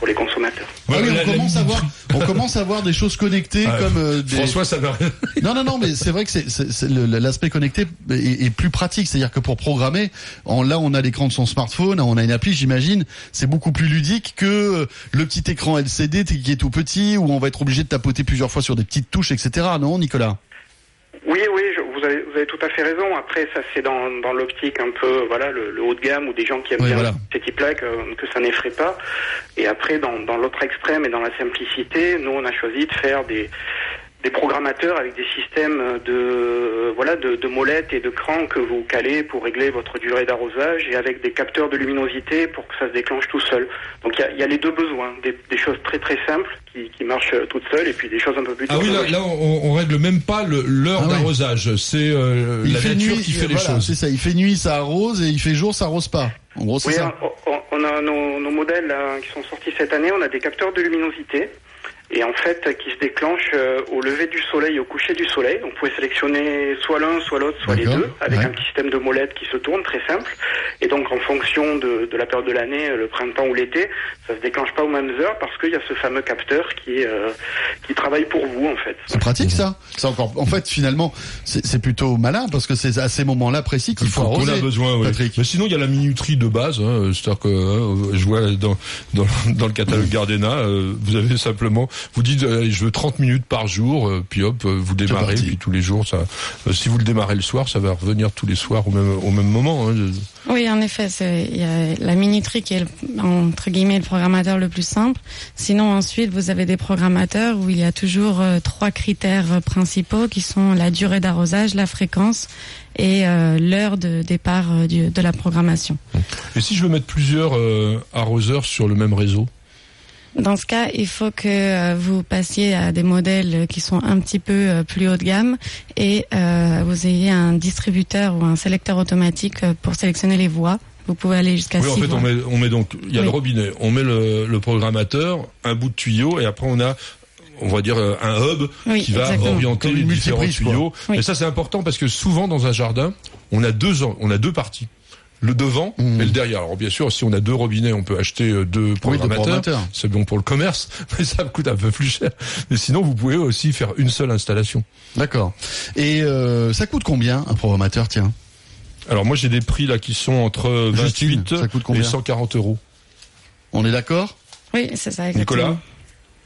pour les consommateurs. Ah oui, on la commence à voir, on commence à voir des choses connectées Ah, comme euh, des... François, ça va rien. Non, non, non, mais c'est vrai que c'est, l'aspect connecté est, est plus pratique. C'est-à-dire que pour programmer, en, là, on a l'écran de son smartphone, on a une appli, j'imagine. C'est beaucoup plus ludique que euh, le petit écran LCD qui est tout petit, où on va être obligé de tapoter plusieurs fois sur des petites touches, etc. Non, Nicolas? Oui, oui, je- vous, avez, vous avez tout à fait raison. Après, ça c'est dans, dans l'optique un peu, voilà, le, le haut de gamme ou des gens qui aiment Oui, bien voilà. ces types-là, que, que ça n'effraie pas. Et après, dans, dans l'autre extrême et dans la simplicité, nous on a choisi de faire des des programmateurs avec des systèmes de euh, voilà de, de molettes et de crans que vous calez pour régler votre durée d'arrosage et avec des capteurs de luminosité pour que ça se déclenche tout seul. Donc il y a, il y a les deux besoins, des, des choses très très simples qui, qui marchent toutes seules et puis des choses un peu plus Ah oui, là, là, on, on règle même pas le- l'heure Ah ouais. d'arrosage. C'est euh, Il la fait nature nuit, qui fait les voilà, choses. C'est ça. Il fait nuit, ça arrose, et il fait jour, ça arrose pas. En gros, c'est Oui, ça. on, on- on a nos, nos modèles là, qui sont sortis cette année, on a des capteurs de luminosité et en fait qui se déclenchent euh, au lever du soleil, au coucher du soleil. Donc, vous pouvez sélectionner soit l'un, soit l'autre, soit les deux, avec ouais. un petit système de molettes qui se tourne, très simple. Et donc en fonction de, de la période de l'année, euh, le printemps ou l'été, ça se déclenche pas aux mêmes heures parce qu'il y a ce fameux capteur qui euh, qui travaille pour vous en fait. C'est pratique ça. C'est encore. En fait, finalement, c'est plutôt malin parce que c'est à ces moments-là précis qu'il faut qu'on arroser. a besoin. oui. Patrick. Mais sinon, il y a la minuterie de base. Hein, C'est-à-dire que hein, je vois dans, dans, dans le catalogue Gardena, euh, vous avez simplement, vous dites, euh, je veux 30 minutes par jour, euh, puis hop, euh, vous démarrez, puis tous les jours, ça. si vous le démarrez le soir, ça va revenir tous les soirs au même au même moment. Hein. Oui, en effet, c'est- il y a la minuterie qui est le- entre guillemets le programmateur le plus simple. Sinon, ensuite, vous avez des programmateurs où il y a toujours euh, trois critères principaux qui sont la durée d'arrosage, la fréquence et euh, l'heure de départ euh, du- de la programmation. Et si je veux mettre plusieurs euh, arroseurs sur le même réseau? Dans ce cas, il faut que euh, vous passiez à des modèles qui sont un petit peu euh, plus haut de gamme et euh, vous ayez un distributeur ou un sélecteur automatique pour sélectionner les voies. Vous pouvez aller jusqu'à Oui, en six fait, voies. on met, on met donc, il y a Oui. le robinet, on met le, le programmateur, un bout de tuyau, et après on a, on va dire un hub Oui, qui va exactement. orienter les différents tuyaux. Oui. Et ça, c'est important parce que souvent dans un jardin, on a deux, on a deux parties. Le devant Mmh. et le derrière. Alors bien sûr, si on a deux robinets, on peut acheter euh, deux programmateurs. c'est bon pour le commerce, mais ça coûte un peu plus cher. Mais sinon, vous pouvez aussi faire une seule installation. D'accord. Et euh, ça coûte combien un programmateur Tiens? Alors moi, j'ai des prix là qui sont entre Justine, 28 ça coûte combien? et 140 euros. On est d'accord? Oui, c'est ça. Exactement. Nicolas?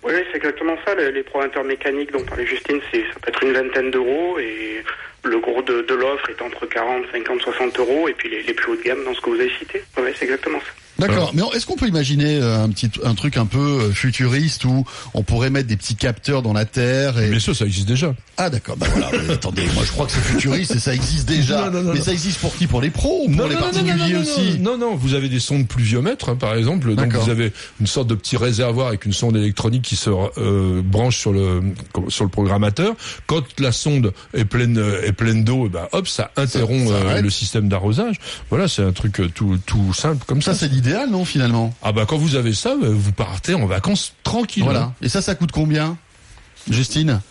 Oui, c'est exactement ça. Les, les programmateurs mécaniques dont parlait Justine, c'est ça peut être une vingtaine d'euros et le gros de, de l'offre est entre 40, 50, 60 euros et puis les, plus hauts de gamme dans ce que vous avez cité. Oui, c'est exactement ça. D'accord. Mais est-ce qu'on peut imaginer euh, un petit un truc un peu euh, futuriste où on pourrait mettre des petits capteurs dans la terre et Mais ça, ça existe déjà. Ah d'accord. Bah voilà. mais attendez, moi je crois que c'est futuriste et ça existe déjà. Non, non, non, mais ça existe pour qui? Pour les pros ou pour les particuliers aussi? Non, non, vous avez des sondes pluviomètres, hein, par exemple. Donc vous avez une sorte de petit réservoir avec une sonde électronique qui se euh, branche sur le sur le programmateur. Quand la sonde est pleine euh, est pleine d'eau, eh ben hop, ça interrompt ça euh, le système d'arrosage. Voilà, c'est un truc tout tout simple comme ça. Ça c'est l'idéal, non finalement? Ah bah quand vous avez ça, euh, vous partez en vacances tranquille. Voilà. Et ça, ça coûte combien, Justine?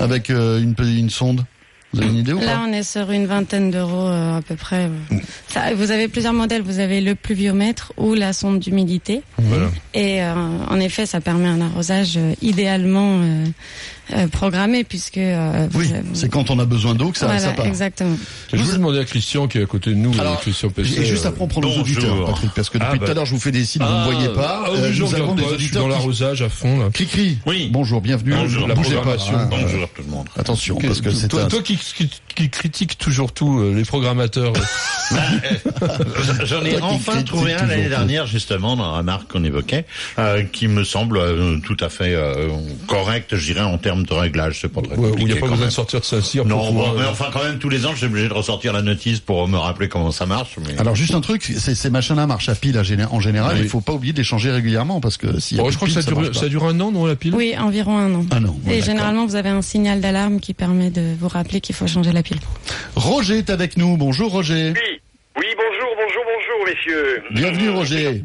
Avec euh, une sonde? Vous avez une idée ou Là, pas? on est sur une vingtaine d'euros euh, à peu près. Ça, vous avez plusieurs modèles. Vous avez le pluviomètre ou la sonde d'humidité. Voilà. Et euh, en effet, ça permet un arrosage euh, idéalement euh, euh, programmé puisque. euh, vous Oui, c'est quand on a besoin d'eau que ça, voilà, ça part. exactement. Je vais demander à Christian qui est à côté de nous, Alors, Christian Pesset. Et juste après, on prend nos auditeurs, Patrick, parce que depuis Ah, tout à bah. l'heure, je vous fais des signes, vous ne Ah, voyez pas. ah oui, Euh, je nous avons des pas, je suis auditeurs dans l'arrosage à fond là. Cri-cri. Oui. Bonjour, bienvenue. Bonjour. La bougez pas. hein. Bonjour tout le monde. Attention, parce que c'est toi, un... toi qui, qui, qui critique toujours tout, euh, les programmateurs. J'en ai enfin trouvé un l'année dernière, justement, dans la marque qu'on évoquait, qui me semble tout à fait correct, je dirais, en termes de réglage. C'est pas très où il compliqué. n'y a pas besoin de sortir de Saint-Cyr Non, bon, mais enfin, quand même, tous les ans, je suis obligé de ressortir la notice pour me rappeler comment ça marche. Mais... Alors juste un truc, ces, machins-là marchent à pile en général. Oui. Il faut pas oublier de les changer régulièrement parce que s'il y a Bon, plus je crois de que ça dure, ça un an, non, la pile? Oui, environ un an. Un an, ouais, Et généralement, vous avez un signal d'alarme qui permet de vous rappeler qu'il faut changer la pile. Roger est avec nous. Bonjour Roger. Oui, oui, bonjour, bonjour, bonjour, messieurs. Bienvenue Roger.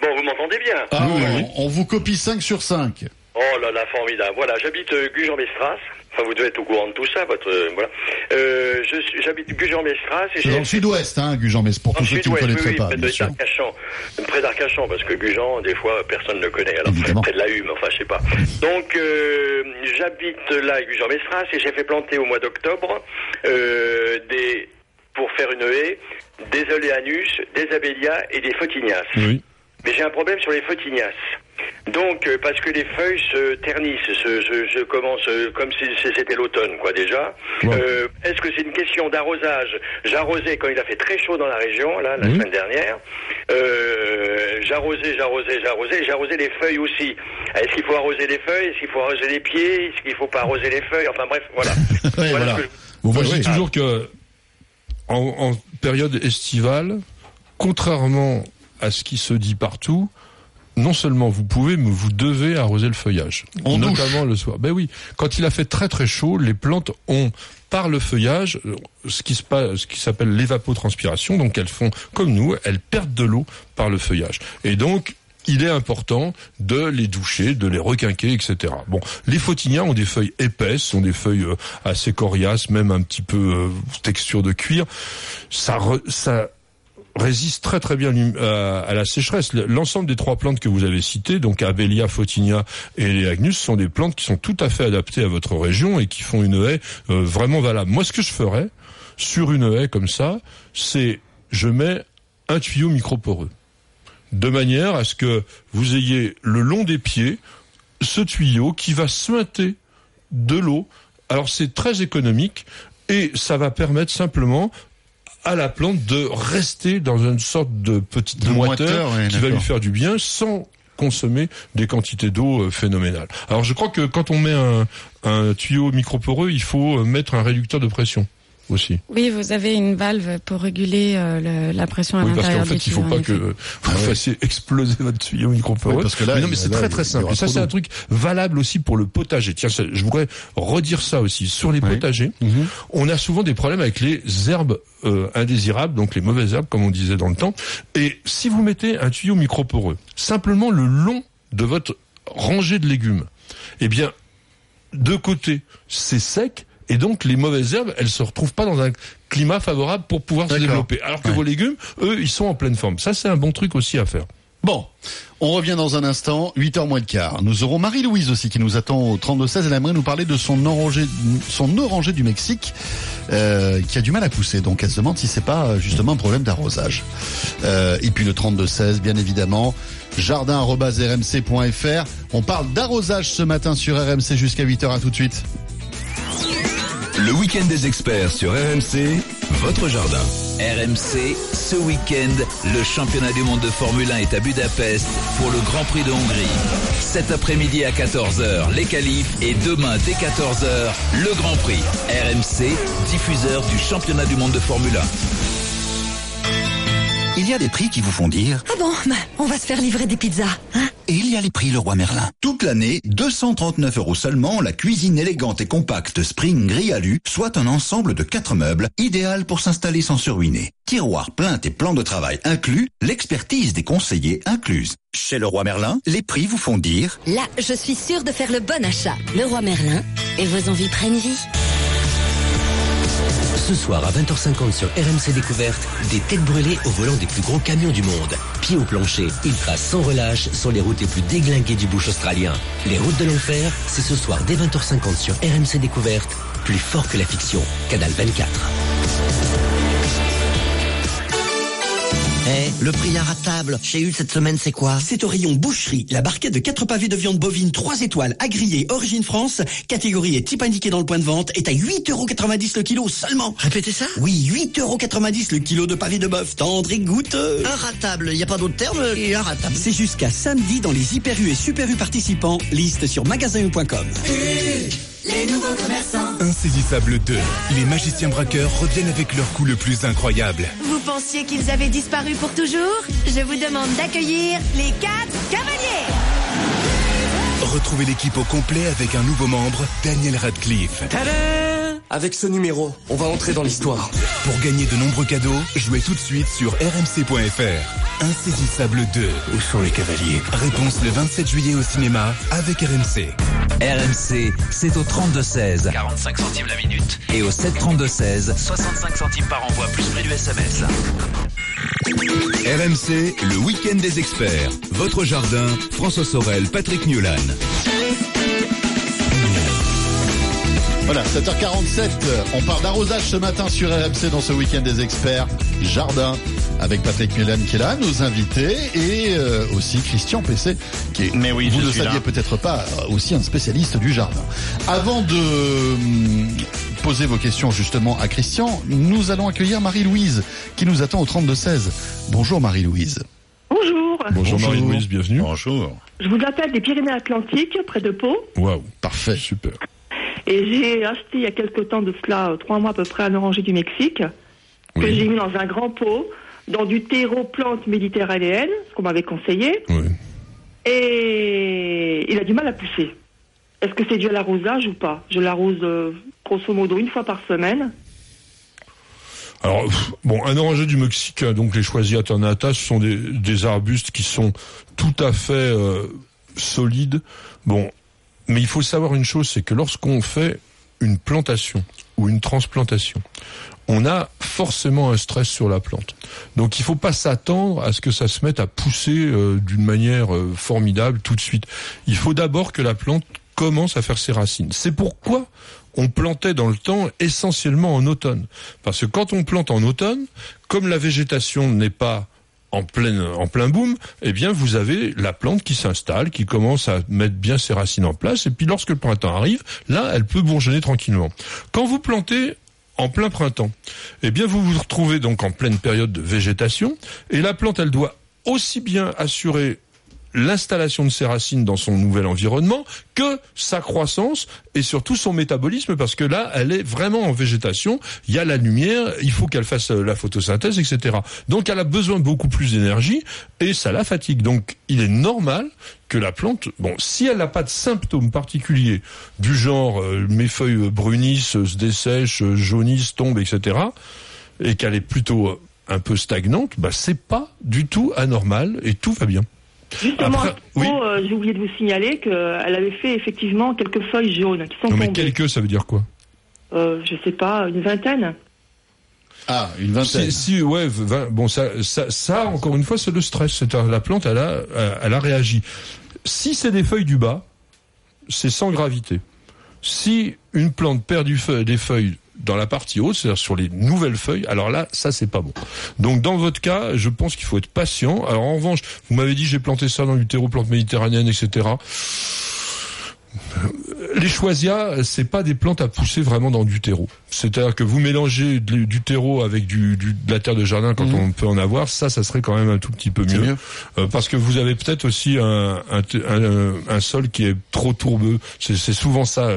Bon, vous m'entendez bien? Ah, on, on vous copie 5 sur 5. Oh là là, formidable. Voilà, j'habite euh, Gujan-Mestras. Enfin, vous devez être au courant de tout ça, votre... euh, voilà. Euh, je j'habite Gujan-Mestras C'est dans le sud-ouest, hein, Gujan, mais c'est pour Dans tous le ceux qui ne sud-ouest, oui, connaîtraient oui, pas, près bien de sûr. d'Arcachon. Près d'Arcachon, parce que Gujan, des fois, personne ne le connaît. Alors, près, Évidemment. près de la Hume, enfin, je sais pas. Donc, euh, j'habite là à Gujan-Mestras et j'ai fait planter au mois d'octobre euh, des... pour faire une haie, des oléanus, des abélias et des photinias. Oui. Mais j'ai un problème sur les photinias. Donc, euh, parce que les feuilles se ternissent, se, se- je commence euh, comme si c'était l'automne, quoi, déjà. Euh, Est-ce que c'est une question d'arrosage? J'arrosais quand il a fait très chaud dans la région, là, la semaine dernière. Euh, j'arrosais, j'arrosais, j'arrosais, j'arrosais les feuilles aussi. Est-ce qu'il faut arroser les feuilles? Est-ce qu'il faut arroser les pieds? Est-ce qu'il faut pas arroser les feuilles? Enfin bref, voilà. Ouais, voilà. ce que je- Vous Moi, je voyez. dis toujours que en, en période estivale, contrairement à ce qui se dit partout, non seulement vous pouvez, mais vous devez arroser le feuillage, En notamment le soir. Ben oui, quand il a fait très très chaud, les plantes ont par le feuillage ce qui se passe, ce qui s'appelle l'évapotranspiration. Donc elles font comme nous, elles perdent de l'eau par le feuillage. Et donc il est important de les doucher, de les requinquer, etc. Bon, les photinias ont des feuilles épaisses, sont des feuilles euh, assez coriaces, même un petit peu euh, texture de cuir. Ça, re- ça résiste très très bien l'hum- à, la sécheresse. Le- L'ensemble des trois plantes que vous avez citées, donc Abellia, Photinia et les Agnus, sont des plantes qui sont tout à fait adaptées à votre région et qui font une haie euh, vraiment valable. Moi, ce que je ferais sur une haie comme ça, c'est je mets un tuyau microporeux de manière à ce que vous ayez le long des pieds ce tuyau qui va suinter de l'eau. Alors c'est très économique et ça va permettre simplement à la plante de rester dans une sorte de petite De moiteur, qui va lui faire du bien sans consommer des quantités d'eau euh, phénoménales. Alors je crois que quand on met un, un tuyau microporeux, il faut euh, mettre un réducteur de pression aussi. Oui, vous avez une valve pour réguler euh, le- la pression à Oui, parce l'intérieur qu'en fait, du il faut tuyau, pas que vous fassiez exploser votre tuyau microporeux. Oui, parce que là, mais non, mais c'est très très simple. Et ça, c'est un truc valable aussi pour le potager. Tiens, ça, je voudrais redire ça aussi. Sur les potagers, Mhm. on a souvent des problèmes avec les herbes euh, indésirables, donc les mauvaises herbes, comme on disait dans le temps. Et si vous mettez un tuyau microporeux, simplement le long de votre rangée de légumes, eh bien, de côté, c'est sec. Et donc, les mauvaises herbes, elles se retrouvent pas dans un climat favorable pour pouvoir se développer. Alors que Ouais. vos légumes, eux, ils sont en pleine forme. Ça, c'est un bon truc aussi à faire. Bon, on revient dans un instant, 8h moins de quart. Nous aurons Marie-Louise aussi qui nous attend au 32-16. Elle aimerait nous parler de son oranger, son du Mexique euh, qui a du mal à pousser. Donc elle se demande si c'est pas euh, justement un problème d'arrosage. Euh, et puis le 32-16, bien évidemment, jardin.rmc.fr. On parle d'arrosage ce matin sur RMC jusqu'à 8h. À tout de suite. Le week-end des experts sur RMC, votre jardin. RMC Ce week-end, le championnat du monde de Formule 1 est à Budapest pour le Grand Prix de Hongrie. Cet après-midi à 14h, les qualifs et demain dès 14h, le Grand Prix. RMC, diffuseur du championnat du monde de Formule 1. Il y a des prix qui vous font dire Ah bon, bah, on va se faire livrer des pizzas. Hein Et il y a les prix Leroy Merlin. Toute l'année, 239 euros seulement, la cuisine élégante et compacte Spring Gris Alu, soit un ensemble de quatre meubles, idéal pour s'installer sans se ruiner. Tiroirs, plaintes et plans de travail inclus, l'expertise des conseillers incluse. Chez Leroy Merlin, les prix vous font dire Là, je suis sûre de faire le bon achat. Le roi Merlin, et vos envies prennent vie. Ce soir à 20h50 sur RMC Découverte, des têtes brûlées au volant des plus gros camions du monde. Pieds au plancher, ils tracent sans relâche sur les routes les plus déglinguées du bush australien. Les routes de l'enfer, c'est ce soir dès 20h50 sur RMC Découverte, plus fort que la fiction. Canal 24. Eh, le prix inratable chez Hull cette semaine, c'est quoi? C'est au rayon boucherie. La barquette de 4 pavés de viande bovine 3 étoiles, agriée, origine France, catégorie et type indiqué dans le point de vente, est à 8,90€ le kilo seulement. Répétez ça? Oui, 8,90€ le kilo de pavé de bœuf, tendre et goûteux. Inratable, y a pas d'autre terme? Et inratable. C'est jusqu'à samedi dans les Hyper U et Super U participants. Liste sur magasin.com. Les nouveaux commerçants. Insaisissable 2. Les magiciens braqueurs reviennent avec leur coup le plus incroyable. Vous pensiez qu'ils avaient disparu pour toujours? Je vous demande d'accueillir les 4 cavaliers. Retrouvez l'équipe au complet avec un nouveau membre, Daniel Radcliffe. Avec ce numéro, on va entrer dans l'histoire. Pour gagner de nombreux cadeaux, jouez tout de suite sur rmc.fr. Insaisissable 2. Où sont les cavaliers? Réponse le 27 juillet au cinéma avec RMC. RMC, c'est au 32-16. 45 centimes la minute. Et au 732-16. 65 centimes par envoi, plus prix du SMS. RMC, le week-end des experts. Votre jardin, François Sorel, Patrick Newlan. Voilà, 7h47, on part d'arrosage ce matin sur RMC dans ce week-end des experts. Jardin avec Patrick Mulan qui est là, nos invités et euh, aussi Christian PC qui est, Mais oui, vous ne saviez peut-être pas, euh, aussi un spécialiste du jardin. Avant de hum, poser vos questions justement à Christian, nous allons accueillir Marie-Louise qui nous attend au 32-16. Bonjour Marie-Louise. Bonjour. Bonjour Marie-Louise, bienvenue. Bonjour. Je vous appelle des Pyrénées-Atlantiques, près de Pau. Waouh. Parfait. Super. Et j'ai acheté il y a quelque temps de cela, euh, trois mois à peu près, un oranger du Mexique, que j'ai mis dans un grand pot, dans du terreau plante méditerranéenne, ce qu'on m'avait conseillé. Et il a du mal à pousser. Est-ce que c'est dû à l'arrosage ou pas? Je l'arrose euh, grosso modo une fois par semaine. Alors, bon, un oranger du Mexique, hein, donc les choisis ce sont des, des arbustes qui sont tout à fait euh, solides. Bon, mais il faut savoir une chose, c'est que lorsqu'on fait une plantation ou une transplantation, on a forcément un stress sur la plante. Donc il faut pas s'attendre à ce que ça se mette à pousser euh, d'une manière euh, formidable tout de suite. Il faut d'abord que la plante commence à faire ses racines. C'est pourquoi on plantait dans le temps essentiellement en automne. Parce que quand on plante en automne, comme la végétation n'est pas en plein, en plein boom, eh bien, vous avez la plante qui s'installe, qui commence à mettre bien ses racines en place, et puis lorsque le printemps arrive, là, elle peut bourgeonner tranquillement. Quand vous plantez en plein printemps, eh bien, vous vous retrouvez donc en pleine période de végétation, et la plante, elle doit aussi bien assurer l'installation de ses racines dans son nouvel environnement que sa croissance et surtout son métabolisme parce que là elle est vraiment en végétation. Il y a la lumière il faut qu'elle fasse euh, la photosynthèse etc donc elle a besoin beaucoup plus d'énergie et ça la fatigue. Donc il est normal que la plante bon si elle n'a pas de symptômes particuliers du genre euh, mes feuilles brunissent se dessèchent jaunissent tombent etc et qu'elle est plutôt euh, un peu stagnante bah c'est pas du tout anormal et tout va bien Justement, Après, propos, euh, j'ai oublié de vous signaler qu'elle avait fait effectivement quelques feuilles jaunes qui sont Non mais tombées. quelques, ça veut dire quoi Euh, je sais pas, une vingtaine. Ah, une vingtaine. Si, si, ouais, bon, ça, ça, ça, encore une fois, c'est le stress. La plante, elle a, euh, elle a réagi. Si c'est des feuilles du bas, c'est sans gravité. Si une plante perd du feu- des feuilles dans la partie haute, c'est-à-dire sur les nouvelles feuilles, alors là, ça c'est pas bon. Donc dans votre cas, je pense qu'il faut être patient. Alors en revanche, vous m'avez dit j'ai planté ça dans du terreau plante méditerranéenne, etc. Les choisias, c'est pas des plantes à pousser vraiment dans du terreau. C'est-à-dire que vous mélangez du, terreau avec du, du- de la terre de jardin quand Mhm. on peut en avoir, ça, ça serait quand même un tout petit peu mieux. mieux. Euh, parce que vous avez peut-être aussi un, un, un- un sol qui est trop tourbeux. C'est souvent ça.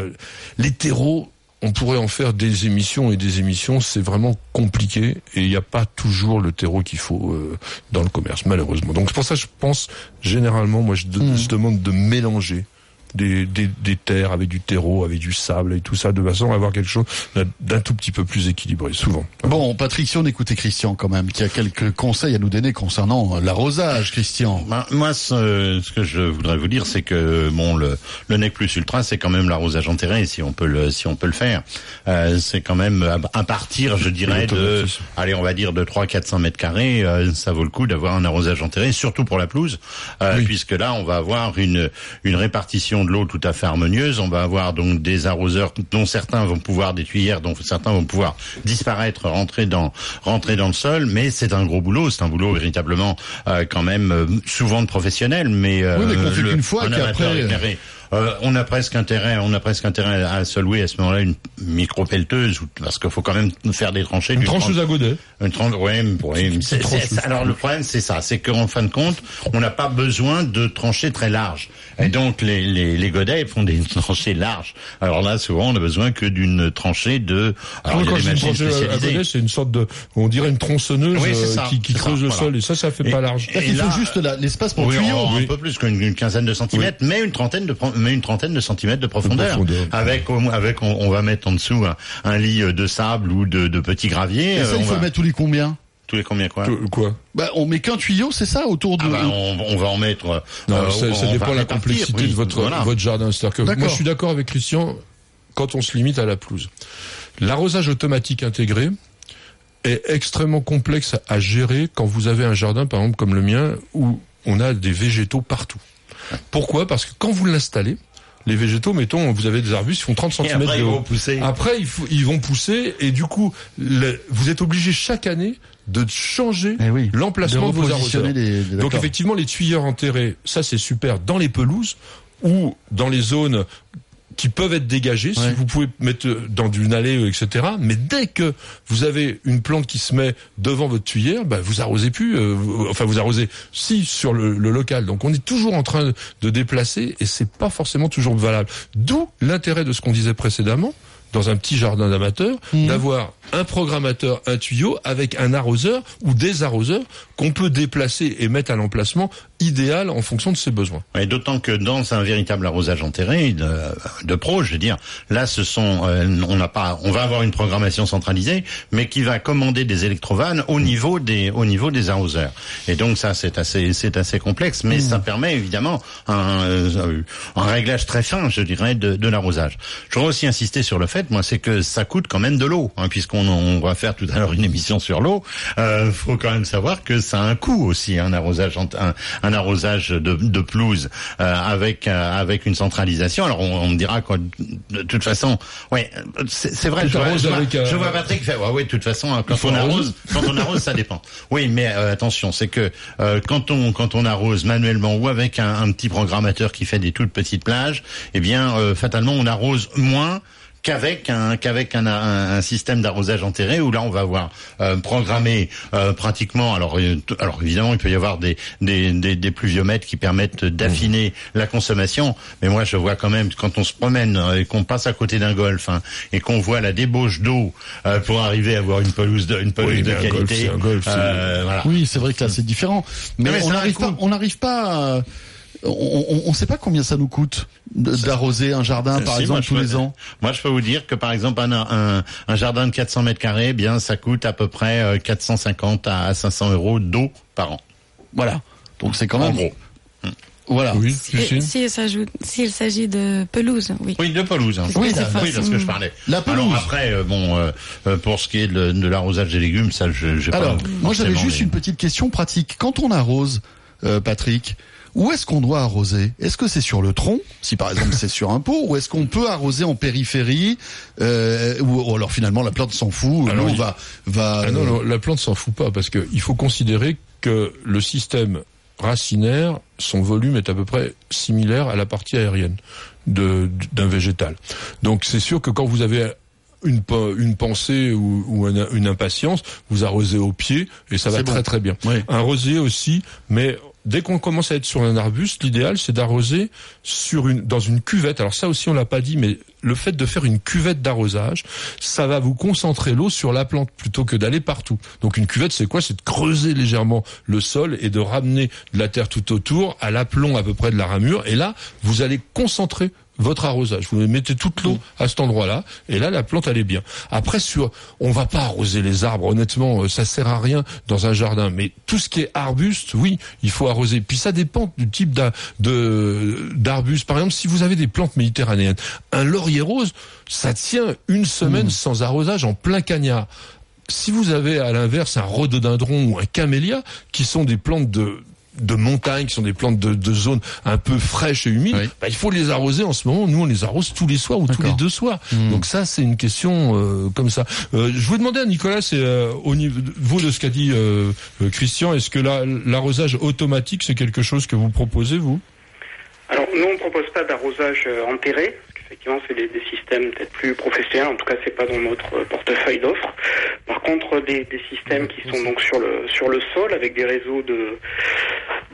Les terreaux, on pourrait en faire des émissions et des émissions. C'est vraiment compliqué et il n'y a pas toujours le terreau qu'il faut euh, dans le commerce, malheureusement. Donc c'est pour ça que je pense généralement, moi, je, de- je demande de mélanger. Des, des, des terres avec du terreau, avec du sable et tout ça, de façon à avoir quelque chose d'un- tout petit peu plus équilibré, souvent. Bon, Patrick, si on écoutait Christian quand même, qui a quelques conseils à nous donner concernant euh, l'arrosage, Christian. Ben, moi, ce, ce que je voudrais vous dire, c'est que bon, le, le nec plus ultra, c'est quand même l'arrosage enterré, si on peut le, si on peut le faire. Euh, c'est quand même à, à partir, je dirais, de, allez, on va dire de 3 400 mètres carrés, euh, ça vaut le coup d'avoir un arrosage enterré, surtout pour la pelouse, euh, puisque là, on va avoir une une répartition de l'eau tout à fait harmonieuse. On va avoir donc des arroseurs dont certains vont pouvoir des tuyères, dont certains vont pouvoir disparaître, rentrer dans rentrer dans le sol, mais c'est un gros boulot. C'est un boulot véritablement euh, quand même euh, souvent de professionnels, mais euh, Oui, mais qu'on fait le- qu'une fois, qu'après-. Euh, on a presque intérêt, on a presque intérêt à se louer à ce moment-là une micro pelleteuse, parce qu'il faut quand même faire des tranchées. Une trancheuse 30 à godet. Une tranche, ouais, mais- ouais, c'est- c'est- alors le problème c'est ça, c'est qu'en fin de compte, on n'a pas besoin de tranchées très larges. Et donc les, les, les godets font des tranchées larges. Alors là, souvent, on a besoin que d'une tranchée de. Alors il y a quand dis machines tranchée à- à spécialisées. godet, c'est une sorte de, on dirait une tronçonneuse Oui, c'est euh, ça, qui, qui c'est creuse ça, le voilà. sol et ça, ça fait Et- pas large. Il faut juste l'espace pour le Oui, tuyau. un peu plus qu'une une quinzaine de centimètres, mais une trentaine de mais une trentaine de centimètres de profondeur. profondeur. Avec avec on, on va mettre en dessous un, un lit de sable ou de, de petits graviers. Et ça, euh, il on faut va- mettre tous les combien tous les combien quoi Quoi Bah, on met qu'un tuyau, c'est ça, autour de. Ah bah, on, on va en mettre. euh, Non, euh, ça, dépend de la complexité oui, de votre, voilà. votre jardin. C'est-à-dire que moi, je suis d'accord avec Christian quand on se limite à la pelouse. L'arrosage automatique intégré est extrêmement complexe à gérer quand vous avez un jardin, par exemple, comme le mien, où on a des végétaux partout. Pourquoi? Parce que quand vous l'installez, les végétaux, mettons, vous avez des arbustes qui font 30 Et cm après, de ils haut. vont pousser. Après, ils vont pousser et du coup, le- vous êtes obligé chaque année de changer l'emplacement De de, vos arroseurs. les- Donc effectivement, les tuyeurs enterrés, ça c'est super dans les pelouses ou dans les zones qui peuvent être dégagées, si vous pouvez mettre dans d'une allée, euh, etc. Mais dès que vous avez une plante qui se met devant votre tuyère, bah, vous arrosez plus, euh, vous- enfin vous arrosez si sur le, le local. Donc on est toujours en train de déplacer et c'est pas forcément toujours valable. D'où l'intérêt de ce qu'on disait précédemment dans un petit jardin d'amateur, d'avoir un programmateur, un tuyau avec un arroseur ou des arroseurs qu'on peut déplacer et mettre à l'emplacement idéal en fonction de ses besoins. Et d'autant que dans un véritable arrosage enterré de, de pro, je veux dire, là, ce sont, euh, on n'a pas, on va avoir une programmation centralisée, mais qui va commander des électrovannes au niveau des, au niveau des arroseurs. Et donc ça, c'est assez, c'est assez complexe, mais ça permet évidemment un, euh, un réglage très fin, je dirais, de, de l'arrosage. Je voudrais aussi insister sur le fait, moi, c'est que ça coûte quand même de l'eau, hein, puisqu'on on va faire tout à l'heure une émission sur l'eau. Euh, faut quand même savoir que ça a un coût aussi, un arrosage, un, un arrosage de, de pelouse euh, avec euh, avec une centralisation. Alors on, on me dira quoi. De toute façon, ouais, c'est vrai. Je vois, je vois- avec, euh, je vois Patrick faire. Ouais, ouais, de toute façon, hein, quand on arrose, quand on arrose, ça dépend. Oui, mais euh, attention, c'est que euh, quand on quand on arrose manuellement ou avec un, un petit programmateur qui fait des toutes petites plages, eh bien, euh, fatalement, on arrose moins qu'avec un qu'avec un, un, un système d'arrosage enterré où là on va avoir euh, programmé euh, pratiquement alors euh, alors évidemment il peut y avoir des des, des, des pluviomètres qui permettent d'affiner la consommation mais moi je vois quand même quand on se promène euh, et qu'on passe à côté d'un golf hein, et qu'on voit la débauche d'eau euh, pour arriver à avoir une pelouse de une pelouse Oui, de golf, qualité golf, euh, voilà. Oui, c'est vrai que là c'est différent. Mais, on n'arrive pas, on n'arrive pas. à- on ne sait pas combien ça nous coûte d'arroser un jardin, par Euh, Si, exemple, tous peux- les ans. Moi, je peux vous dire que par exemple un, un, un jardin de 400 mètres carrés, eh bien, ça coûte à peu près euh, 450 à 500 euros d'eau par an. Voilà. Donc c'est quand En même. gros. Voilà. Oui, Si- S'il s'agit de pelouse, oui. Oui, de pelouse. Hein. Oui, c'est oui, parce que je parlais. Alors après, euh, bon, euh, euh, pour ce qui est de, de l'arrosage des légumes, ça, je, j'ai pas. Alors, moi j'avais juste les- une petite question pratique. Quand on arrose, euh, Patrick, où est-ce qu'on doit arroser? Est-ce que c'est sur le tronc, si par exemple c'est sur un pot, ou est-ce qu'on peut arroser en périphérie euh, ou, ou alors finalement la plante s'en fout, Alors, il- va va. Ah non, non, la plante s'en fout pas parce que il faut considérer que le système racinaire, son volume est à peu près similaire à la partie aérienne de- d'un végétal. Donc c'est sûr que quand vous avez une, une pensée ou, ou une, une impatience, vous arrosez au pied et ça va C'est bon. très très bien. Un rosier aussi, mais dès qu'on commence à être sur un arbuste, l'idéal c'est d'arroser sur une dans une cuvette. Alors ça aussi on l'a pas dit, mais le fait de faire une cuvette d'arrosage, ça va vous concentrer l'eau sur la plante plutôt que d'aller partout. Donc une cuvette c'est quoi? C'est de creuser légèrement le sol et de ramener de la terre tout autour à l'aplomb à peu près de la ramure. Et là vous allez concentrer votre arrosage. Vous mettez toute l'eau à cet endroit-là, et là la plante elle est bien. Après sur, on va pas arroser les arbres. Honnêtement, euh, ça sert à rien dans un jardin. Mais tout ce qui est arbuste, oui, il faut arroser. Puis ça dépend du type d'arbuste. Par exemple, si vous avez des plantes méditerranéennes, un laurier rose, ça tient une semaine sans arrosage en plein cagnard. Si vous avez à l'inverse un rhododendron ou un camélia, qui sont des plantes de de montagne, qui sont des plantes de, de zones un peu fraîches et humides, bah, il faut les arroser en ce moment. Nous, on les arrose tous les soirs ou tous les deux soirs. Donc ça, c'est une question euh, comme ça. Euh, je vous demandais à Nicolas, c'est euh, au niveau de- vous de ce qu'a dit Christian, est-ce que la- l'arrosage automatique, c'est quelque chose que vous proposez, vous? Alors, nous, on ne propose pas d'arrosage enterré, parce qu'effectivement, c'est des, systèmes peut-être plus professionnels. En tout cas, c'est pas dans notre euh, portefeuille d'offres. Par contre, des, systèmes qui sont donc sur le sur le sol, avec des réseaux de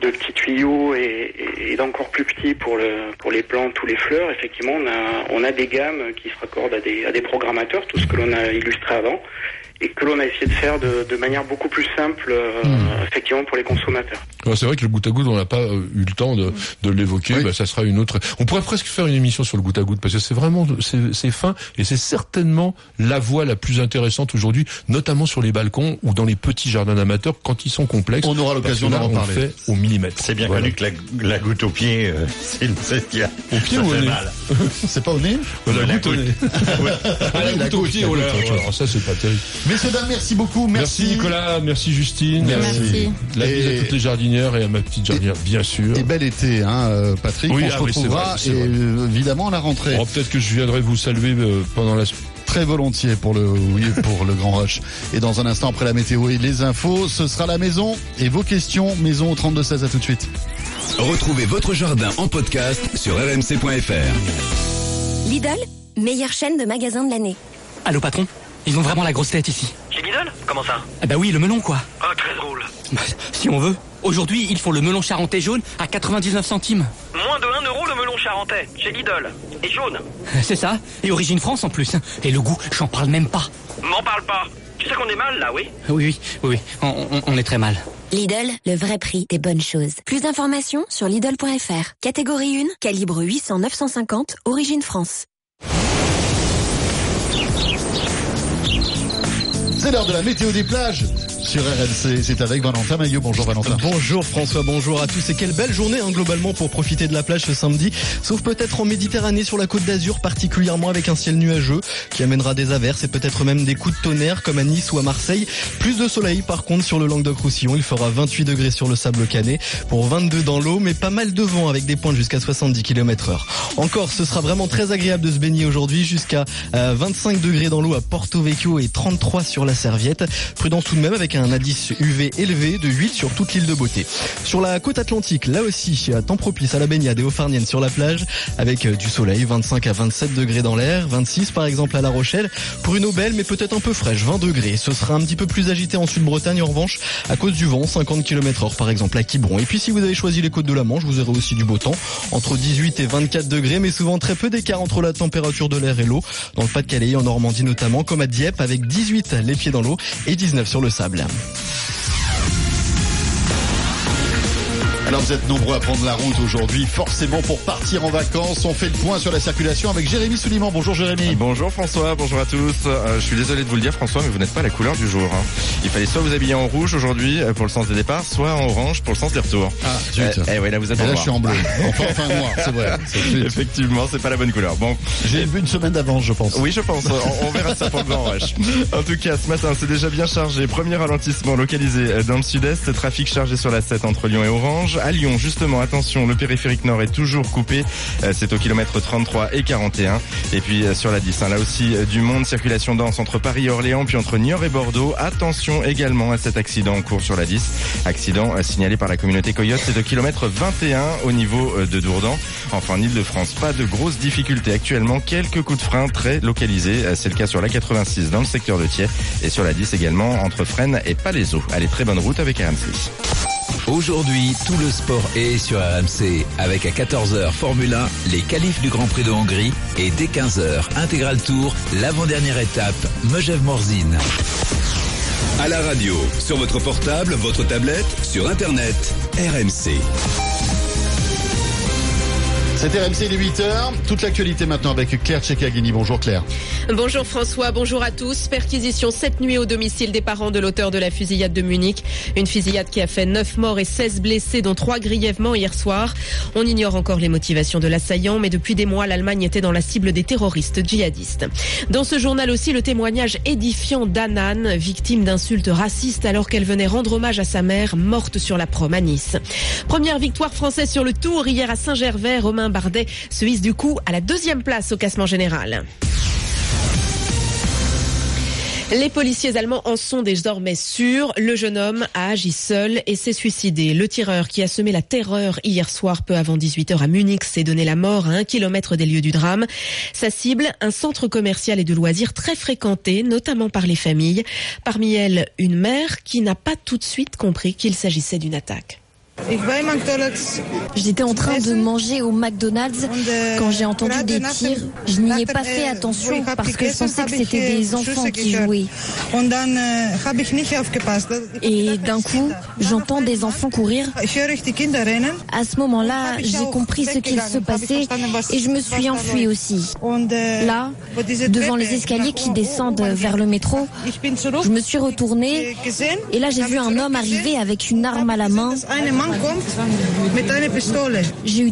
de petits tuyaux et, d'encore plus petits pour le pour les plantes ou les fleurs. Effectivement, on a on a des gammes qui se raccordent à des à des programmateurs, tout ce que l'on a illustré avant. Et que l'on a essayé de faire de, de manière beaucoup plus simple, euh, effectivement, pour les consommateurs. Ouais, C'est vrai que le goutte à goutte, on n'a pas euh, eu le temps de, de l'évoquer. Bah, ça sera une autre. On pourrait presque faire une émission sur le goutte à goutte parce que c'est vraiment c'est c'est fin et c'est certainement la voie la plus intéressante aujourd'hui, notamment sur les balcons ou dans les petits jardins d'amateurs quand ils sont complexes. On aura l'occasion d'en on reparler. fait au millimètre. C'est bien Voilà. connu que la, la goutte au pied, euh, c'est une c'est qu'il y a- Au pied ça ou au nez mal. C'est pas au nez La La goutte au goutte. nez. Ah, la la goutte au goutte, pied, la oh là goutte, ça, c'est pas terrible. Messieurs, dames, merci beaucoup. Merci, Merci Nicolas, merci Justine. Merci. La bise Et- à toutes les jardinières et à ma petite jardinière, bien sûr. Et bel été, hein, euh, Patrick. Oui, on ah se oui, c'est retrouvera vrai, et, euh, évidemment à la rentrée. Oh, Peut-être que je viendrai vous saluer euh, pendant la Très volontiers pour le, oui, pour le Grand Rush. Et dans un instant, après la météo et les infos, ce sera la maison et vos questions. Maison au 32-16, à tout de suite. Retrouvez votre jardin en podcast sur rmc.fr. Lidl, meilleure chaîne de magasins de l'année. Allô patron? Ils ont vraiment la grosse tête ici. Chez Lidl Comment ça Ah bah oui, le melon quoi. Ah, très drôle. Bah, si on veut. Aujourd'hui, ils font le melon charentais jaune à 99 centimes. Moins de 1 euro le melon charentais, chez Lidl. Et jaune. C'est ça. Et origine France en plus. Et le goût, j'en parle même pas. M'en parle pas. Tu sais qu'on est mal là, oui Oui, oui, oui, oui. On, on- on est très mal. Lidl, le vrai prix des bonnes choses. Plus d'informations sur Lidl.fr. Catégorie 1, calibre 800-950, origine France. C'est l'heure de la météo des plages sur. C'est avec Valentin Maillot. Bonjour Valentin. Bonjour François, bonjour à tous et quelle belle journée hein, globalement pour profiter de la plage ce samedi, sauf peut-être en Méditerranée sur la côte d'Azur particulièrement avec un ciel nuageux qui amènera des averses et peut-être même des coups de tonnerre comme à Nice ou à Marseille. Plus de soleil par contre sur le Languedoc-Roussillon, il fera 28 degrés sur le sable canet pour 22 dans l'eau mais pas mal de vent avec des pointes jusqu'à 70 km heure. Encore, ce sera vraiment très agréable de se baigner aujourd'hui jusqu'à euh, 25 degrés dans l'eau à Porto Vecchio et 33 sur la serviette. Prudence tout de même avec un indice UV élevé de 8 sur toute l'île de Beauté. Sur la côte atlantique, là aussi, temps propice à la baignade et aux farniennes sur la plage avec euh, du soleil, 25 à 27 degrés dans l'air, 26 par exemple à La Rochelle, pour une belle mais peut-être un peu fraîche, 20 degrés. Ce sera un petit peu plus agité en Sud-Bretagne en revanche à cause du vent, 50 km heure par exemple à Quiberon. Et puis si vous avez choisi les côtes de la Manche, vous aurez aussi du beau temps, entre 18 et 24 degrés, mais souvent très peu d'écart entre la température de l'air et l'eau. Dans le Pas-de-Calais en Normandie notamment, comme à Dieppe avec 18 les pieds dans l'eau et 19 sur le sable. them. Alors vous êtes nombreux à prendre la route aujourd'hui, forcément pour partir en vacances. On fait le point sur la circulation avec Jérémy Souliman. Bonjour Jérémy. Bonjour François, bonjour à tous. Euh, je suis désolé de vous le dire François, mais vous n'êtes pas la couleur du jour. hein. Il fallait soit vous habiller en rouge aujourd'hui euh, pour le sens des départs, soit en orange pour le sens des retours. Ah, zut. Eh eh ouais, là vous êtes Et en là, je suis en bleu. Enfin, enfin noir, c'est vrai. Effectivement, c'est pas la bonne couleur. Bon, J'ai vu une semaine d'avance, je pense. oui, je pense. On, on verra ça pour le grand rush. En tout cas, ce matin, c'est déjà bien chargé. Premier ralentissement localisé euh, dans le sud-est. Trafic chargé sur la 7 entre Lyon et Orange. À Lyon, justement, attention, le périphérique nord est toujours coupé. Euh, C'est au kilomètre 33 et 41. Et puis euh, sur la 10, hein, là aussi euh, du monde, circulation dense entre Paris et Orléans, puis entre Niort et Bordeaux. Attention également à cet accident en cours sur la 10. Accident signalé par la communauté Coyote, c'est au kilomètre 21 au niveau de Dourdan. Enfin, en Ile-de-France, pas de grosses difficultés actuellement. Quelques coups de frein très localisés. C'est le cas sur la 86 dans le secteur de Thiers et sur la 10 également entre Fresnes et Palaiseau. Allez, très bonne route avec RMC. Aujourd'hui, tout le sport est sur RMC avec à 14h Formule 1, les qualifs du Grand Prix de Hongrie et dès 15h Intégral Tour, l'avant-dernière étape, Megève-Morzine. À la radio, sur votre portable, votre tablette, sur Internet, RMC. C'était RMC, il est 8h. Toute l'actualité maintenant avec Claire Tchekagini. Bonjour Claire. Bonjour François, bonjour à tous. Perquisition cette nuit au domicile des parents de l'auteur de la fusillade de Munich. Une fusillade qui a fait 9 morts et 16 blessés, dont 3 grièvement hier soir. On ignore encore les motivations de l'assaillant, mais depuis des mois, l'Allemagne était dans la cible des terroristes djihadistes. Dans ce journal aussi, le témoignage édifiant d'Anan, victime d'insultes racistes alors qu'elle venait rendre hommage à sa mère, morte sur la prom à Nice. Première victoire française sur le tour hier à Saint-Gervais. Romain Se hisse du coup à la deuxième place au classement général. Les policiers allemands en sont désormais sûrs. Le jeune homme a agi seul et s'est suicidé. Le tireur qui a semé la terreur hier soir peu avant 18h à Munich s'est donné la mort à un kilomètre des lieux du drame. Sa cible, un centre commercial et de loisirs très fréquenté, notamment par les familles. Parmi elles, une mère qui n'a pas tout de suite compris qu'il s'agissait d'une attaque. J'étais en train de manger au McDonald's quand j'ai entendu des tirs. Je n'y ai pas fait attention parce que je pensais que c'était des enfants qui jouaient. Et d'un coup, j'entends des enfants courir. À ce moment-là, j'ai compris ce qu'il se passait et je me suis enfuie aussi. Là, devant les escaliers qui descendent vers le métro, je me suis retournée et là j'ai vu un homme arriver avec une arme à la main. J'ai eu